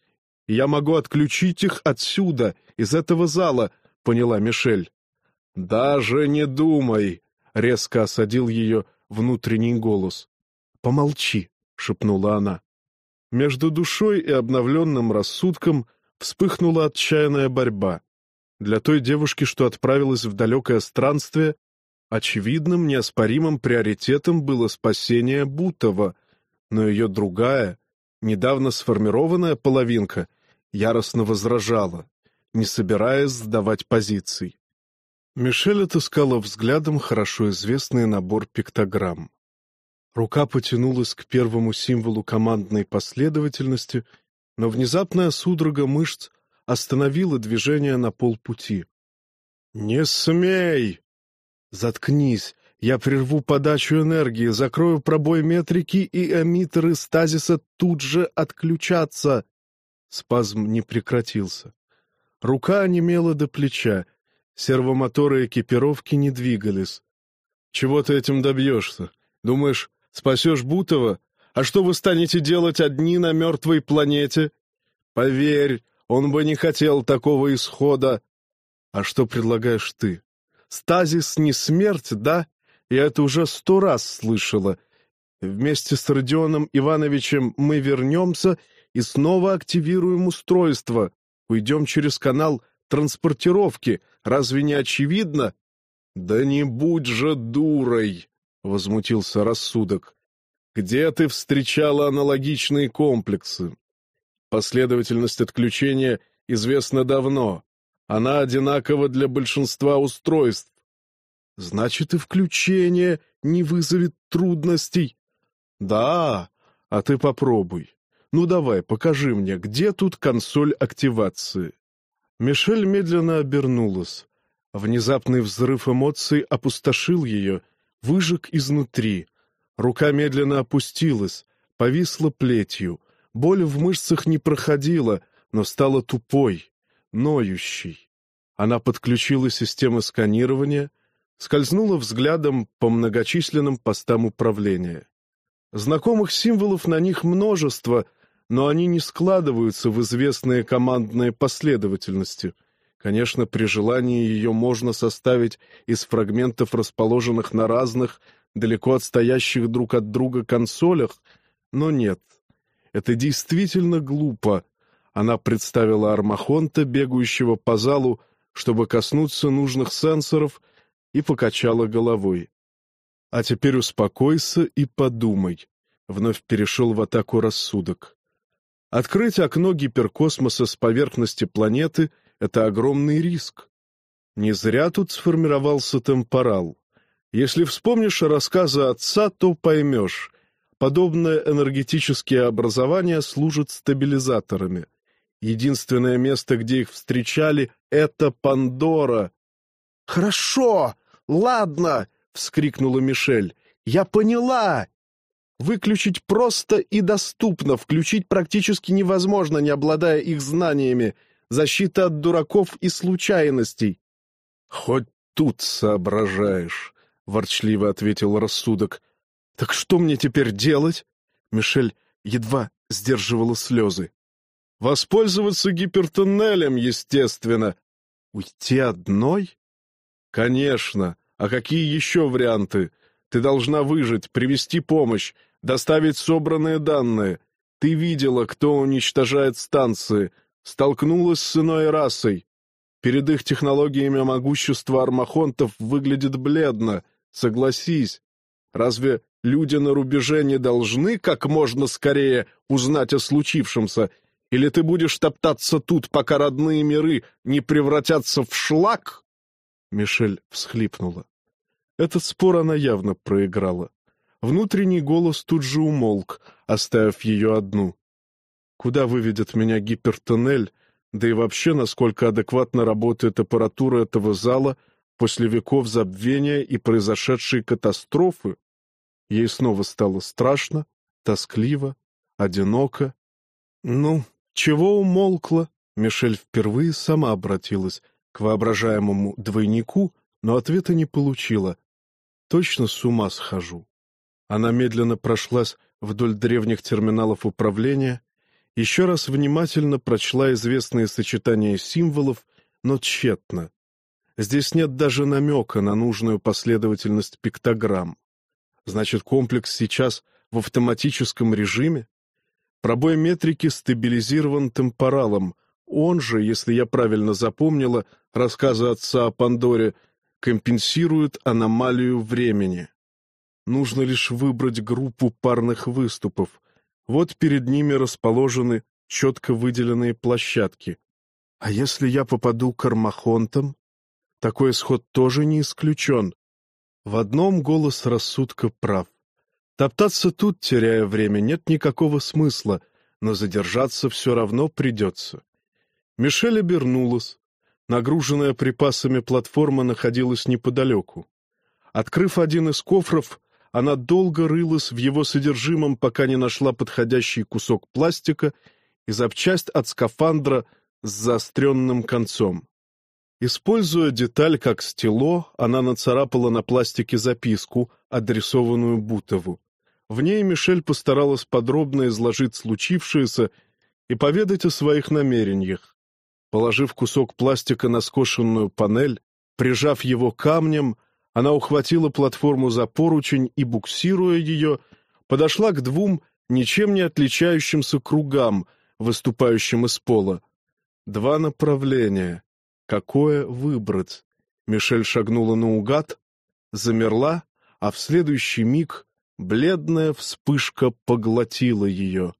я могу отключить их отсюда, из этого зала, поняла Мишель. «Даже не думай!» — резко осадил ее внутренний голос. «Помолчи!» — шепнула она. Между душой и обновленным рассудком вспыхнула отчаянная борьба. Для той девушки, что отправилась в далекое странствие, очевидным, неоспоримым приоритетом было спасение Бутова, но ее другая, недавно сформированная половинка, яростно возражала, не собираясь сдавать позиций. Мишель отыскала взглядом хорошо известный набор пиктограмм. Рука потянулась к первому символу командной последовательности, но внезапная судорога мышц остановила движение на полпути. «Не смей!» «Заткнись! Я прерву подачу энергии, закрою пробой метрики, и эмиттеры стазиса тут же отключатся!» Спазм не прекратился. Рука онемела до плеча, сервомоторы экипировки не двигались. «Чего ты этим добьешься? Думаешь, Спасешь Бутова? А что вы станете делать одни на мертвой планете? Поверь, он бы не хотел такого исхода. А что предлагаешь ты? Стазис не смерть, да? Я это уже сто раз слышала. Вместе с Родионом Ивановичем мы вернемся и снова активируем устройство. Уйдем через канал транспортировки. Разве не очевидно? Да не будь же дурой! — возмутился рассудок. «Где ты встречала аналогичные комплексы? Последовательность отключения известна давно. Она одинакова для большинства устройств. Значит, и включение не вызовет трудностей. Да, а ты попробуй. Ну давай, покажи мне, где тут консоль активации. Мишель медленно обернулась. Внезапный взрыв эмоций опустошил ее, выжег изнутри. Рука медленно опустилась, повисла плетью. Боль в мышцах не проходила, но стала тупой, ноющей. Она подключила систему сканирования, скользнула взглядом по многочисленным постам управления. Знакомых символов на них множество, но они не складываются в известные командные последовательности. Конечно, при желании ее можно составить из фрагментов, расположенных на разных, далеко отстоящих друг от друга консолях, но нет. Это действительно глупо. Она представила Армахонта, бегающего по залу, чтобы коснуться нужных сенсоров, и покачала головой. «А теперь успокойся и подумай», — вновь перешел в атаку рассудок. «Открыть окно гиперкосмоса с поверхности планеты — это огромный риск. Не зря тут сформировался темпорал. Если вспомнишь рассказы отца, то поймешь, подобные энергетические образования служат стабилизаторами. Единственное место, где их встречали, — это Пандора. «Хорошо, ладно!» — вскрикнула Мишель. «Я поняла! Выключить просто и доступно, включить практически невозможно, не обладая их знаниями. Защита от дураков и случайностей». «Хоть тут соображаешь», — ворчливо ответил рассудок. «Так что мне теперь делать?» Мишель едва сдерживала слезы. «Воспользоваться гипертуннелем, естественно». «Уйти одной?» «Конечно. А какие еще варианты? Ты должна выжить, привести помощь, доставить собранные данные. Ты видела, кто уничтожает станции, столкнулась с иной расой. Перед их технологиями могущество армахонтов выглядит бледно, согласись. Разве люди на рубеже не должны как можно скорее узнать о случившемся, или ты будешь топтаться тут, пока родные миры не превратятся в шлак?» Мишель всхлипнула. Этот спор она явно проиграла. Внутренний голос тут же умолк, оставив ее одну. Куда выведет меня гипертоннель, да и вообще, насколько адекватно работает аппаратура этого зала после веков забвения и произошедшей катастрофы? Ей снова стало страшно, тоскливо, одиноко. Ну, чего умолкла? Мишель впервые сама обратилась к воображаемому двойнику, но ответа не получила. Точно с ума схожу. Она медленно прошлась вдоль древних терминалов управления, еще раз внимательно прочла известные сочетания символов, но тщетно. Здесь нет даже намека на нужную последовательность пиктограмм. Значит, комплекс сейчас в автоматическом режиме? Пробой метрики стабилизирован темпоралом, он же, если я правильно запомнила, рассказы отца о Пандоре, компенсирует аномалию времени. Нужно лишь выбрать группу парных выступов. Вот перед ними расположены четко выделенные площадки. А если я попаду к армахонтам? Такой исход тоже не исключен. В одном голос рассудка прав. Топтаться тут, теряя время, нет никакого смысла, но задержаться все равно придется. Мишель обернулась. Нагруженная припасами платформа находилась неподалеку. Открыв один из кофров, она долго рылась в его содержимом, пока не нашла подходящий кусок пластика и запчасть от скафандра с заостренным концом. Используя деталь как стело, она нацарапала на пластике записку, адресованную Бутову. В ней Мишель постаралась подробно изложить случившееся и поведать о своих намерениях. Положив кусок пластика на скошенную панель, прижав его камнем, она ухватила платформу за поручень и, буксируя ее, подошла к двум ничем не отличающимся кругам, выступающим из пола. Два направления. Какое выбрать? Мишель шагнула наугад, замерла, а в следующий миг бледная вспышка поглотила ее.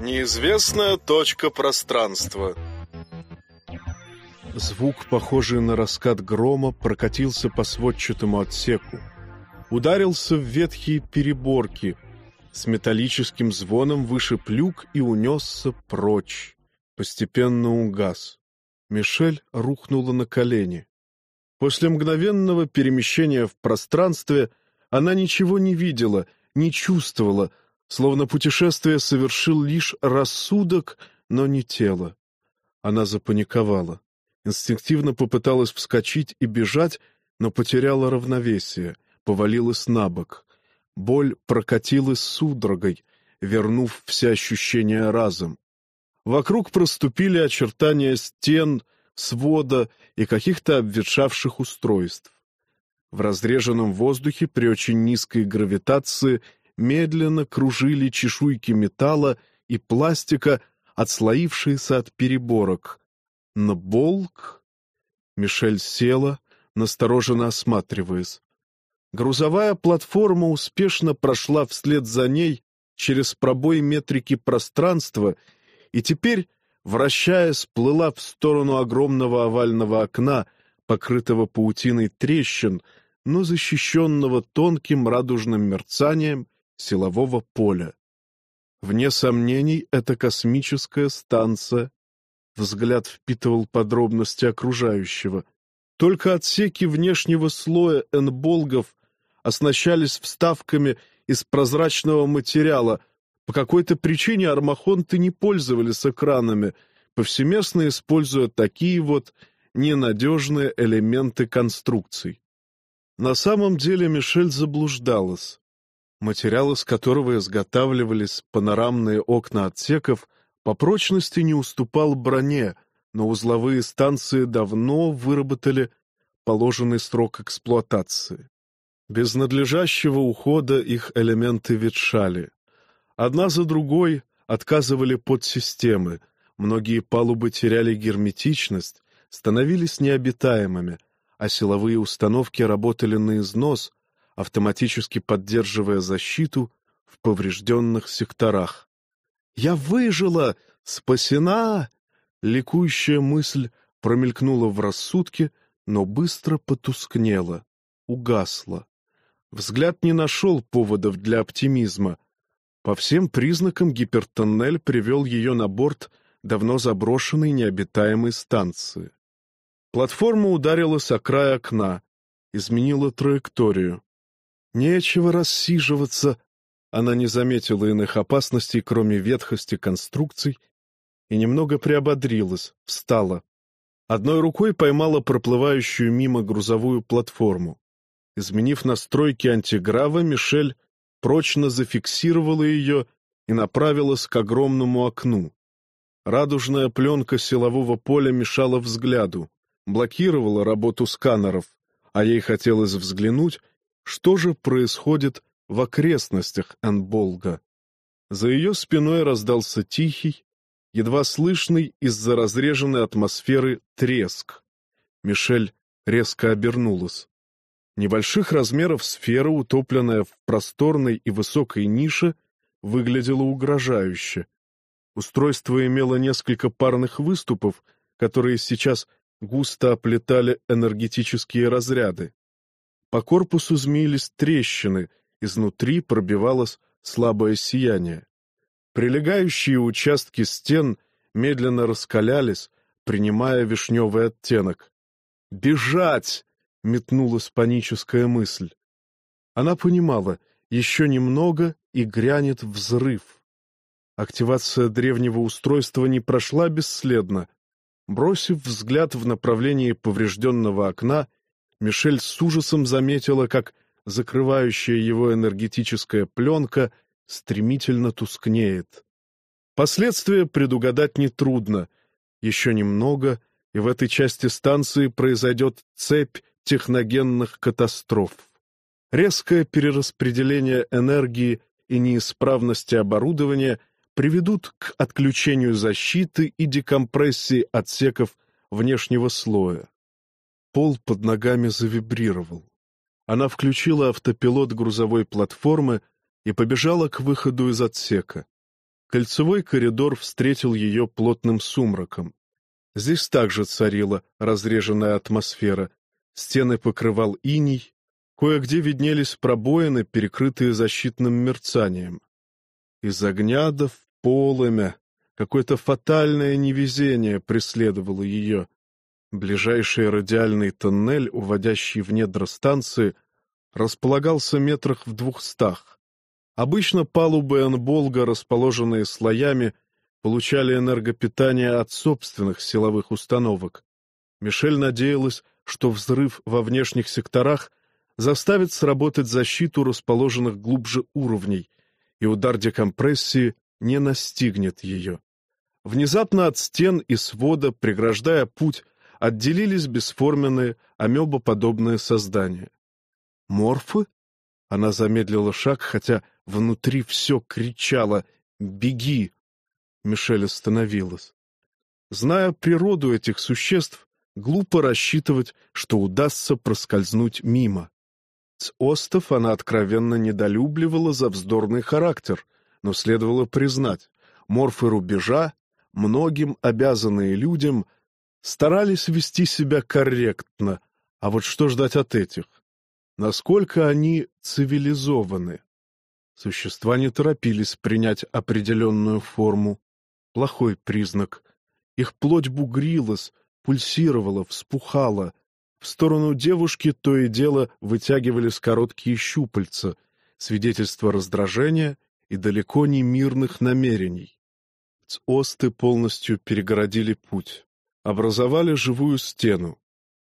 Неизвестная точка пространства. Звук, похожий на раскат грома, прокатился по сводчатому отсеку. Ударился в ветхие переборки. С металлическим звоном вышиб люк и унесся прочь. Постепенно угас. Мишель рухнула на колени. После мгновенного перемещения в пространстве она ничего не видела, не чувствовала, словно путешествие совершил лишь рассудок, но не тело. Она запаниковала. Инстинктивно попыталась вскочить и бежать, но потеряла равновесие, повалилась на бок. Боль прокатилась судорогой, вернув все ощущения разом. Вокруг проступили очертания стен, свода и каких-то обветшавших устройств. В разреженном воздухе при очень низкой гравитации медленно кружили чешуйки металла и пластика, отслоившиеся от переборок. На болк? Мишель села, настороженно осматриваясь. Грузовая платформа успешно прошла вслед за ней через пробой метрики пространства и теперь, вращаясь, плыла в сторону огромного овального окна, покрытого паутиной трещин, но защищенного тонким радужным мерцанием силового поля. Вне сомнений, это космическая станция. Взгляд впитывал подробности окружающего. Только отсеки внешнего слоя энболгов оснащались вставками из прозрачного материала. По какой-то причине армахонты не пользовались экранами, повсеместно используя такие вот ненадежные элементы конструкций. На самом деле Мишель заблуждалась материал из которого изготавливались панорамные окна отсеков, по прочности не уступал броне, но узловые станции давно выработали положенный срок эксплуатации. Без надлежащего ухода их элементы ветшали. Одна за другой отказывали подсистемы, многие палубы теряли герметичность, становились необитаемыми, а силовые установки работали на износ, автоматически поддерживая защиту в поврежденных секторах. «Я выжила! Спасена!» Ликующая мысль промелькнула в рассудке, но быстро потускнела, угасла. Взгляд не нашел поводов для оптимизма. По всем признакам гипертоннель привел ее на борт давно заброшенной необитаемой станции. Платформа ударилась о край окна, изменила траекторию. Нечего рассиживаться. Она не заметила иных опасностей, кроме ветхости конструкций, и немного приободрилась, встала. Одной рукой поймала проплывающую мимо грузовую платформу. Изменив настройки антиграва, Мишель прочно зафиксировала ее и направилась к огромному окну. Радужная пленка силового поля мешала взгляду, блокировала работу сканеров, а ей хотелось взглянуть что же происходит в окрестностях Энболга. За ее спиной раздался тихий, едва слышный из-за разреженной атмосферы треск. Мишель резко обернулась. Небольших размеров сфера, утопленная в просторной и высокой нише, выглядела угрожающе. Устройство имело несколько парных выступов, которые сейчас густо оплетали энергетические разряды. По корпусу змеились трещины, изнутри пробивалось слабое сияние. Прилегающие участки стен медленно раскалялись, принимая вишневый оттенок. «Бежать!» — метнулась паническая мысль. Она понимала, еще немного и грянет взрыв. Активация древнего устройства не прошла бесследно. Бросив взгляд в направлении поврежденного окна, Мишель с ужасом заметила, как закрывающая его энергетическая пленка стремительно тускнеет. Последствия предугадать нетрудно. Еще немного, и в этой части станции произойдет цепь техногенных катастроф. Резкое перераспределение энергии и неисправности оборудования приведут к отключению защиты и декомпрессии отсеков внешнего слоя. Пол под ногами завибрировал. Она включила автопилот грузовой платформы и побежала к выходу из отсека. Кольцевой коридор встретил ее плотным сумраком. Здесь также царила разреженная атмосфера. Стены покрывал иней, кое-где виднелись пробоины, перекрытые защитным мерцанием. Из огня до в полымя какое-то фатальное невезение преследовало ее. Ближайший радиальный тоннель, уводящий в недра станции, располагался метрах в двухстах. Обычно палубы Энболга, расположенные слоями, получали энергопитание от собственных силовых установок. Мишель надеялась, что взрыв во внешних секторах заставит сработать защиту расположенных глубже уровней, и удар декомпрессии не настигнет ее. Внезапно от стен и свода, преграждая путь, отделились бесформенные, амебоподобные создания. «Морфы?» Она замедлила шаг, хотя внутри все кричало «Беги!». Мишель остановилась. Зная природу этих существ, глупо рассчитывать, что удастся проскользнуть мимо. Остов она откровенно недолюбливала за вздорный характер, но следовало признать, морфы рубежа, многим обязанные людям, старались вести себя корректно, а вот что ждать от этих? Насколько они цивилизованы? Существа не торопились принять определенную форму. Плохой признак. Их плоть бугрилась, пульсировала, вспухала — в сторону девушки то и дело вытягивались короткие щупальца, свидетельство раздражения и далеко не мирных намерений. Осты полностью перегородили путь, образовали живую стену.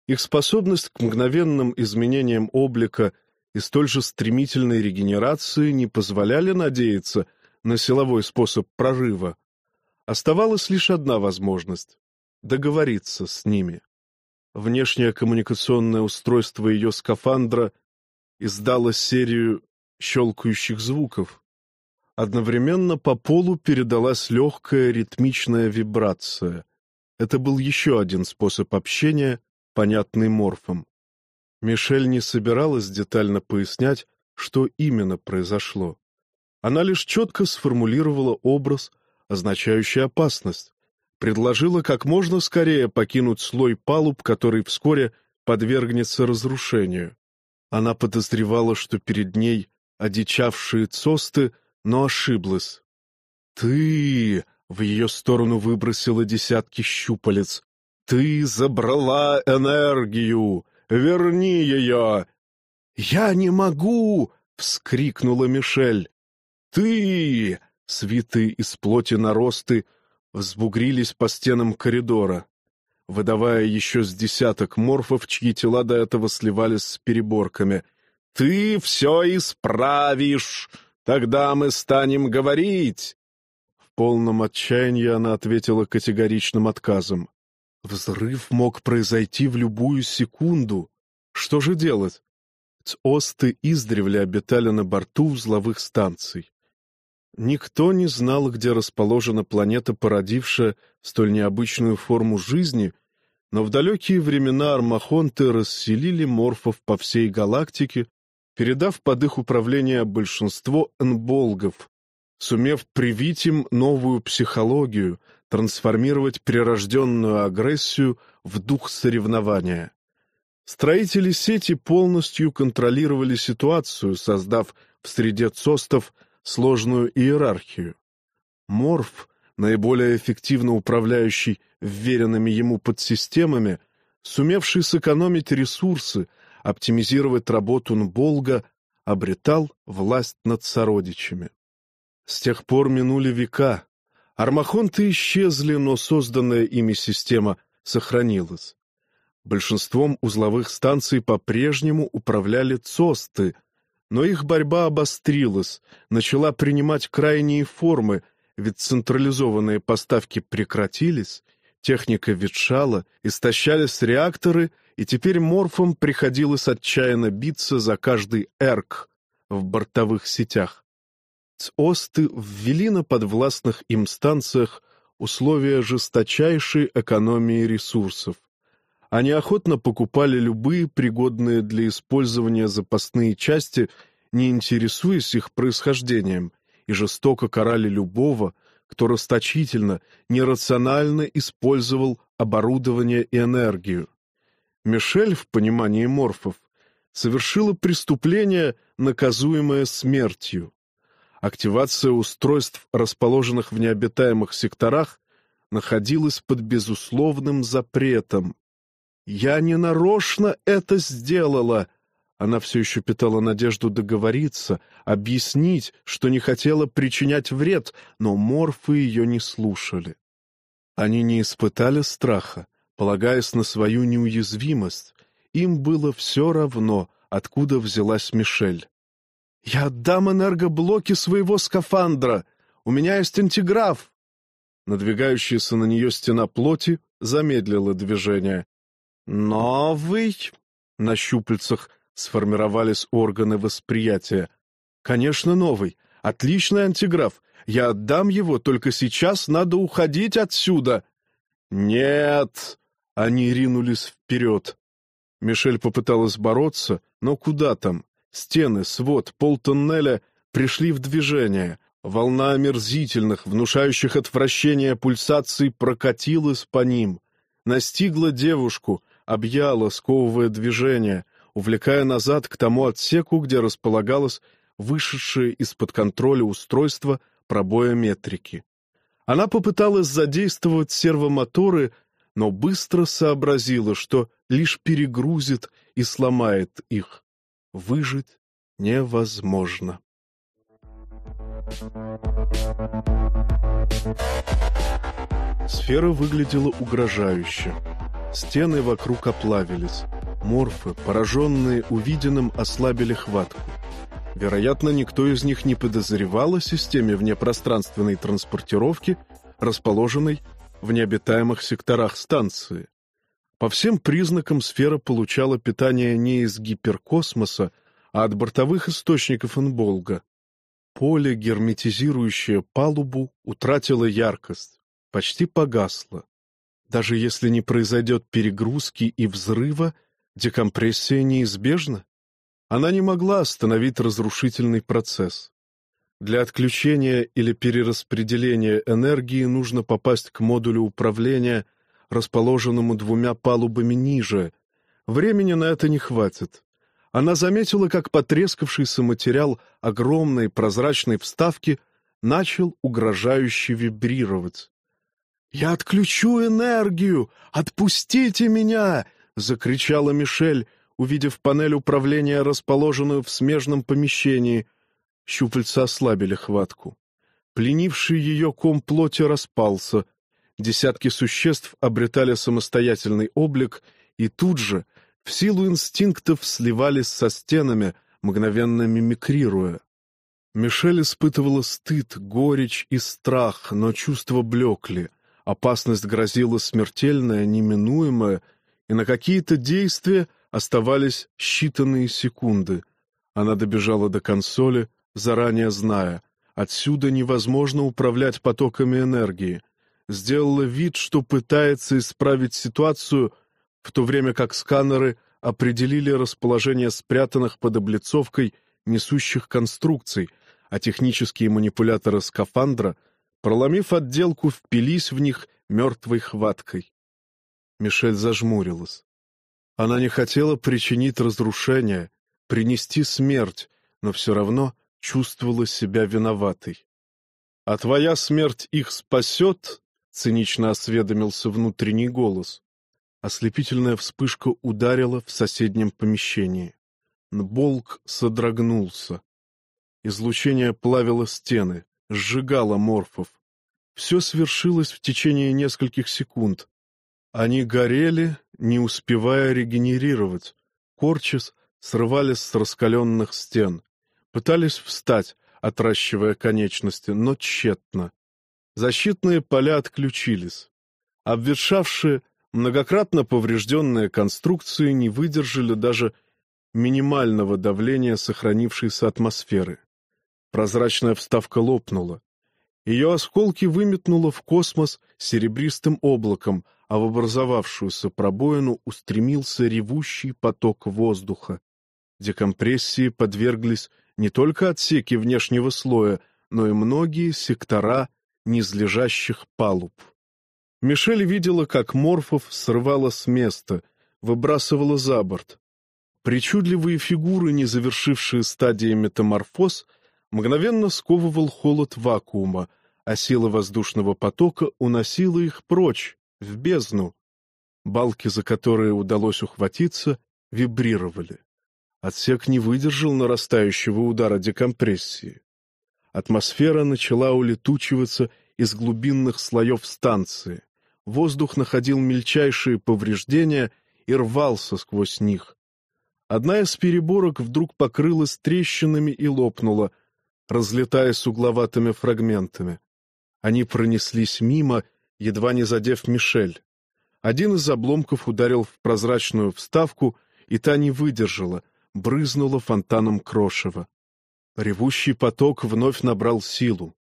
Их способность к мгновенным изменениям облика и столь же стремительной регенерации не позволяли надеяться на силовой способ прорыва. Оставалась лишь одна возможность — договориться с ними. Внешнее коммуникационное устройство ее скафандра издало серию щелкающих звуков. Одновременно по полу передалась легкая ритмичная вибрация. Это был еще один способ общения, понятный морфом. Мишель не собиралась детально пояснять, что именно произошло. Она лишь четко сформулировала образ, означающий опасность, предложила как можно скорее покинуть слой палуб, который вскоре подвергнется разрушению. Она подозревала, что перед ней одичавшие цосты, но ошиблась. «Ты!» — в ее сторону выбросила десятки щупалец. «Ты забрала энергию! Верни ее!» «Я не могу!» — вскрикнула Мишель. «Ты!» — свитые из плоти наросты взбугрились по стенам коридора, выдавая еще с десяток морфов, чьи тела до этого сливались с переборками. «Ты все исправишь! Тогда мы станем говорить!» Полном отчаянии она ответила категоричным отказом. Взрыв мог произойти в любую секунду. Что же делать? Осты издревле обитали на борту узловых станций. Никто не знал, где расположена планета, породившая столь необычную форму жизни, но в далекие времена армахонты расселили морфов по всей галактике, передав под их управление большинство энболгов, сумев привить им новую психологию, трансформировать прирожденную агрессию в дух соревнования. Строители сети полностью контролировали ситуацию, создав в среде цостов – сложную иерархию. Морф, наиболее эффективно управляющий вверенными ему подсистемами, сумевший сэкономить ресурсы, оптимизировать работу Нболга, обретал власть над сородичами. С тех пор минули века. Армахонты исчезли, но созданная ими система сохранилась. Большинством узловых станций по-прежнему управляли ЦОСТы, но их борьба обострилась, начала принимать крайние формы, ведь централизованные поставки прекратились, техника ветшала, истощались реакторы, и теперь морфам приходилось отчаянно биться за каждый эрк в бортовых сетях. ЦОСТы ввели на подвластных им станциях условия жесточайшей экономии ресурсов. Они охотно покупали любые пригодные для использования запасные части, не интересуясь их происхождением, и жестоко карали любого, кто расточительно, нерационально использовал оборудование и энергию. Мишель, в понимании морфов, совершила преступление, наказуемое смертью. Активация устройств, расположенных в необитаемых секторах, находилась под безусловным запретом, «Я не нарочно это сделала!» Она все еще питала надежду договориться, объяснить, что не хотела причинять вред, но морфы ее не слушали. Они не испытали страха, полагаясь на свою неуязвимость. Им было все равно, откуда взялась Мишель. «Я отдам энергоблоки своего скафандра! У меня есть антиграф!» Надвигающаяся на нее стена плоти замедлила движение. «Новый?» На щупальцах сформировались органы восприятия. «Конечно, новый. Отличный антиграф. Я отдам его, только сейчас надо уходить отсюда». «Нет!» Они ринулись вперед. Мишель попыталась бороться, но куда там? Стены, свод, пол тоннеля пришли в движение. Волна омерзительных, внушающих отвращение пульсаций прокатилась по ним. Настигла девушку, объяла, сковывая движение, увлекая назад к тому отсеку, где располагалось вышедшее из-под контроля устройство пробоя метрики. Она попыталась задействовать сервомоторы, но быстро сообразила, что лишь перегрузит и сломает их. Выжить невозможно. Сфера выглядела угрожающе. Стены вокруг оплавились. Морфы, пораженные увиденным, ослабили хватку. Вероятно, никто из них не подозревал о системе внепространственной транспортировки, расположенной в необитаемых секторах станции. По всем признакам сфера получала питание не из гиперкосмоса, а от бортовых источников Инболга. Поле, герметизирующее палубу, утратило яркость, почти погасло. Даже если не произойдет перегрузки и взрыва, декомпрессия неизбежна. Она не могла остановить разрушительный процесс. Для отключения или перераспределения энергии нужно попасть к модулю управления, расположенному двумя палубами ниже. Времени на это не хватит. Она заметила, как потрескавшийся материал огромной прозрачной вставки начал угрожающе вибрировать. «Я отключу энергию! Отпустите меня!» — закричала Мишель, увидев панель управления, расположенную в смежном помещении. Щупальца ослабили хватку. Пленивший ее ком плоти распался. Десятки существ обретали самостоятельный облик и тут же, в силу инстинктов, сливались со стенами, мгновенно мимикрируя. Мишель испытывала стыд, горечь и страх, но чувства блекли — Опасность грозила смертельная, неминуемая, и на какие-то действия оставались считанные секунды. Она добежала до консоли, заранее зная, отсюда невозможно управлять потоками энергии. Сделала вид, что пытается исправить ситуацию, в то время как сканеры определили расположение спрятанных под облицовкой несущих конструкций, а технические манипуляторы скафандра — проломив отделку, впились в них мертвой хваткой. Мишель зажмурилась. Она не хотела причинить разрушение, принести смерть, но все равно чувствовала себя виноватой. «А твоя смерть их спасет?» — цинично осведомился внутренний голос. Ослепительная вспышка ударила в соседнем помещении. Болк содрогнулся. Излучение плавило стены сжигала морфов. Все свершилось в течение нескольких секунд. Они горели, не успевая регенерировать. Корчис срывались с раскаленных стен. Пытались встать, отращивая конечности, но тщетно. Защитные поля отключились. Обветшавшие, многократно поврежденные конструкции не выдержали даже минимального давления сохранившейся атмосферы. Прозрачная вставка лопнула. Ее осколки выметнуло в космос серебристым облаком, а в образовавшуюся пробоину устремился ревущий поток воздуха. Декомпрессии подверглись не только отсеки внешнего слоя, но и многие сектора низлежащих палуб. Мишель видела, как морфов срывала с места, выбрасывала за борт. Причудливые фигуры, не завершившие стадии метаморфоз — мгновенно сковывал холод вакуума, а сила воздушного потока уносила их прочь, в бездну. Балки, за которые удалось ухватиться, вибрировали. Отсек не выдержал нарастающего удара декомпрессии. Атмосфера начала улетучиваться из глубинных слоев станции. Воздух находил мельчайшие повреждения и рвался сквозь них. Одна из переборок вдруг покрылась трещинами и лопнула, разлетаясь угловатыми фрагментами. Они пронеслись мимо, едва не задев Мишель. Один из обломков ударил в прозрачную вставку, и та не выдержала, брызнула фонтаном крошева. Ревущий поток вновь набрал силу.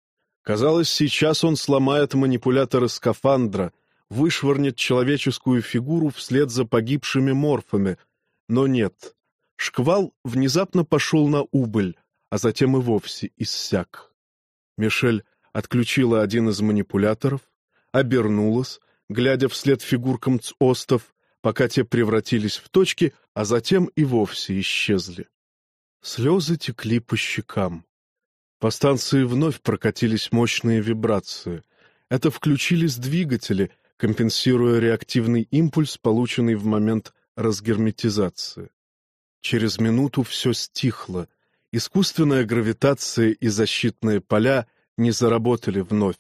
Казалось, сейчас он сломает манипуляторы скафандра, вышвырнет человеческую фигуру вслед за погибшими морфами. Но нет. Шквал внезапно пошел на убыль, а затем и вовсе иссяк. Мишель отключила один из манипуляторов, обернулась, глядя вслед фигуркам цостов, пока те превратились в точки, а затем и вовсе исчезли. Слезы текли по щекам. По станции вновь прокатились мощные вибрации. Это включились двигатели, компенсируя реактивный импульс, полученный в момент разгерметизации. Через минуту все стихло. Искусственная гравитация и защитные поля не заработали вновь.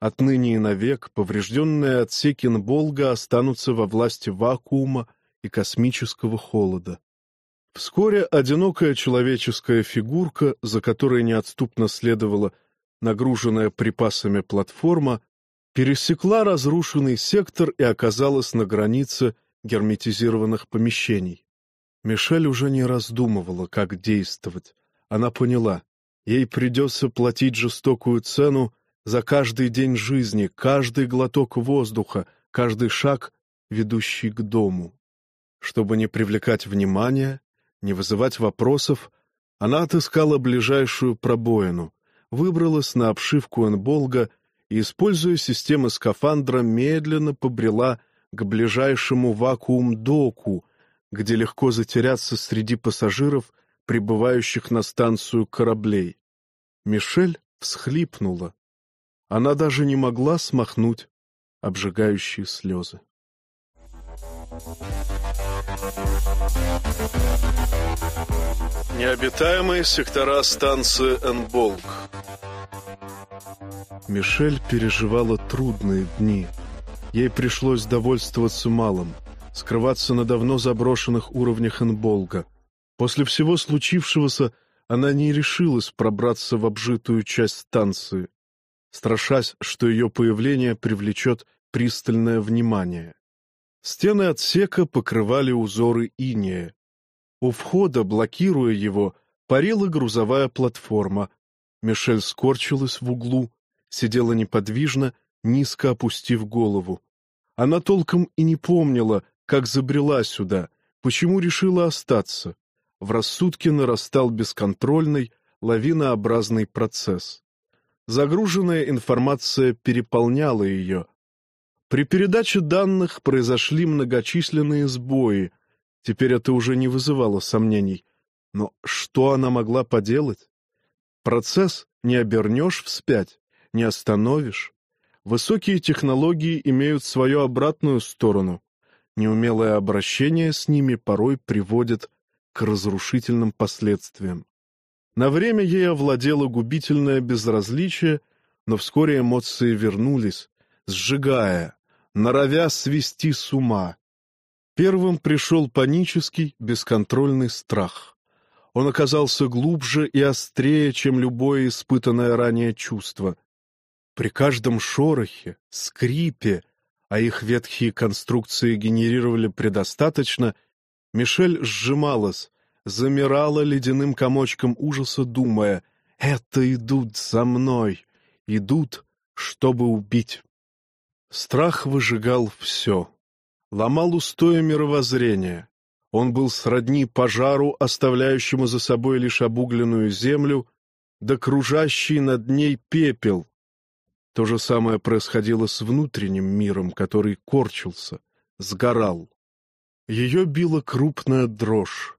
Отныне и навек поврежденные отсеки Нболга останутся во власти вакуума и космического холода. Вскоре одинокая человеческая фигурка, за которой неотступно следовала нагруженная припасами платформа, пересекла разрушенный сектор и оказалась на границе герметизированных помещений. Мишель уже не раздумывала, как действовать. Она поняла, ей придется платить жестокую цену за каждый день жизни, каждый глоток воздуха, каждый шаг, ведущий к дому. Чтобы не привлекать внимания, не вызывать вопросов, она отыскала ближайшую пробоину, выбралась на обшивку энболга и, используя системы скафандра, медленно побрела к ближайшему вакуум-доку, где легко затеряться среди пассажиров, прибывающих на станцию кораблей. Мишель всхлипнула. Она даже не могла смахнуть обжигающие слезы. Необитаемые сектора станции Энболг Мишель переживала трудные дни. Ей пришлось довольствоваться малым, скрываться на давно заброшенных уровнях Энболга. После всего случившегося она не решилась пробраться в обжитую часть станции страшась, что ее появление привлечет пристальное внимание. Стены отсека покрывали узоры инея. У входа, блокируя его, парила грузовая платформа. Мишель скорчилась в углу, сидела неподвижно, низко опустив голову. Она толком и не помнила, как забрела сюда, почему решила остаться. В рассудке нарастал бесконтрольный, лавинообразный процесс. Загруженная информация переполняла ее. При передаче данных произошли многочисленные сбои. Теперь это уже не вызывало сомнений. Но что она могла поделать? Процесс не обернешь вспять, не остановишь. Высокие технологии имеют свою обратную сторону. Неумелое обращение с ними порой приводит к разрушительным последствиям. На время ей овладело губительное безразличие, но вскоре эмоции вернулись, сжигая, норовя свести с ума. Первым пришел панический, бесконтрольный страх. Он оказался глубже и острее, чем любое испытанное ранее чувство. При каждом шорохе, скрипе, а их ветхие конструкции генерировали предостаточно, Мишель сжималась, замирала ледяным комочком ужаса, думая, «Это идут за мной, идут, чтобы убить». Страх выжигал все, ломал устоя мировоззрения. Он был сродни пожару, оставляющему за собой лишь обугленную землю, да кружащий над ней пепел. То же самое происходило с внутренним миром, который корчился, сгорал. Ее била крупная дрожь.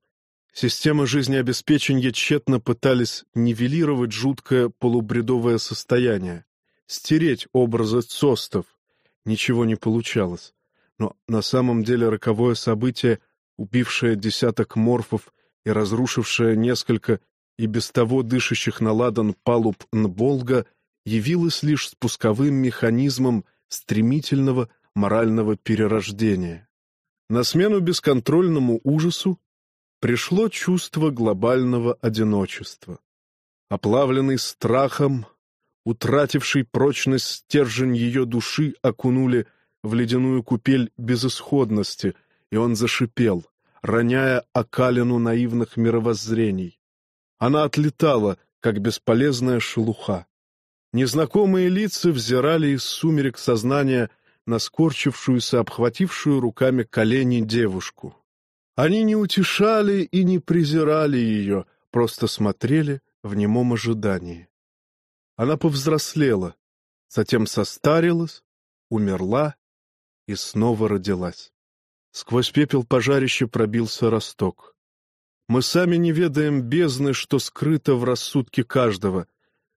Системы жизнеобеспечения тщетно пытались нивелировать жуткое полубредовое состояние, стереть образы цостов. Ничего не получалось. Но на самом деле роковое событие, убившее десяток морфов и разрушившая несколько и без того дышащих на ладан палуб Нболга, явилась лишь спусковым механизмом стремительного морального перерождения. На смену бесконтрольному ужасу пришло чувство глобального одиночества. Оплавленный страхом, утративший прочность стержень ее души, окунули в ледяную купель безысходности, и он зашипел, роняя окалину наивных мировоззрений. Она отлетала, как бесполезная шелуха. Незнакомые лица взирали из сумерек сознания на скорчившуюся, обхватившую руками колени девушку. Они не утешали и не презирали ее, просто смотрели в немом ожидании. Она повзрослела, затем состарилась, умерла и снова родилась. Сквозь пепел пожарища пробился росток. Мы сами не ведаем бездны, что скрыто в рассудке каждого.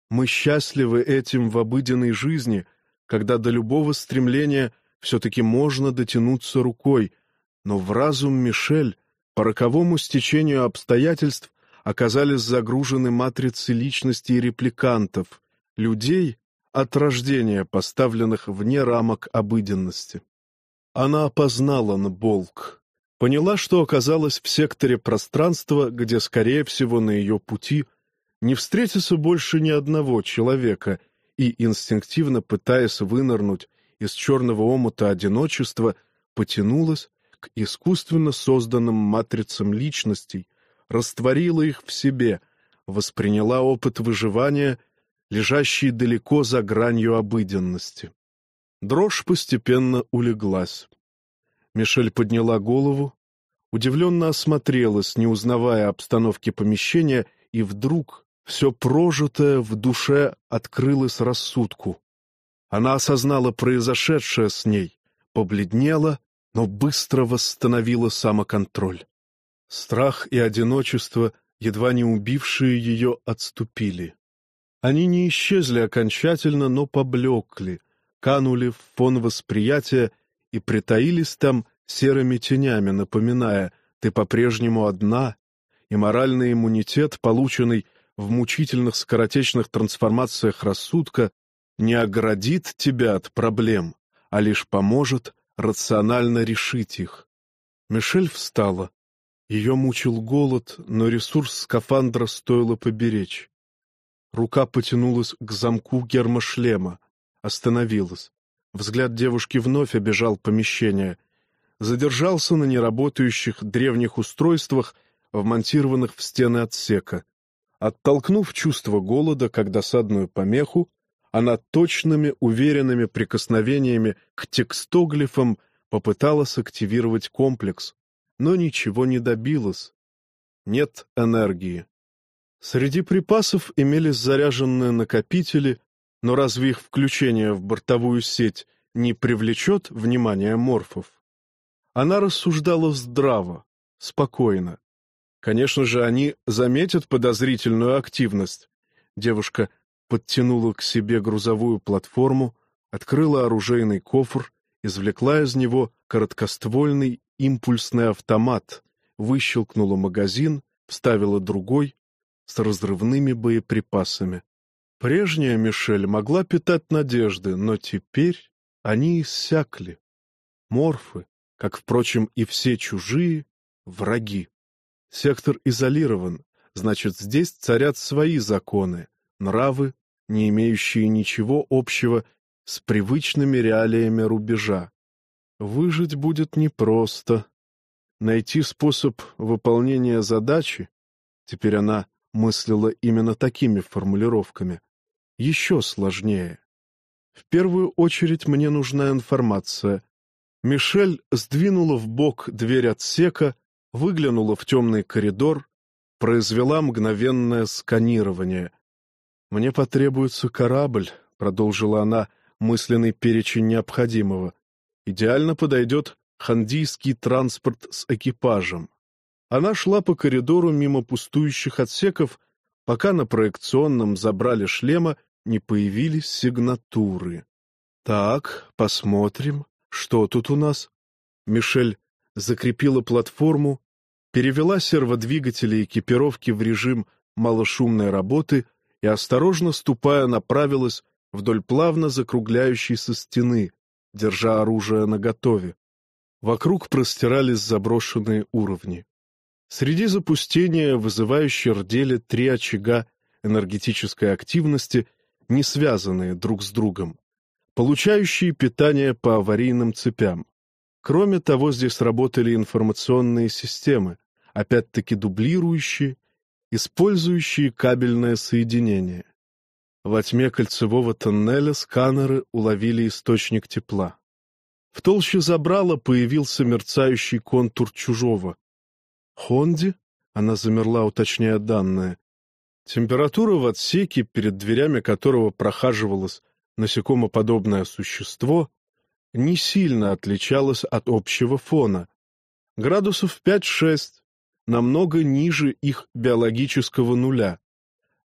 Мы счастливы этим в обыденной жизни, когда до любого стремления все-таки можно дотянуться рукой, но в разум Мишель по роковому стечению обстоятельств оказались загружены матрицы личностей репликантов, людей, от рождения поставленных вне рамок обыденности. Она опознала Нболк, поняла, что оказалась в секторе пространства, где, скорее всего, на ее пути не встретится больше ни одного человека, и, инстинктивно пытаясь вынырнуть из черного омута одиночества, потянулась к искусственно созданным матрицам личностей, растворила их в себе, восприняла опыт выживания, лежащий далеко за гранью обыденности. Дрожь постепенно улеглась. Мишель подняла голову, удивленно осмотрелась, не узнавая обстановки помещения, и вдруг все прожитое в душе открылось рассудку. Она осознала произошедшее с ней, побледнела, но быстро восстановила самоконтроль. Страх и одиночество, едва не убившие ее, отступили. Они не исчезли окончательно, но поблекли, канули в фон восприятия и притаились там серыми тенями, напоминая «ты по-прежнему одна», и моральный иммунитет, полученный в мучительных скоротечных трансформациях рассудка, не оградит тебя от проблем, а лишь поможет рационально решить их. Мишель встала. Ее мучил голод, но ресурс скафандра стоило поберечь. Рука потянулась к замку гермошлема, остановилась. Взгляд девушки вновь обежал помещение. Задержался на неработающих древних устройствах, вмонтированных в стены отсека. Оттолкнув чувство голода как досадную помеху, она точными, уверенными прикосновениями к текстоглифам попыталась активировать комплекс, но ничего не добилась. Нет энергии. Среди припасов имелись заряженные накопители, но разве их включение в бортовую сеть не привлечет внимание морфов? Она рассуждала здраво, спокойно. Конечно же, они заметят подозрительную активность. Девушка подтянула к себе грузовую платформу, открыла оружейный кофр, извлекла из него короткоствольный импульсный автомат, выщелкнула магазин, вставила другой с разрывными боеприпасами. Прежняя Мишель могла питать надежды, но теперь они иссякли. Морфы, как, впрочем, и все чужие, враги. Сектор изолирован, значит, здесь царят свои законы, нравы, не имеющие ничего общего с привычными реалиями рубежа. Выжить будет непросто. Найти способ выполнения задачи, теперь она мыслила именно такими формулировками, еще сложнее. В первую очередь мне нужна информация. Мишель сдвинула в бок дверь отсека, выглянула в темный коридор, произвела мгновенное сканирование — «Мне потребуется корабль», — продолжила она мысленный перечень необходимого. «Идеально подойдет хандийский транспорт с экипажем». Она шла по коридору мимо пустующих отсеков, пока на проекционном забрали шлема не появились сигнатуры. «Так, посмотрим, что тут у нас?» Мишель закрепила платформу, перевела серводвигатели экипировки в режим малошумной работы и, осторожно ступая, направилась вдоль плавно закругляющейся стены, держа оружие наготове. Вокруг простирались заброшенные уровни. Среди запустения вызывающе рдели три очага энергетической активности, не связанные друг с другом, получающие питание по аварийным цепям. Кроме того, здесь работали информационные системы, опять-таки дублирующие, использующие кабельное соединение. Во тьме кольцевого тоннеля сканеры уловили источник тепла. В толще забрала появился мерцающий контур чужого. «Хонди?» — она замерла, уточняя данные. Температура в отсеке, перед дверями которого прохаживалось насекомоподобное существо, не сильно отличалась от общего фона. Градусов 5-6, намного ниже их биологического нуля.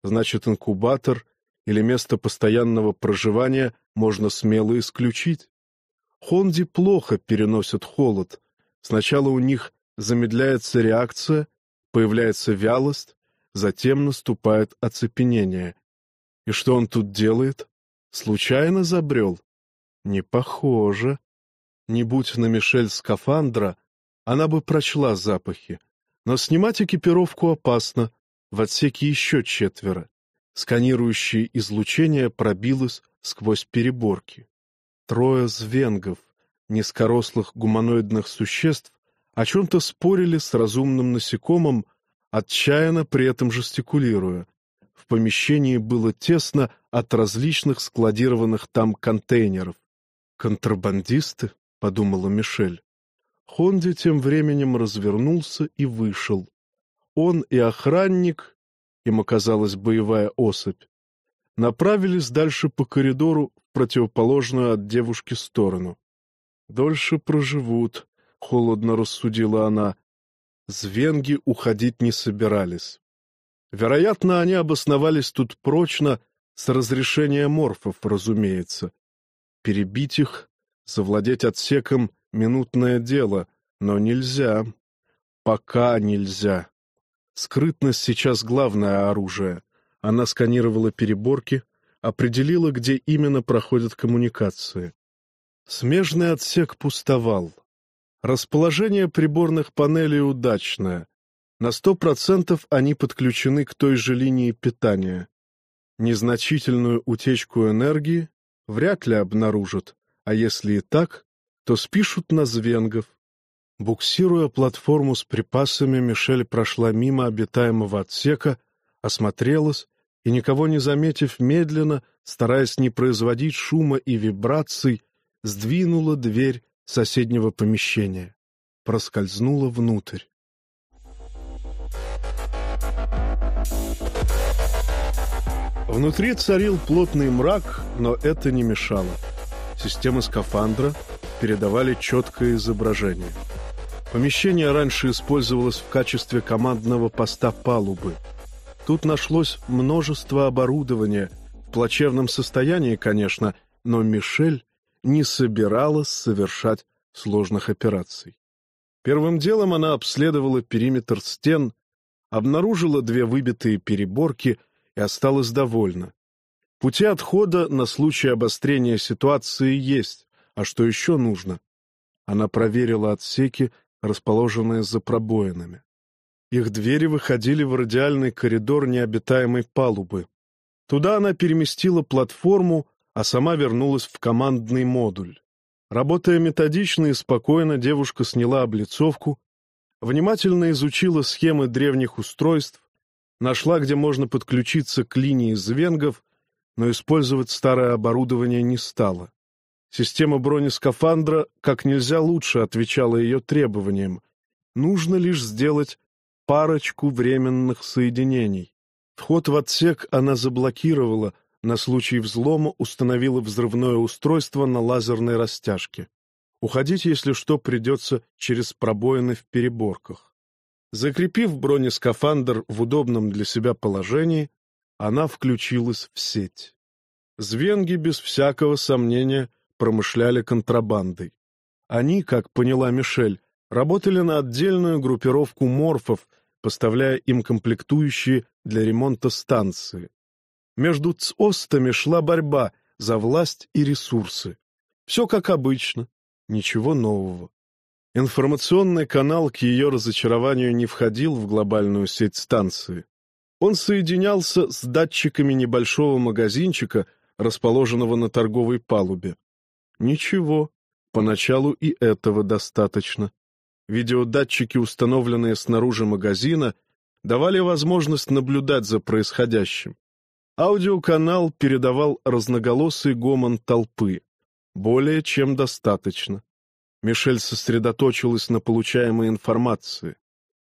Значит, инкубатор или место постоянного проживания можно смело исключить. Хонди плохо переносят холод. Сначала у них замедляется реакция, появляется вялость, затем наступает оцепенение. И что он тут делает? Случайно забрел? Не похоже. Не будь на Мишель скафандра, она бы прочла запахи. Но снимать экипировку опасно. В отсеке еще четверо. Сканирующее излучение пробилось сквозь переборки. Трое звенгов, низкорослых гуманоидных существ, о чем-то спорили с разумным насекомым, отчаянно при этом жестикулируя. В помещении было тесно от различных складированных там контейнеров. «Контрабандисты?» — подумала Мишель. Хонди тем временем развернулся и вышел. Он и охранник, им оказалась боевая особь, направились дальше по коридору в противоположную от девушки сторону. «Дольше проживут», — холодно рассудила она. Звенги уходить не собирались. Вероятно, они обосновались тут прочно, с разрешения морфов, разумеется. Перебить их, завладеть отсеком — минутное дело, но нельзя. Пока нельзя. Скрытность сейчас главное оружие. Она сканировала переборки, определила, где именно проходят коммуникации. Смежный отсек пустовал. Расположение приборных панелей удачное. На сто процентов они подключены к той же линии питания. Незначительную утечку энергии вряд ли обнаружат, а если и так, то спишут на звенгов. Буксируя платформу с припасами, Мишель прошла мимо обитаемого отсека, осмотрелась и, никого не заметив, медленно, стараясь не производить шума и вибраций, сдвинула дверь соседнего помещения, проскользнула внутрь. Внутри царил плотный мрак, но это не мешало. Системы скафандра передавали четкое изображение. Помещение раньше использовалось в качестве командного поста палубы. Тут нашлось множество оборудования, в плачевном состоянии, конечно, но Мишель не собиралась совершать сложных операций. Первым делом она обследовала периметр стен, обнаружила две выбитые переборки и осталась довольна. Пути отхода на случай обострения ситуации есть, а что еще нужно? Она проверила отсеки, расположенные за пробоинами. Их двери выходили в радиальный коридор необитаемой палубы. Туда она переместила платформу, а сама вернулась в командный модуль. Работая методично и спокойно, девушка сняла облицовку, внимательно изучила схемы древних устройств, нашла, где можно подключиться к линии звенгов, но использовать старое оборудование не стала. Система бронескафандра как нельзя лучше отвечала ее требованиям. Нужно лишь сделать парочку временных соединений. Вход в отсек она заблокировала — на случай взлома установила взрывное устройство на лазерной растяжке. Уходить, если что, придется через пробоины в переборках. Закрепив бронескафандр в удобном для себя положении, она включилась в сеть. Звенги без всякого сомнения промышляли контрабандой. Они, как поняла Мишель, работали на отдельную группировку морфов, поставляя им комплектующие для ремонта станции. Между ЦОСТами шла борьба за власть и ресурсы. Все как обычно, ничего нового. Информационный канал к ее разочарованию не входил в глобальную сеть станции. Он соединялся с датчиками небольшого магазинчика, расположенного на торговой палубе. Ничего, поначалу и этого достаточно. Видеодатчики, установленные снаружи магазина, давали возможность наблюдать за происходящим. Аудиоканал передавал разноголосый гомон толпы. Более чем достаточно. Мишель сосредоточилась на получаемой информации.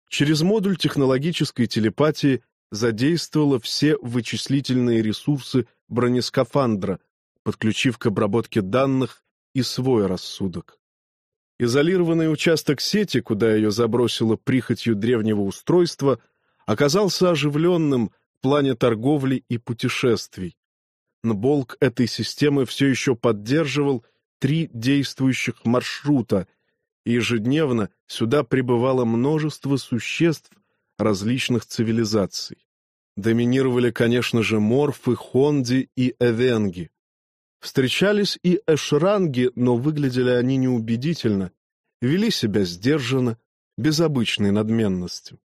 Через модуль технологической телепатии задействовала все вычислительные ресурсы бронескафандра, подключив к обработке данных и свой рассудок. Изолированный участок сети, куда ее забросило прихотью древнего устройства, оказался оживленным плане торговли и путешествий. Нболк этой системы все еще поддерживал три действующих маршрута, и ежедневно сюда прибывало множество существ различных цивилизаций. Доминировали, конечно же, морфы, хонди и эвенги. Встречались и эшранги, но выглядели они неубедительно, вели себя сдержанно, без обычной надменности.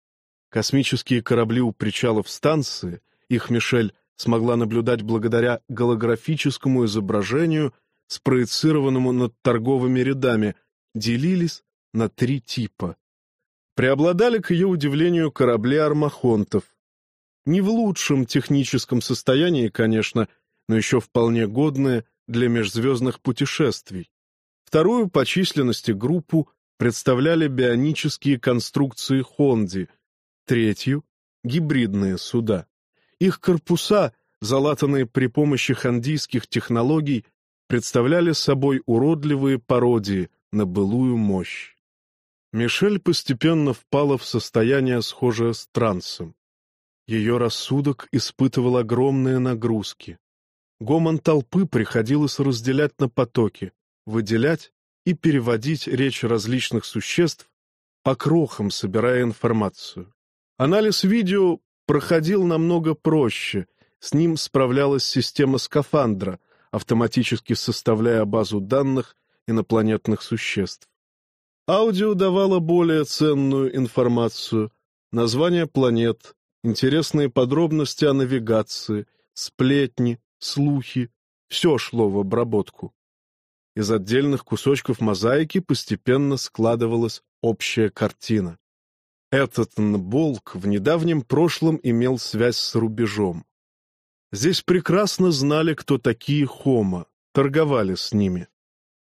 Космические корабли у причалов станции, их Мишель смогла наблюдать благодаря голографическому изображению — спроецированному над торговыми рядами, делились на три типа. Преобладали, к ее удивлению, корабли армахонтов. Не в лучшем техническом состоянии, конечно, но еще вполне годные для межзвездных путешествий. Вторую по численности группу представляли бионические конструкции Хонди, третью — гибридные суда. Их корпуса, залатанные при помощи хандийских технологий, представляли собой уродливые пародии на былую мощь. Мишель постепенно впала в состояние, схожее с трансом. Ее рассудок испытывал огромные нагрузки. Гомон толпы приходилось разделять на потоки, выделять и переводить речь различных существ по крохам, собирая информацию. Анализ видео проходил намного проще, с ним справлялась система скафандра, автоматически составляя базу данных инопланетных существ. Аудио давало более ценную информацию, названия планет, интересные подробности о навигации, сплетни, слухи, все шло в обработку. Из отдельных кусочков мозаики постепенно складывалась общая картина. Этот Нболк в недавнем прошлом имел связь с рубежом. Здесь прекрасно знали, кто такие хома, торговали с ними.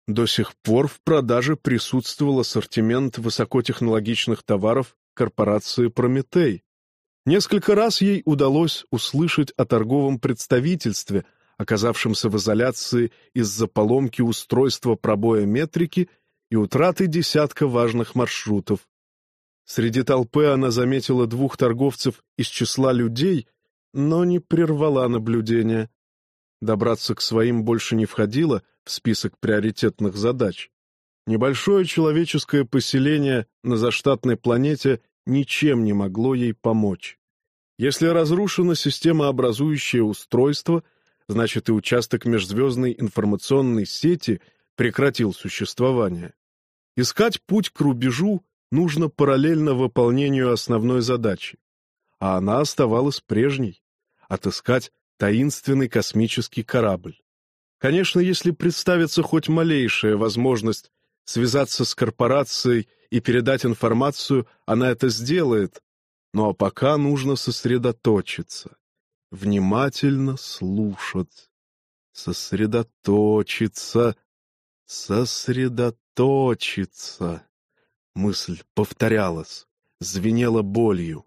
До сих пор в продаже присутствовал ассортимент высокотехнологичных товаров корпорации «Прометей». Несколько раз ей удалось услышать о торговом представительстве, оказавшемся в изоляции из-за поломки устройства пробоя метрики и утраты десятка важных маршрутов. Среди толпы она заметила двух торговцев из числа людей, но не прервала наблюдение. Добраться к своим больше не входило в список приоритетных задач. Небольшое человеческое поселение на заштатной планете ничем не могло ей помочь. Если разрушена системообразующее устройство, значит и участок межзвездной информационной сети прекратил существование. Искать путь к рубежу нужно параллельно выполнению основной задачи а она оставалась прежней — отыскать таинственный космический корабль. Конечно, если представится хоть малейшая возможность связаться с корпорацией и передать информацию, она это сделает, ну а пока нужно сосредоточиться, внимательно слушать, сосредоточиться, сосредоточиться. Мысль повторялась, звенела болью.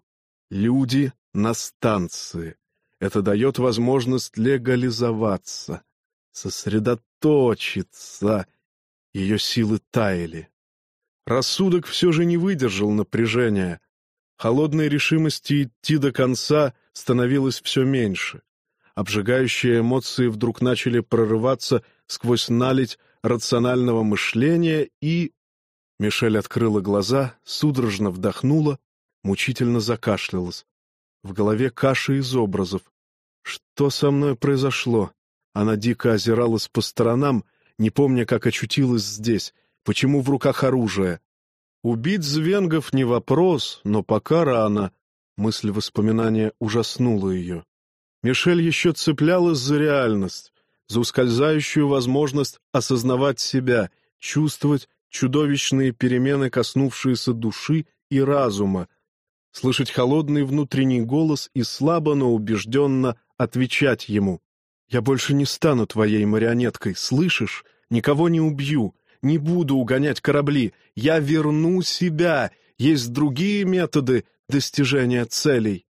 Люди на станции. Это дает возможность легализоваться, сосредоточиться. Ее силы таяли. Рассудок все же не выдержал напряжения. Холодной решимости идти до конца становилось все меньше. Обжигающие эмоции вдруг начали прорываться сквозь налить рационального мышления и... Мишель открыла глаза, судорожно вдохнула, мучительно закашлялась. В голове каша из образов. Что со мной произошло? Она дико озиралась по сторонам, не помня, как очутилась здесь, почему в руках оружие. Убить звенгов не вопрос, но пока рано. Мысль воспоминания ужаснула ее. Мишель еще цеплялась за реальность, за ускользающую возможность осознавать себя, чувствовать чудовищные перемены, коснувшиеся души и разума, слышать холодный внутренний голос и слабо, но убежденно отвечать ему. «Я больше не стану твоей марионеткой, слышишь? Никого не убью, не буду угонять корабли, я верну себя, есть другие методы достижения целей».